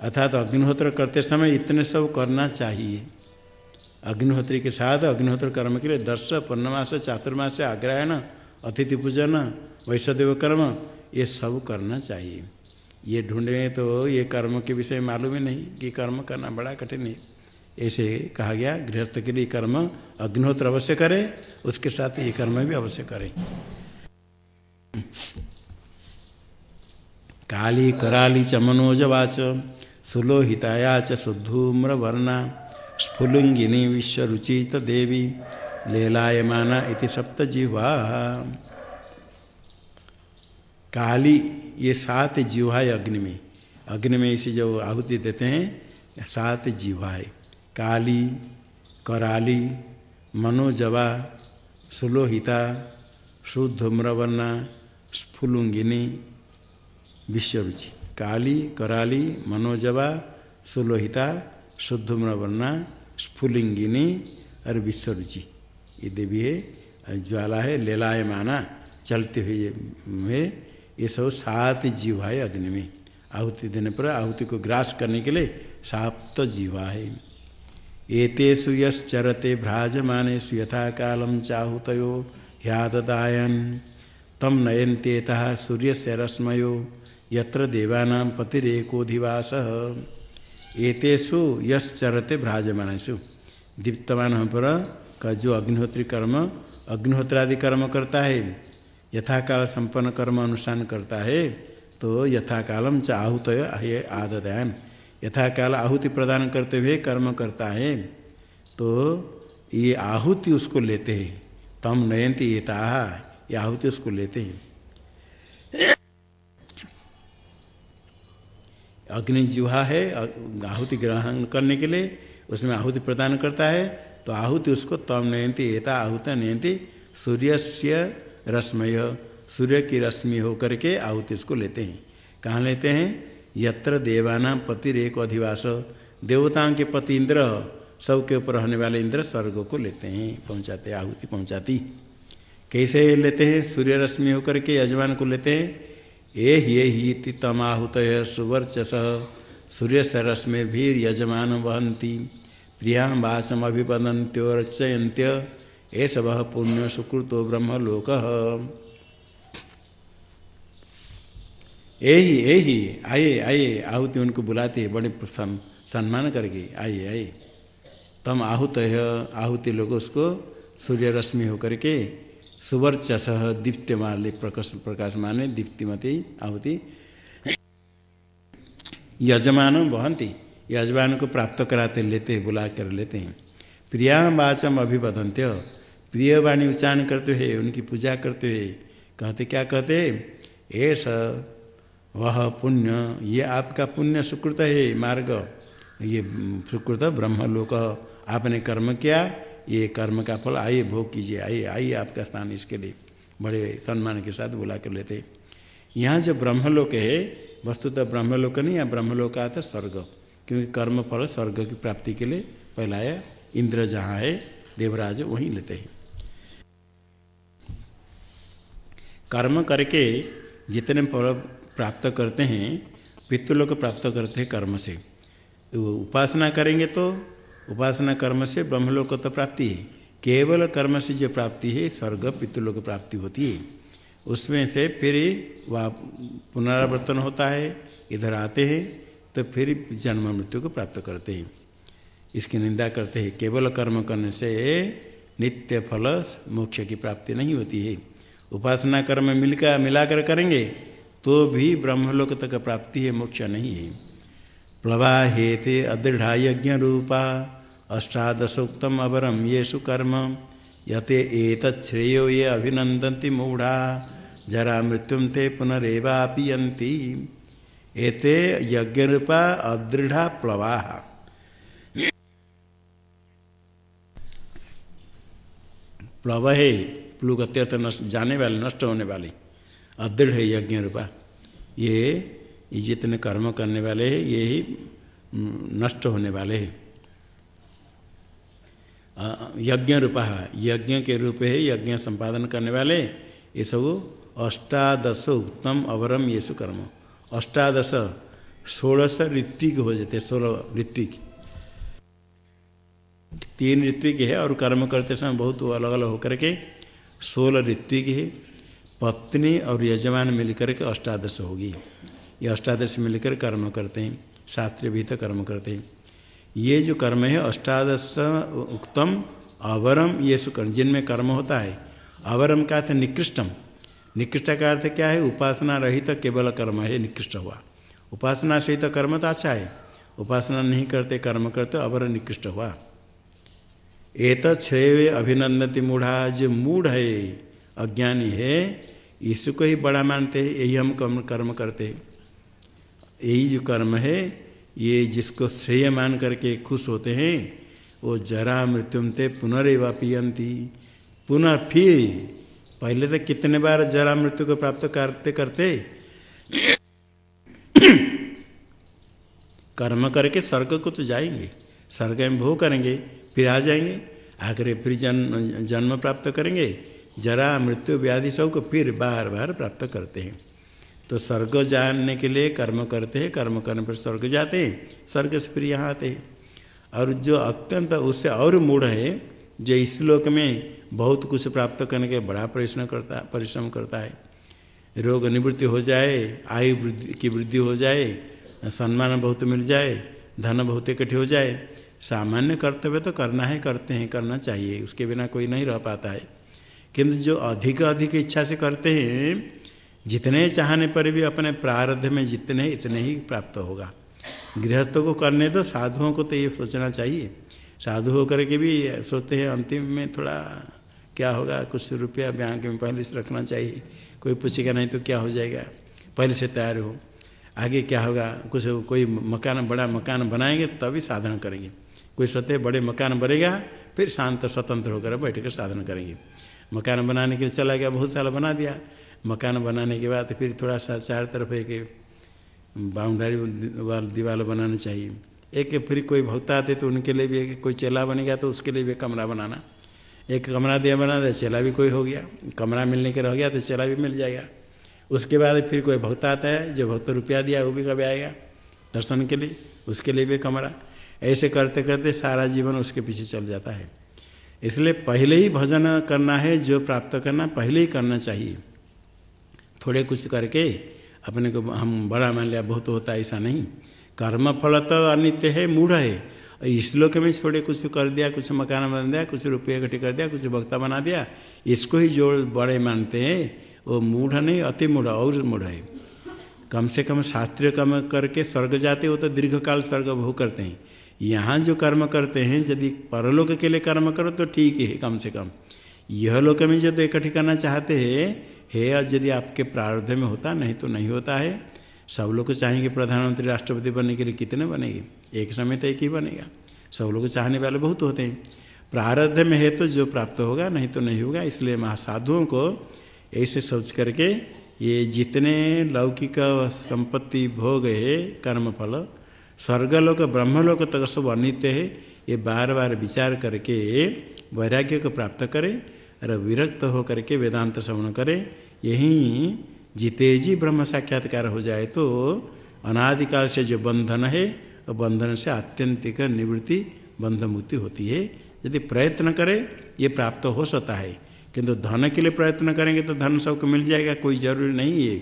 अर्थात अग्निहोत्र करते समय इतने सब करना चाहिए। अग्निहोत्री के साथ अग्निहोत्र कर्म के लिए दर्श, पूर्णमास, चातुर्मास, आग्रहण, अतिथि पूजन वैश्वदेव कर्म, ये सब करना चाहिए। ये ढूंढे तो ये कर्म के विषय मालूम ही नहीं कि कर्म करना बड़ा कठिन है। ऐसे कहा गया, गृहस्थ के लिए कर्म अग्निहोत्र अवश्य करे, उसके साथ ये कर्म भी अवश्य करे। काली कराली च मनोजवाच, सुलोहिताया च शुद्धूम्र वर्णा स्फुलिंगिनी विश्वरुचित देवी, लेलायमाना इति सप्तजिह्वा। काली ये सात जीवा है अग्नि में अग्नि में इसे जो आहुति देते हैं, सात जीवा है काली, कराली, मनोजवा, सुलोहिता शुद्धम्रवर्णा स्फुलुंगिनी, विश्वरुचि। काली, कराली, मनोजवा, सुलोहिता शुद्धम्रवर्णा स्फुलिंगिनी और विश्वरुचि। ये देवी है ज्वाला है, लेलायमाना, चलते हुए ये सब सात जीवा है अग्नि में। आहुति देने पर आहुति को ग्रास करने के लिए साप्त जीवा है। एतेषु यश्चरते भ्राजमानेषु यथा कालम चाहुतयो, ह्याददायन। तम नयन्त्येतः सूर्य से रश्मयो यत्र देवानां पतिरेकोधिवास एतेषु यश्चरते भ्राजमानेषु। दीप्तमान पर का जो अग्निहोत्री कर्म अग्निहोत्रादि कर्म करता है। यथाकाल संपन्न कर्म अनुष्ठान करता है तो यथाकालम आहुत आददयान यथाकाल आहुति प्रदान करते हुए कर्म करता है तो ये आहुति उसको लेते हैं। तम नयंती ये ताहा ये आहुति उसको लेते हैं। अग्नि जिहा है, आहुति ग्रहण करने के लिए उसमें आहुति प्रदान करता है तो आहुति उसको तम नयंती एता, आहुत नयंती सूर्य से रश्मय, सूर्य की रश्मि होकर के आहुति उसको लेते हैं। कहाँ लेते हैं? यत्र देवाना पतिर एक अधिवास। देवताओं के पति इंद्र, सबके ऊपर रहने वाले इंद्र स्वर्ग को लेते हैं, पहुँचाते, आहुति पहुँचाती। कैसे लेते हैं? सूर्य रश्मि होकर के यजमान को लेते हैं। ये ये ही तमाहुत सुवर्चस। सूर्य से रश्मि भी यजमान वहंती प्रिया वासम अभिपदंत्योरचयंत्य ये सब पुण्य सुकृतो ब्रह्मलोक। यही यही आइए आइए आहुति उनको बुलाते हैं, बड़े सम्मान करके आइए आइए तम आहुत है, आहुति लोग उसको सूर्य रश्मि होकर के सुवर्चस दीप्तिमाले प्रकाश प्रकाश माने दीप्तिमती, आहुति। यजमान वहंती, यजमान को प्राप्त कराते, लेते, बुला कर लेते हैं। प्रिया वाचम अभिवदंत्य प्रिय वाणी उच्चारण करते हैं, उनकी पूजा करते हुए कहते, क्या कहते ऐसा वह पुण्य, ये आपका पुण्य सुकृत है मार्ग। ये सुकृत ब्रह्मलोक, आपने कर्म किया, ये कर्म का फल, आइए भोग कीजिए, आइए आइए आपका स्थान इसके लिए। बड़े सम्मान के साथ बुला कर लेते। यहाँ जो ब्रह्मलोक है, वस्तुतः ब्रह्मलोक नहीं या ब्रह्मलोक आता स्वर्ग। क्योंकि कर्म फल स्वर्ग की प्राप्ति के लिए पहला है इंद्र जहाँ है, देवराज वहीं लेते हैं। कर्म करके जितने फल प्राप्त करते हैं, पितृलोक प्राप्त करते हैं कर्म से। वो उपासना करेंगे तो उपासना कर्म से ब्रह्मलोक तो प्राप्ति है। केवल कर्म से जो प्राप्ति है, स्वर्ग पितृलोक प्राप्ति होती है। उसमें से फिर वह पुनरावर्तन होता है, इधर आते हैं तो फिर जन्म मृत्यु को प्राप्त करते हैं। इसकी निंदा करते हैं, केवल कर्म करने से नित्य फल मोक्ष की प्राप्ति नहीं होती है। उपासना कर्म मिलकर, मिलाकर करेंगे तो भी ब्रह्मलोक तक प्राप्ति है, मोक्ष नहीं है। प्लवाहेते अदृढ़ा यज्ञ रूपा अष्टादशोक्तम अवरम ये सुकर्म यते एतच्छ्रेयो ये अभिनंदन्ति मूढ़ा, जरा मृत्युम ते पुनरेवापियंती एते यज्ञ रूपा अदृढ़ा प्लवा। प्लव है प्लुग अत्यर्थ नष्ट, जाने वाले, नष्ट होने वाले। अदृढ़ है यज्ञ रूपा। ये जितने कर्म करने वाले हैं, ये ही नष्ट होने वाले हैं। यज्ञ रूपा, यज्ञ के रूप है यज्ञ संपादन करने वाले, ये सब अष्टादश उत्तम अवरम ये सु कर्म। अष्टादश, षोड़श ऋत्विक हो जाते सोलह ऋत्विक। तीन ऋत्विक है और कर्म करते समय बहुत अलग अलग होकर के सोलह ऋत्विक है। पत्नी और यजमान मिलकर के अष्टादश होगी। ये अष्टादश मिलकर कर्म करते हैं शास्त्रीय भी तो कर्म करते हैं। ये जो कर्म है, अष्टादश उक्तम, अवरम, ये सुकर्म, जिनमें कर्म होता है, अवरम का अर्थ निकृष्टम। निकृष्ट का अर्थ क्या है? उपासना रहित तो केवल कर्म है, निकृष्ट हुआ। उपासना सहित तो कर्म तो अच्छा है, उपासना नहीं करते, कर्म करते अवर निकृष्ट हुआ। एत श्रेय अभिनंदती मूढ़ा जो मूढ़ है अज्ञानी है, इसको ही बड़ा मानते हैं, यही हम कर्म कर्म करते हैं। यही जो कर्म है, ये जिसको श्रेय मान करके खुश होते हैं, वो जरा मृत्युम ते पुनरेवा पियंती। पुनः फिर, पहले तो कितने बार जरा मृत्यु को प्राप्त करते करते? कर्म करके स्वर्ग को तो जाएँगे, स्वर्ग में भोग करेंगे, फिर आ जाएँगे आकर फिर जन्म जन्म प्राप्त करेंगे जरा मृत्यु व्याधि सबको फिर बार बार प्राप्त करते हैं। तो स्वर्ग जानने के लिए कर्म करते हैं, कर्म करने पर स्वर्ग जाते हैं, स्वर्ग से फिर यहाँ आते हैं। और जो अत्यंत उससे और मूढ़ है, जो इस लोक में बहुत कुछ प्राप्त करने के बड़ा परिश्रम करता परिश्रम करता है। रोग निवृत्ति हो जाए, आयु वृद्धि की वृद्धि हो जाए, सम्मान बहुत मिल जाए, धन बहुत इकट्ठे हो जाए, सामान्य कर्तव्य तो करना है करते हैं, करना चाहिए, उसके बिना कोई नहीं रह पाता है। किंतु जो अधिक अधिक इच्छा से करते हैं, जितने चाहने पर भी अपने प्रारब्ध में जितने, इतने ही प्राप्त होगा। गृहस्थों को करने तो साधुओं को तो ये सोचना चाहिए। साधु होकर के भी सोचते हैं, अंतिम में थोड़ा क्या होगा, कुछ रुपया बैंक में पहले से रखना चाहिए। कोई पूछेगा, नहीं तो क्या हो जाएगा? पहले से तैयार हो। आगे क्या होगा? कुछ कोई मकान, बड़ा मकान बनाएँगे, तभी साधन करेंगे। कोई सोचते बड़े मकान बनेगा, फिर शांत, स्वतंत्र होकर बैठ कर साधन करेंगे। मकान बनाने के लिए चला गया, बहुत साल बना दिया। मकान बनाने के बाद फिर थोड़ा सा चार तरफ़ एक बाउंड्री वाल दीवार बनाना चाहिए। एक फिर कोई भक्त आते तो उनके लिए भी एक कोई चेला बनेगा तो उसके लिए भी कमरा बनाना। एक कमरा दिया बना दे, चेला भी कोई हो गया। कमरा मिलने के रह गया तो चेला भी मिल जाएगा। उसके बाद फिर कोई भक्त आता है, जो भक्त रुपया दिया वो भी कभी आएगा दर्शन के लिए, उसके लिए भी कमरा। ऐसे करते करते सारा जीवन उसके पीछे चल जाता है। इसलिए पहले ही भजन करना है, जो प्राप्त करना, पहले ही करना चाहिए। थोड़े कुछ करके अपने को हम बड़ा मान लिया बहुत होता है, ऐसा नहीं। कर्म फल तो अनित्य है, मूढ़ है। इस लोक में थोड़े कुछ कर दिया, कुछ मकान बना दिया, कुछ रुपये इकट्ठे कर दिया, कुछ वक्ता बना दिया। इसको ही जो बड़े मानते हैं, वो मूढ़ नहीं, अति मूढ़, और मूढ़ है। कम से कम शास्त्रीय कम करके स्वर्ग जाते हो तो दीर्घकाल स्वर्ग भोग करते हैं। यहाँ जो कर्म करते हैं, यदि परलोक के लिए कर्म करो तो ठीक है कम से कम। यह लोक में जो इकट्ठी करना चाहते हैं, है यदि आपके प्रारब्ध में होता, नहीं तो नहीं होता है। सब लोग चाहेंगे प्रधानमंत्री, राष्ट्रपति बनने के लिए कितने बनेंगे? एक समय तो एक ही बनेगा। सब लोग चाहने वाले बहुत होते हैं। प्रारब्ध में है तो जो प्राप्त होगा, नहीं तो नहीं होगा। इसलिए महासाधुओं को ऐसे सोच करके ये जितने लौकिक संपत्ति, भोग है, कर्मफल स्वर्गलोक, ब्रह्मलोक तक सब अनित्य है। ये बार बार विचार करके, वैराग्य को प्राप्त करे और विरक्त हो करके वेदांत श्रवण करे। यही जीते जी ब्रह्म साक्षात्कार हो जाए तो अनादिकाल से जो बंधन है और बंधन से आत्यंतिक निवृत्ति बंध मुक्ति होती है। यदि प्रयत्न करे, ये प्राप्त हो सकता है। किंतु धन के लिए प्रयत्न करेंगे तो धन सबको मिल जाएगा, कोई ज़रूरी नहीं है।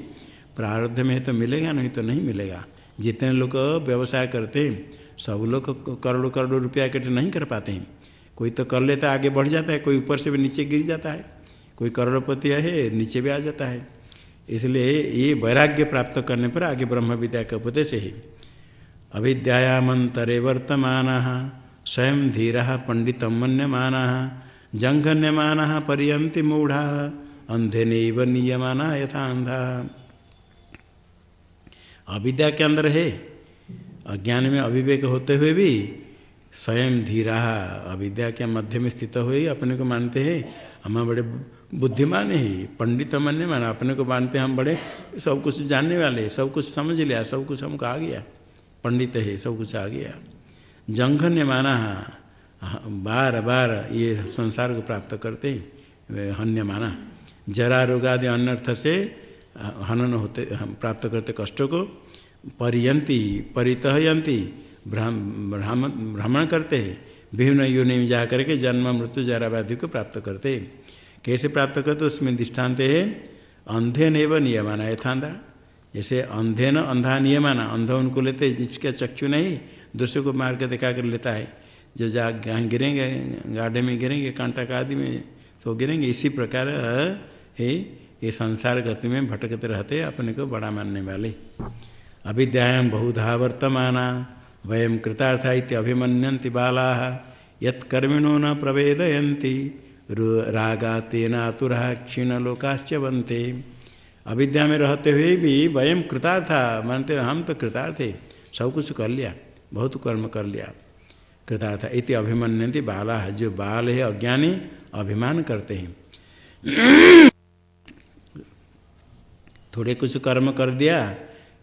प्रारब्ध में है तो मिलेगा, नहीं तो नहीं मिलेगा। जितने लोग व्यवसाय करते हैं, सब लोग करोड़ों करोड़ों रुपया इकट्ठे नहीं कर पाते हैं। कोई तो कर लेता है, आगे बढ़ जाता है, कोई ऊपर से भी नीचे गिर जाता है, कोई करोड़पति है, नीचे भी आ जाता है। इसलिए ये वैराग्य प्राप्त करने पर आगे ब्रह्म विद्या के उपदेश है। अविद्यामंतरे वर्तमान, स्वयं धीर पंडित मन्यमान जंघन्यमान पर्यंति मूढ़ा अंधे नियमाना यथा अंधा अविद्या के अंदर है। अज्ञान में अविवेक होते हुए भी स्वयं धीरा, अविद्या के मध्य में स्थित हुए अपने को मानते हैं। हम बड़े बुद्धिमान है, पंडित मान्य माना, अपने को मानते हम बड़े सब कुछ जानने वाले, सब कुछ समझ लिया, सब कुछ हमको आ गया। पंडित है, सब कुछ आ गया। जंघन्य माना, बार बार ये संसार को प्राप्त करते हैं हन्य माना। जरा रोगादि अनर्थ से हनन होते प्राप्त करते कष्टों को, परियंती, परितहयंती भ्रमण करते हैं विभिन्न योनि में जा करके जन्म, मृत्यु जरा व्याधि को प्राप्त करते। हैं कैसे प्राप्त करते, उसमें दृष्टांत है अंधे नैव नियमाना यथांधा जैसे अंधे न अंधा नियमाना, अंधा उनको लेते, जिसका चक्षु नहीं, दूसरे को मार के दिखा कर लेता है। जो जा गिरेंगे, गाढ़े में गिरेंगे, कांटा का आदि में तो गिरेंगे, इसी प्रकार, है ये संसार गति में भटकते रहते अपने को बड़ा मानने वाले। अविद्याम बहुधा वर्तमाना वयम कृतार्था अभिमन्यंति बाला यत्कर्मिणो न प्रवेदयंती रागा तेनातुरा क्षीण लोकाश्च बनते अविद्या में रहते हुए भी वयम कृतार्था, मानते हम तो कृतार्थ, सब कुछ कर लिया, बहुत कर्म कर लिया। कृतार्थ इति अभिमन्यंती बाला, जो बाल है अज्ञानी, अभिमान करते हैं। थोड़े कुछ कर्म कर दिया,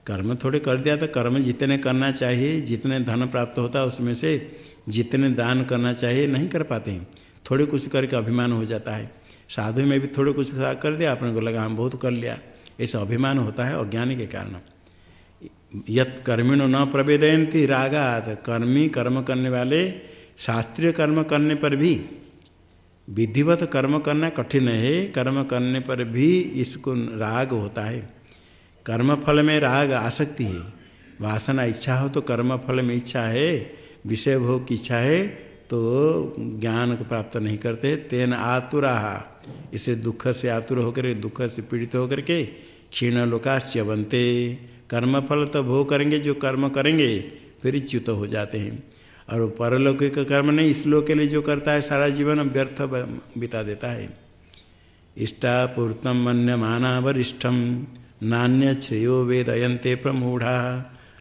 कर्म थोड़े कर दिया तो कर्म जितने करना चाहिए, जितने धन प्राप्त होता है, उसमें से जितने दान करना चाहिए, नहीं कर पाते हैं। थोड़े कुछ करके अभिमान हो जाता है। साधु में भी थोड़े कुछ कर दिया, अपने को लगा हम बहुत कर लिया। ऐसा अभिमान होता है अज्ञान के कारण। यत कर्मिणो न प्रवेदयंती रागात। कर्मी कर्म करने वाले, शास्त्रीय कर्म करने पर भी विधिवत कर्म करना कठिन है, कर्म करने पर भी इसको राग होता है। कर्म फल में राग आसक्ति है। वासना इच्छा हो तो कर्म फल में इच्छा है, विषय भोग की इच्छा है तो ज्ञान को प्राप्त नहीं करते। तेन आतुरा, इसे दुख से आतुर होकर दुख से पीड़ित होकर के क्षीण लोकाश्य बनते कर्म फल तो भोग करेंगे, जो कर्म करेंगे, फिर च्युत हो जाते हैं। और परलौकिक कर्म नहीं, इस लोक के लिए जो करता है, सारा जीवन व्यर्थ बिता देता है। इष्टापूर्तम मन्य माना वरिष्ठम, नान्य श्रेयो वेदयंते प्रमूढ़ा,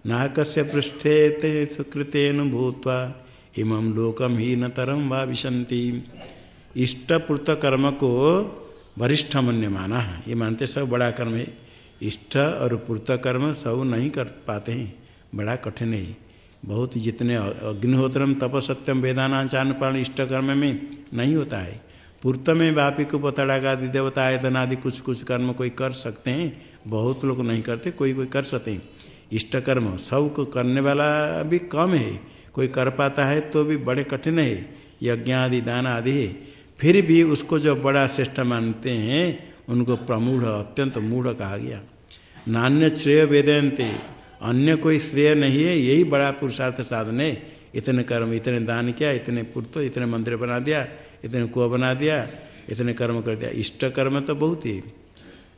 नाकस्य पृष्ठे ते सुकृतेन भूत्वा, इमं लोकम ही न तरम वा विशंति इष्टपूर्त कर्म को वरिष्ठ मन्य माना ये मानते सब बड़ा कर्म है। इष्ट और पूर्त कर्म सब नहीं कर पाते हैं, बड़ा कठिन है। बहुत जितने अग्निहोत्रम तप सत्यम वेदानाचारण पालन इष्ट कर्म में नहीं होता है। पूर्त में व्यापी को पतड़ागा देवता आयतन आदि कुछ कुछ कर्म कोई कर सकते हैं, बहुत लोग नहीं करते, कोई कोई कर सकते हैं। इष्ट कर्म सबको करने वाला भी कम है, कोई कर पाता है तो भी बड़े कठिन है यज्ञ आदि दान आदि है। फिर भी उसको जो बड़ा श्रेष्ठ मानते हैं, उनको प्रमूढ़, अत्यंत मूढ़ कहा गया। नान्य श्रेय वेदयंते अन्य कोई श्रेय नहीं है, यही बड़ा पुरुषार्थ साधन है। इतने कर्म, इतने दान किया, इतने पुत्र, इतने मंदिर बना दिया, इतने कुआ बना दिया, इतने कर्म कर दिया। इष्ट कर्म तो बहुत ही।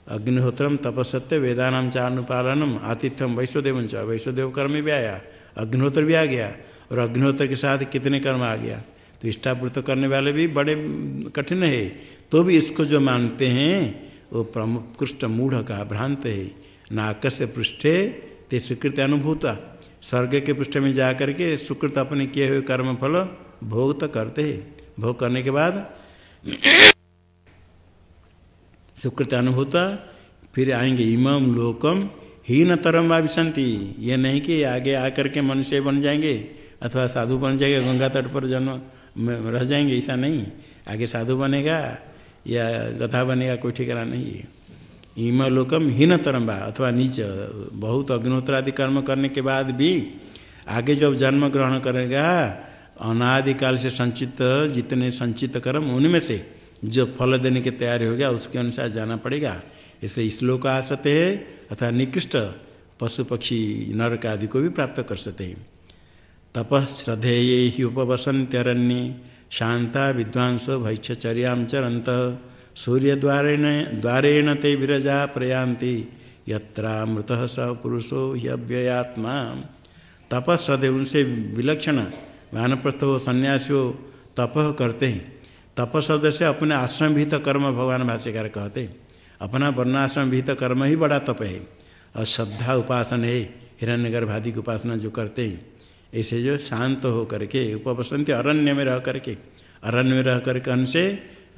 अग्निहोत्रम तपसत्य वेदानाम चानुपालनम आतिथ्यम वैश्वदेव वैश्वदेव कर्म भी आया, अग्निहोत्र भी आ गया, और अग्निहोत्र के साथ कितने कर्म आ गया। तो इष्टापूर्त करने वाले भी बड़े कठिन है। तो भी इसको जो मानते हैं, वो प्रमुकृष्ट मूढ़ का भ्रांत है। नाक से पृष्ठे ते स्वीकृत अनुभूता। स्वर्ग के पृष्ठ में जा करके सुकृत अपने किए हुए कर्म फल भोग तो करते हैं। भोग करने के बाद सुकृत अनुभूता, फिर आएँगे इमम लोकम हीन तरम विसंति ये नहीं कि आगे आकर के मनुष्य बन जाएँगे, अथवा साधु बन जाएँगे, गंगा तट पर जन्म रह जाएँगे, ऐसा नहीं। आगे साधु बनेगा या गधा बनेगा, कोई ठिकाना नहीं है। इम लोकम हीन तरम्बा अथवा नीच, बहुत अग्निहोत्र आदि कर्म करने के बाद भी आगे जब जन्म ग्रहण करेगा, अनादिकाल से संचित, जितने संचित कर्म, उनमें से जो फल देने के तैयारी हो गया, उसके अनुसार जाना पड़ेगा। इसलिए श्लोक आ सकते हैं अथवा निकृष्ट पशु पक्षी नरक आदि को भी प्राप्त कर सकते हैं। तप श्रद्धेय ही उपवसंत्यरण्य शांता विद्वांस भैक्षचर्याम चरंत सूर्य द्वारेण द्वारेण ते विरजा प्रयांति यत्रामृत स पुरुषो ह्यव्ययात्मा तपश्रद्धे उनसे विलक्षण वानप्रस्थ हो सन्यासी हो तप करते। हैं तपशब्द से अपने आश्रम भीत कर्म भगवान भाष्यकार कहते। हैं अपना वर्णाश्रम भीत कर्म ही बड़ा तप है। और श्रद्धा उपासना है, हिरण्यगर भादि की उपासना जो करते। हैं ऐसे जो शांत हो करके उपवसंत अरण्य में रह करके, अरण्य में रह करके उनसे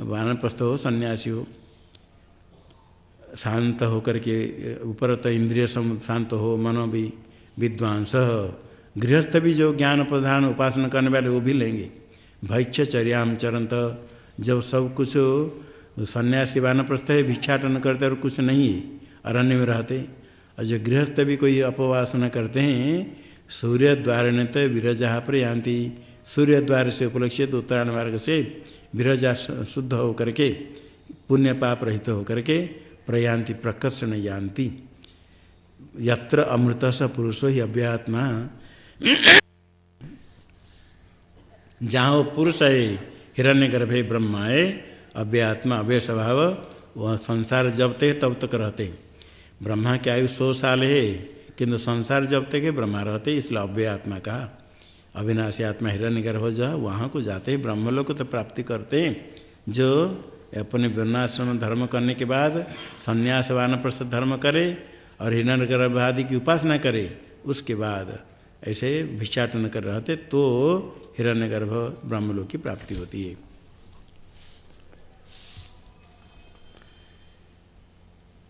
वानप्रस्थ हो सन्यासी हो शांत होकर के ऊपर तो इंद्रिय शांत हो, मनो भी विद्वांस गृहस्थ भी जो ज्ञान प्रधान उपासना करने वाले, वो भी लेंगे। भैक्ष चर्याम चरंत। जब सब कुछ सन्यासी वानप्रस्थ है, भिक्षाटन करते और कुछ नहीं है, अरण्य में रहते। और जो गृहस्थ भी कोई अपवासना करते हैं सूर्य द्वार ने तो विरजा प्रयांति सूर्य द्वार से उपलक्षित उत्तरायण मार्ग से विरजा शुद्ध होकर के, पुण्य पाप रहित होकर के प्रयांति प्रकर्षण यान्ति। यत्र अमृत स पुरुषो ही अव्यात्मा। जहाँ वो पुरुष है हिरण्य गर्भे ब्रह्मा है, अव्यात्मा अव्य स्वभाव, वह संसार जब तक तब तक रहते ब्रह्मा की आयु सौ साल है, किंतु संसार जब तक है ब्रह्मा रहते इसलिए अव्य आत्मा कहा। अविनाशी आत्मा हिरण्य गर्भ जो है वहाँ को जाते हैं ब्रह्मलोक तो प्राप्ति करते हैं। जो अपने वर्णाश्रम धर्म करने के बाद संन्यास वानप्रस्थ धर्म करे और हिरण्य गर्भ आदि की उपासना करे, उसके बाद ऐसे भिक्षाटन कर रहते तो हिरण्य गर्भ ब्रह्मलोक की प्राप्ति होती है।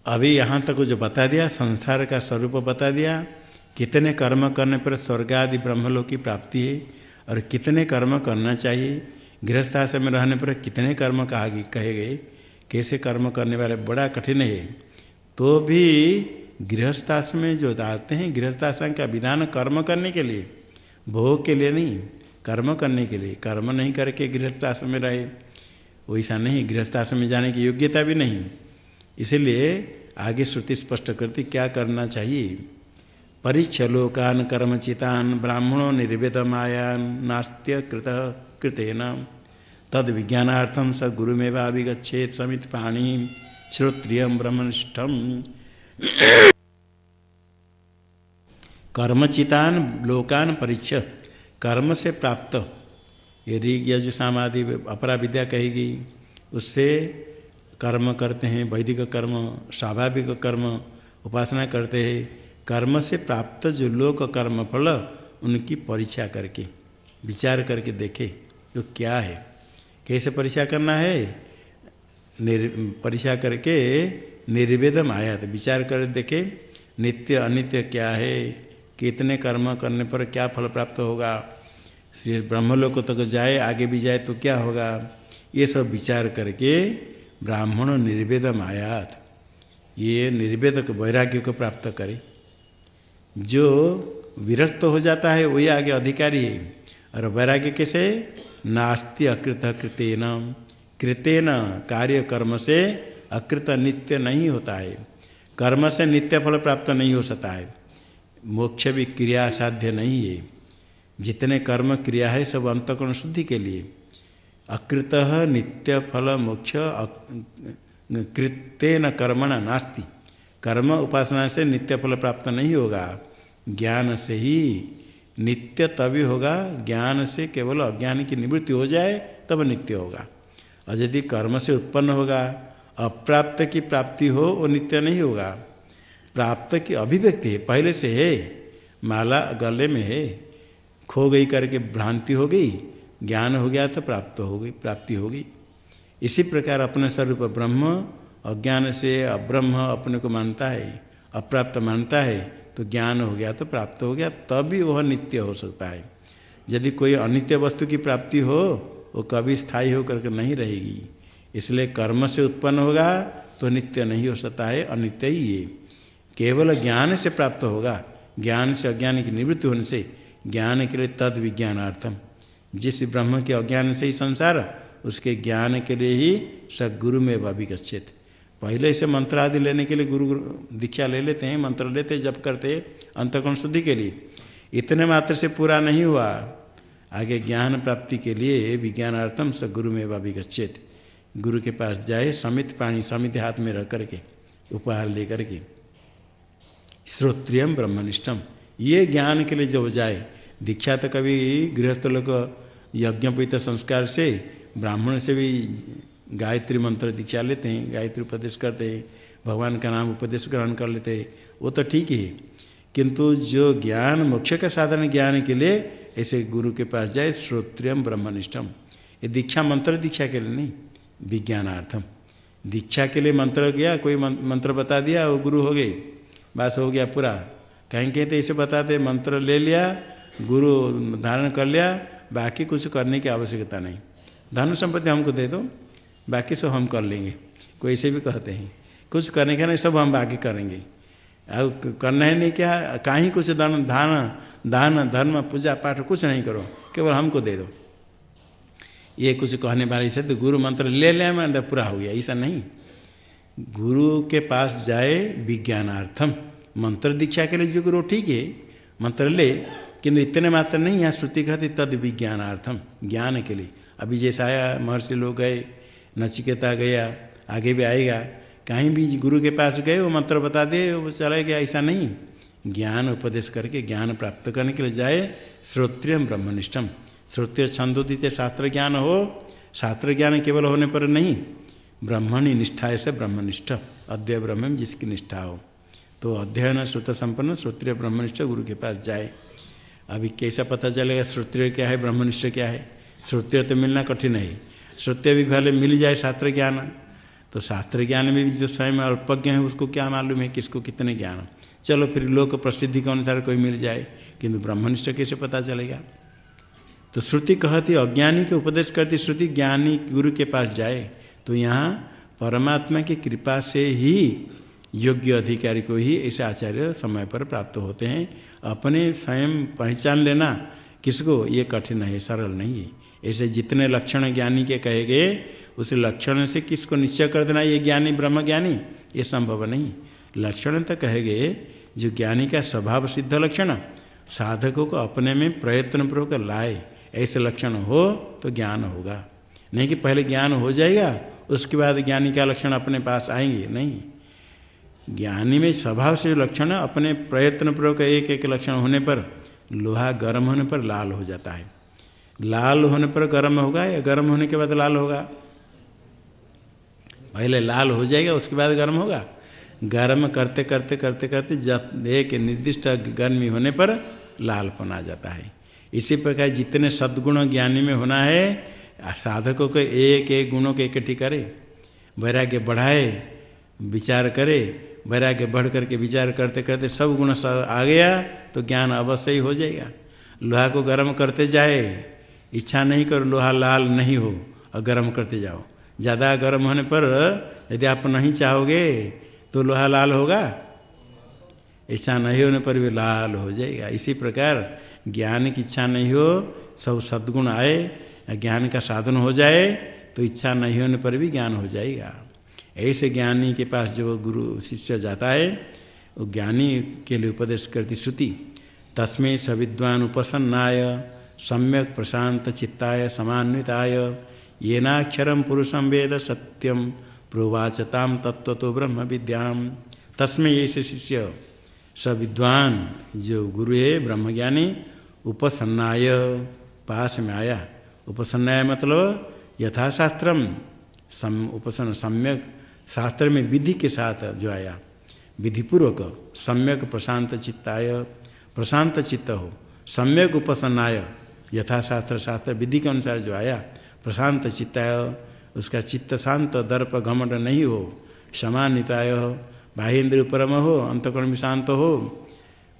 अभी यहाँ तक जो बता दिया, संसार का स्वरूप बता दिया कितने कर्म करने पर स्वर्ग आदि ब्रह्मलोक की प्राप्ति है और कितने कर्म करना चाहिए? गृहस्थाश्रम में रहने पर कितने कर्म कहा कहे गए? कैसे कर्म करने वाले? बड़ा कठिन है। तो भी गृहस्थाश्रम में जो आते हैं, गृहस्थाश्रम का विधान कर्म करने के लिए, भोग के लिए नहीं, कर्म करने के लिए। कर्म नहीं करके गृहस्थाश्रम में रहे, वैसा नहीं। गृहस्थाश्रम में जाने की योग्यता भी नहीं। इसलिए आगे श्रुति स्पष्ट करती, क्या करना चाहिए? परीक्ष लोकान कर्मचितान ब्राह्मणों निर्वेदमायान नास्त्य कृत कृतेन। तद विज्ञानार्थम स गुरुमेवाभिगछेत समित पाणी श्रोत्रिय ब्रह्मनिष्ठम। कर्मचितान लोकान परीक्ष कर्म से प्राप्त। ये ऋग यजुषामादि अपरा विद्या कहेगी, उससे कर्म करते हैं, वैदिक कर्म, स्वाभाविक कर्म, उपासना करते हैं। कर्म से प्राप्त जो लोक कर्म फल, उनकी परीक्षा करके, विचार करके देखे तो क्या है? कैसे परीक्षा करना है? परीक्षा करके निर्वेदम आया तो विचार कर देखे, नित्य अनित्य क्या है? कितने कर्म करने पर क्या फल प्राप्त होगा? श्री ब्रह्मलोक तक तो जाए, आगे भी जाए तो क्या होगा? ये सब विचार करके ब्राह्मण निर्वेदम आयात ये निर्वेदक वैराग्य को प्राप्त करे। जो विरक्त हो जाता है, वही आगे अधिकारी। है और वैराग्य कैसे? नास्ति अकृत कृतेन। कृतेन कार्य कर्म से अकृत नित्य नहीं होता है। कर्म से नित्य फल प्राप्त नहीं हो सकता है। मोक्ष भी क्रिया साध्य नहीं है। जितने कर्म क्रिया है, सब अंतकरण शुद्धि के लिए। अकृत नित्य फल मोक्ष कृत्य न कर्मण नास्ति। कर्म उपासना से नित्य फल प्राप्त नहीं होगा। ज्ञान से ही नित्य तभी होगा, ज्ञान से केवल अज्ञान की निवृत्ति हो जाए, तब नित्य होगा। और यदि कर्म से उत्पन्न होगा, अप्राप्त की प्राप्ति हो, वो नित्य नहीं होगा। प्राप्त की अभिव्यक्ति है, पहले से है, माला गले में है, खो गई करके भ्रांति हो गई, ज्ञान हो गया तो प्राप्त हो गई, प्राप्ति होगी। इसी प्रकार अपने स्वरूप ब्रह्म अज्ञान से अब्रह्म अपने को मानता है, अप्राप्त मानता है तो ज्ञान हो गया तो प्राप्त हो गया, तभी वह नित्य हो सकता है। यदि कोई अनित्य वस्तु की प्राप्ति हो, वो कभी स्थायी होकर के नहीं रहेगी। इसलिए कर्म से उत्पन्न होगा तो नित्य नहीं हो सकता है, अनित्य ही ये केवल ज्ञान से प्राप्त होगा, ज्ञान से अज्ञान की निवृत्ति होने से, ज्ञान के लिए तद विज्ञानार्थम जिस ब्रह्म के अज्ञान से ही संसार, उसके ज्ञान के लिए ही सदगुरु में अभिगछित पहले से मंत्र आदि लेने के लिए गुरु दीक्षा ले लेते हैं, मंत्र लेते जप करते अंतकोण शुद्धि के लिए। इतने मात्र से पूरा नहीं हुआ। आगे ज्ञान प्राप्ति के लिए विज्ञानार्थम स गुरु में अभिगछित गुरु के पास जाए, समित पानी, समित हाथ में रख करके, उपहार लेकर के श्रोत्रियम ब्रह्मनिष्ठम ये ज्ञान के लिए जब जाए, दीक्षा तो कभी गृहस्थ लोग यज्ञोपित संस्कार से, ब्राह्मण से भी गायत्री मंत्र दीक्षा लेते हैं, गायत्री उपदेश करते हैं, भगवान का नाम उपदेश ग्रहण कर लेते हैं, वो तो ठीक है किंतु जो ज्ञान, मोक्ष का साधन ज्ञान के लिए ऐसे गुरु के पास जाए, श्रोत्रियम ब्रह्मनिष्ठम। ये दीक्षा मंत्र दीक्षा के लिए नहीं, विज्ञानार्थम। दीक्षा के लिए मंत्र गया, कोई मंत्र बता दिया, वो गुरु हो गए, बस हो गया पूरा। कहीं कहीं तो इसे बताते, मंत्र ले लिया, गुरु धारण कर लिया, बाकी कुछ करने की आवश्यकता नहीं। धन संपत्ति हमको दे दो। बाकी सब हम कर लेंगे। कोई ऐसे भी कहते हैं। कुछ करने का नहीं सब हम बाकी करेंगे। अब करना है नहीं, क्या कहीं कुछ दान दान दान, धर्म, पूजा पाठ कुछ नहीं करो, केवल हमको दे दो। ये कुछ कहने वाले से तो गुरु मंत्र ले ले, मैं पूरा हो गया, ऐसा नहीं। गुरु के पास जाए विज्ञानार्थम। मंत्र दीक्षा के लिए जो गुरु ठीक है, मंत्र ले, किंतु इतने मात्र नहीं, यहाँ श्रुति कहती तद विज्ञानार्थम, ज्ञान के लिए। अभी जैसा आया महर्षि लोग गए नचिकेता गया, आगे भी आएगा। कहीं भी गुरु के पास गए, वो मंत्र बता दे, वो चला गया, ऐसा नहीं। ज्ञान उपदेश करके ज्ञान प्राप्त करने के लिए जाए श्रोत्रियम ब्रह्मनिष्ठम श्रोत्रिय छंदोदित शास्त्र ज्ञान हो, शास्त्र ज्ञान केवल होने पर नहीं। ब्रह्मणी निष्ठा ऐसे ब्रह्मनिष्ठ अध्यय ब्रह्म जिसकी निष्ठा हो। तो अध्ययन श्रुत संपन्न, श्रोत्रिय ब्रह्मनिष्ठ गुरु के पास जाए। अभी कैसा पता चलेगा, श्रोत्रिय क्या है, ब्रह्मनिष्ठ क्या है? श्रोत्रिय तो मिलना कठिन है। श्रोत्रिय भी पहले मिल जाए शास्त्र ज्ञान तो शास्त्र ज्ञान में भी जो स्वयं अल्पज्ञ है, उसको क्या मालूम है किसको कितने ज्ञान चलो फिर लोक प्रसिद्धि के अनुसार कोई मिल जाए, किंतु ब्रह्मनिष्ठ कैसे पता चलेगा? तो श्रुति कहती, अज्ञानी के उपदेश करती, श्रुति ज्ञानी गुरु के पास जाए तो यहाँ परमात्मा की कृपा से ही योग्य अधिकारी को ही ऐसे आचार्य समय पर प्राप्त होते हैं। अपने स्वयं पहचान लेना किसको? ये कठिन है, सरल नहीं है। ऐसे जितने लक्षण ज्ञानी के कहे गए, उस लक्षण से किसको निश्चय कर देना ये ज्ञानी ब्रह्म ज्ञानी ये संभव नहीं। लक्षण तो कहे गए, जो ज्ञानी का स्वभाव सिद्ध लक्षण, साधकों को अपने में प्रयत्न पूर्वक लाए, ऐसे लक्षण हो तो ज्ञान होगा। नहीं कि पहले ज्ञान हो जाएगा, उसके बाद ज्ञानी का लक्षण अपने पास आएँगे, नहीं। ज्ञानी में स्वभाव से लक्षण, अपने प्रयत्न पूर्वक एक एक लक्षण होने पर, लोहा गर्म होने पर लाल हो जाता है। लाल होने पर गर्म होगा या गर्म होने के बाद लाल होगा? पहले लाल हो जाएगा, उसके बाद गर्म होगा। गर्म करते करते करते करते जब एक निर्दिष्ट गर्मी होने पर लालपन आ जाता है। इसी प्रकार जितने सद्गुण ज्ञानी में होना है, साधकों को एक एक गुणों के इकट्ठी करे, वैराग्य बढ़ाए, विचार करे, वैराग्य बढ़ करके विचार करते करते सब गुण सब आ गया तो ज्ञान अवश्य ही हो जाएगा। लोहा को गर्म करते जाए इच्छा नहीं करो, लोहा लाल नहीं हो, और गर्म करते जाओ। ज़्यादा गर्म होने पर यदि आप नहीं चाहोगे तो लोहा लाल होगा। इच्छा नहीं होने पर भी लाल हो जाएगा। इसी प्रकार ज्ञान की इच्छा नहीं हो, सब सद्गुण आए, ज्ञान का साधन हो जाए तो इच्छा नहीं होने पर भी ज्ञान हो जाएगा। ऐसे ज्ञानी के पास जब गुरु, शिष्य जाता है, वो ज्ञानी के लिए उपदेश करती, श्रुति, तस्में सविद्वान उपसन्नाय। सम्यक प्रशांत चित्ताय समान्विताय येनाक्षरम पुरुषम वेद सत्यम प्रोवाचताम तत्व तो ब्रह्म विद्याम तस्में ऐसे शिष्य सविद्वान, जो गुरु है ब्रह्मज्ञानी, उपसन्नाय पास में आया उपसन्नाय मतलब यथाशास्त्र सम उपसन्न सम्यक शास्त्र में विधि के साथ जो आया। विधिपूर्वक सम्यक प्रशांत चित्ताय प्रशांत चित्त हो सम्यक उपसन्नाय। यथाशास्त्र शास्त्र विधि के अनुसार जो आया, प्रशांत चित्ताय, उसका चित्त शांत, दर्प, घमंड नहीं हो। समान्विताय बाह्यन्द्र परम हो अंतकरण शांत हो।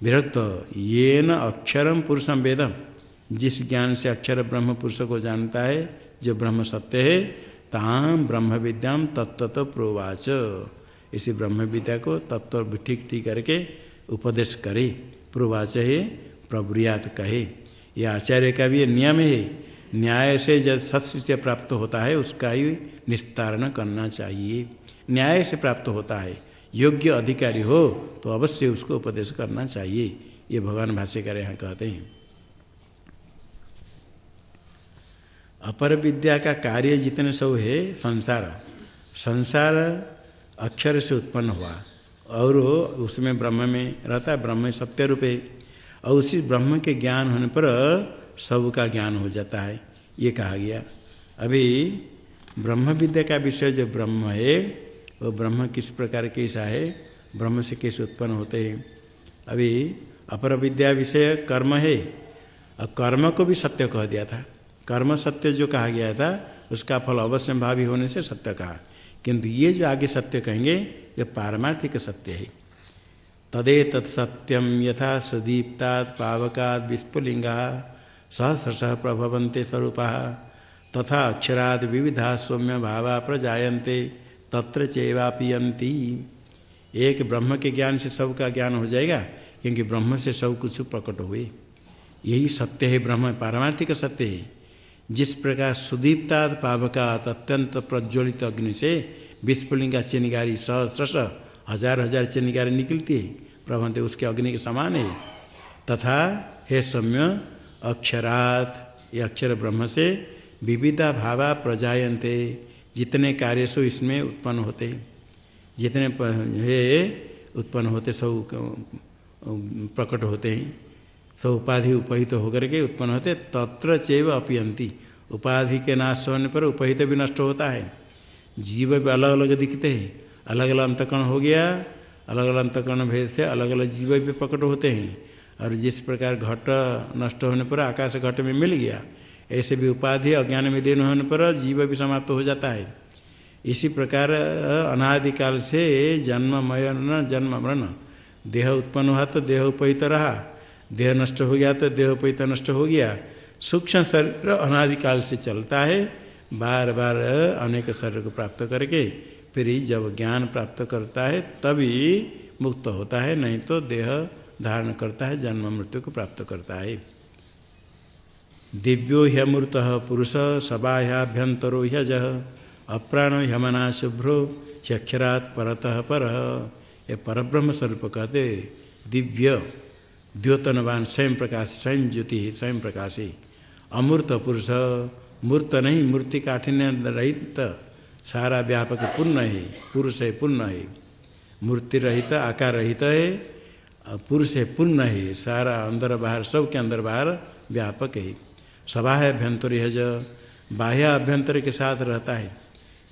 विरक्त ये न अक्षरम पुरुषम वेदम जिस ज्ञान से अक्षर ब्रह्म पुरुष को जानता है, जो ब्रह्म सत्य है ताम ब्रह्म विद्याम तत्व प्रोवाच। इसी ब्रह्म विद्या को तत्व ठीक ठीक करके उपदेश करे। प्रोवाच है, प्रभुरियात कहे। यह आचार्य का भी नियम है। न्याय से जब सत्य प्राप्त होता है, उसका ही निस्तारण करना चाहिए। न्याय से प्राप्त होता है, योग्य अधिकारी हो तो अवश्य उसको उपदेश करना चाहिए। ये भगवान भाष्यकर यहाँ कहते हैं। अपर विद्या का कार्य जितने सब है, संसार। संसार अक्षर से उत्पन्न हुआ, और उसमें ब्रह्म में रहता है, ब्रह्म सत्य रूप और उसी ब्रह्म के ज्ञान होने पर सब का ज्ञान हो जाता है, ये कहा गया। अभी ब्रह्म विद्या का विषय जो ब्रह्म है, वो ब्रह्म किस प्रकार कैसा है, ब्रह्म से कैसे उत्पन्न होते हैं? अभी अपर विद्या विषय कर्म है, और कर्म को भी सत्य कह दिया था। कर्म सत्य जो कहा गया था, उसका फल अवश्य भावी होने से सत्य कहा। किंतु ये जो आगे सत्य कहेंगे, ये पारमार्थिक सत्य है। तदे तत्सत्यम यथा सुदीप्ता पावका विस्फुलिंगा सहस्रश प्रभवंते स्वरूपा, तथा अक्षराद विविधा सौम्य भावा प्रजायन्ते, तत्र चेवापियंती एक ब्रह्म के ज्ञान से सब का ज्ञान हो जाएगा, क्योंकि ब्रह्म से सब कुछ प्रकट हुए। यही सत्य है ब्रह्म, पारमार्थिक सत्य है। जिस प्रकार सुदीप्ता पावकात अत्यंत प्रज्वलित अग्नि से विस्फुलिंगा चिनगारी सहस्रश हज़ार हज़ार चिनगारी निकलती है। प्रबंध उसके अग्नि के समान है। तथा हे सम्य, अक्षरात, ये अक्षर ब्रह्म से विविधा भावा प्रजायन्ते। जितने कार्य सो इसमें उत्पन्न होते। जितने है, उत्पन्न होते सब प्रकट होते। हैं सब उपाधि उपहित तो होकर के उत्पन्न होते। तत्र चैव अपियंती उपाधि के नाश होने पर उपहित तो भी नष्ट होता है। जीव भी अलग अलग दिखते हैं। अलग अलग अंतकरण हो गया अलग अलग अंतकरण भेद से अलग अलग जीव भी प्रकट होते हैं। और जिस प्रकार घट नष्ट होने पर आकाश घट में मिल गया, ऐसे भी उपाधि अज्ञान में लीन होने पर जीव भी समाप्त हो जाता है। इसी प्रकार, अनादिकाल से जन्म मयन जन्म मरण, देह उत्पन्न हुआ तो देह उपहित रहा, देह नष्ट हो गया तो देह उपहित नष्ट हो गया। सूक्ष्म शरीर अनादिकाल से चलता है बार बार अनेक शरीर को प्राप्त करके। फिर जब ज्ञान प्राप्त करता है, तभी मुक्त होता है, नहीं तो देह धारण करता है, जन्म मृत्यु को प्राप्त करता है। दिव्यो ह्यमूर्त पुरुष सबाह्याभ्यंतरो ह्यज, अप्राणो ह्यमना शुभ्रो, ह्यक्षरात परतः पर। ये परब्रह्म स्वरूप कहते, दिव्य, द्योतनवान, स्वयं प्रकाश, स्वयं ज्योति, स्वयं प्रकाशी। अमूर्त पुरुष, मूर्त नहीं, मूर्ति काठिन्य रहित सारा व्यापक पूर्ण है, पुरुष है पूर्ण है। मूर्ति रहित, आकार रहित है पुरुष है पूर्ण है। सारा अंदर बाहर सब के अंदर बाहर व्यापक है। सभा है अभ्यंतर है जो बाह्य अभ्यंतर के साथ रहता है।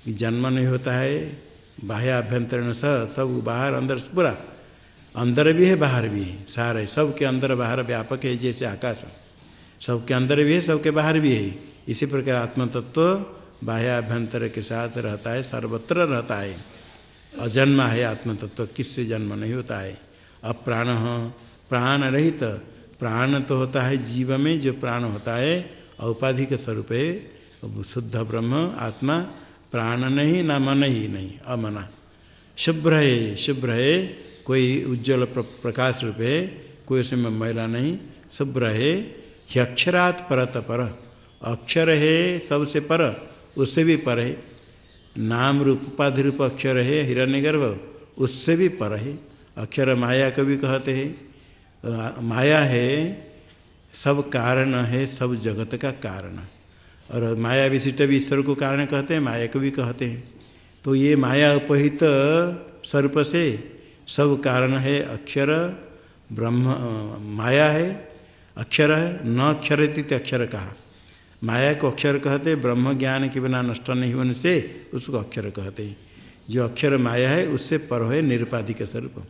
कि जन्म नहीं होता है, बाह्य अभ्यंतर सब सब बाहर, अंदर, पूरा अंदर भी है, बाहर भी है। सारे सबके अंदर बाहर व्यापक है, जैसे आकाश। सबके अंदर भी है, सबके बाहर भी है। इसी प्रकार आत्म तत्व बाह्य अभ्यंतर के साथ रहता है, सर्वत्र रहता है। अजन्मा है आत्म तत्व किससे जन्म नहीं होता है? अप्राण प्राण रहित। प्राण तो होता है जीव में, जो प्राण होता है, औपाधिक स्वरूप है शुद्ध ब्रह्म, आत्मा, प्राण नहीं, ना मन ही नहीं, अमना। शुभ्र है शुभ्र है, कोई उज्जवल प्रकाश रूप है, कोई उसमें मैला नहीं, शुभ्र है। अक्षरात परत पर अक्षर है सबसे पर। उससे भी पर। है नाम रूप, उपाधि रूप अक्षर है हिरण्यगर्भ, उससे भी पर। है अक्षर माया को भी कहते हैं। माया है, सब कारण है, सब जगत का कारण। और माया विशिष्ट भी ईश्वर को कारण कहते हैं, माया को भी कहते हैं। तो ये माया उपहित स्वरूप से सब कारण है, अक्षर, ब्रह्म माया है, अक्षर है, न अक्षर अक्षर कहा। माया को अक्षर कहते, ब्रह्म ज्ञान के बिना नष्ट नहीं होने से उसको अक्षर कहते हैं। जो अक्षर माया है, उससे पर है निरुपाधिक स्वरूप।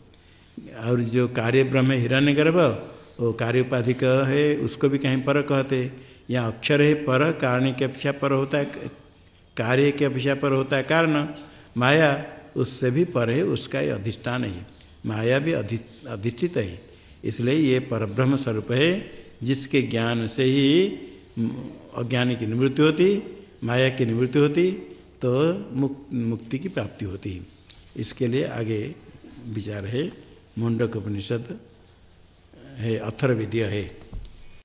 और जो कार्य ब्रह्म हिरण्य गर्भ वो कार्य उपाधिक है, उसको भी कहीं पर कहते या अक्षर है, पर, कारण की अपेक्षा पर होता है, कार्य की अपेक्षा पर होता है कारण। माया उससे भी पर है, उसका ये अधिष्ठान है। माया भी अधि, अधिष्ठित है। इसलिए ये परब्रह्म स्वरूप है, जिसके ज्ञान से ही अज्ञानी की निवृत्ति होती, माया की निवृत्ति होती तो मुक्ति की प्राप्ति होती। इसके लिए आगे विचार है, मुंडक उपनिषद है अथर्विद्य है।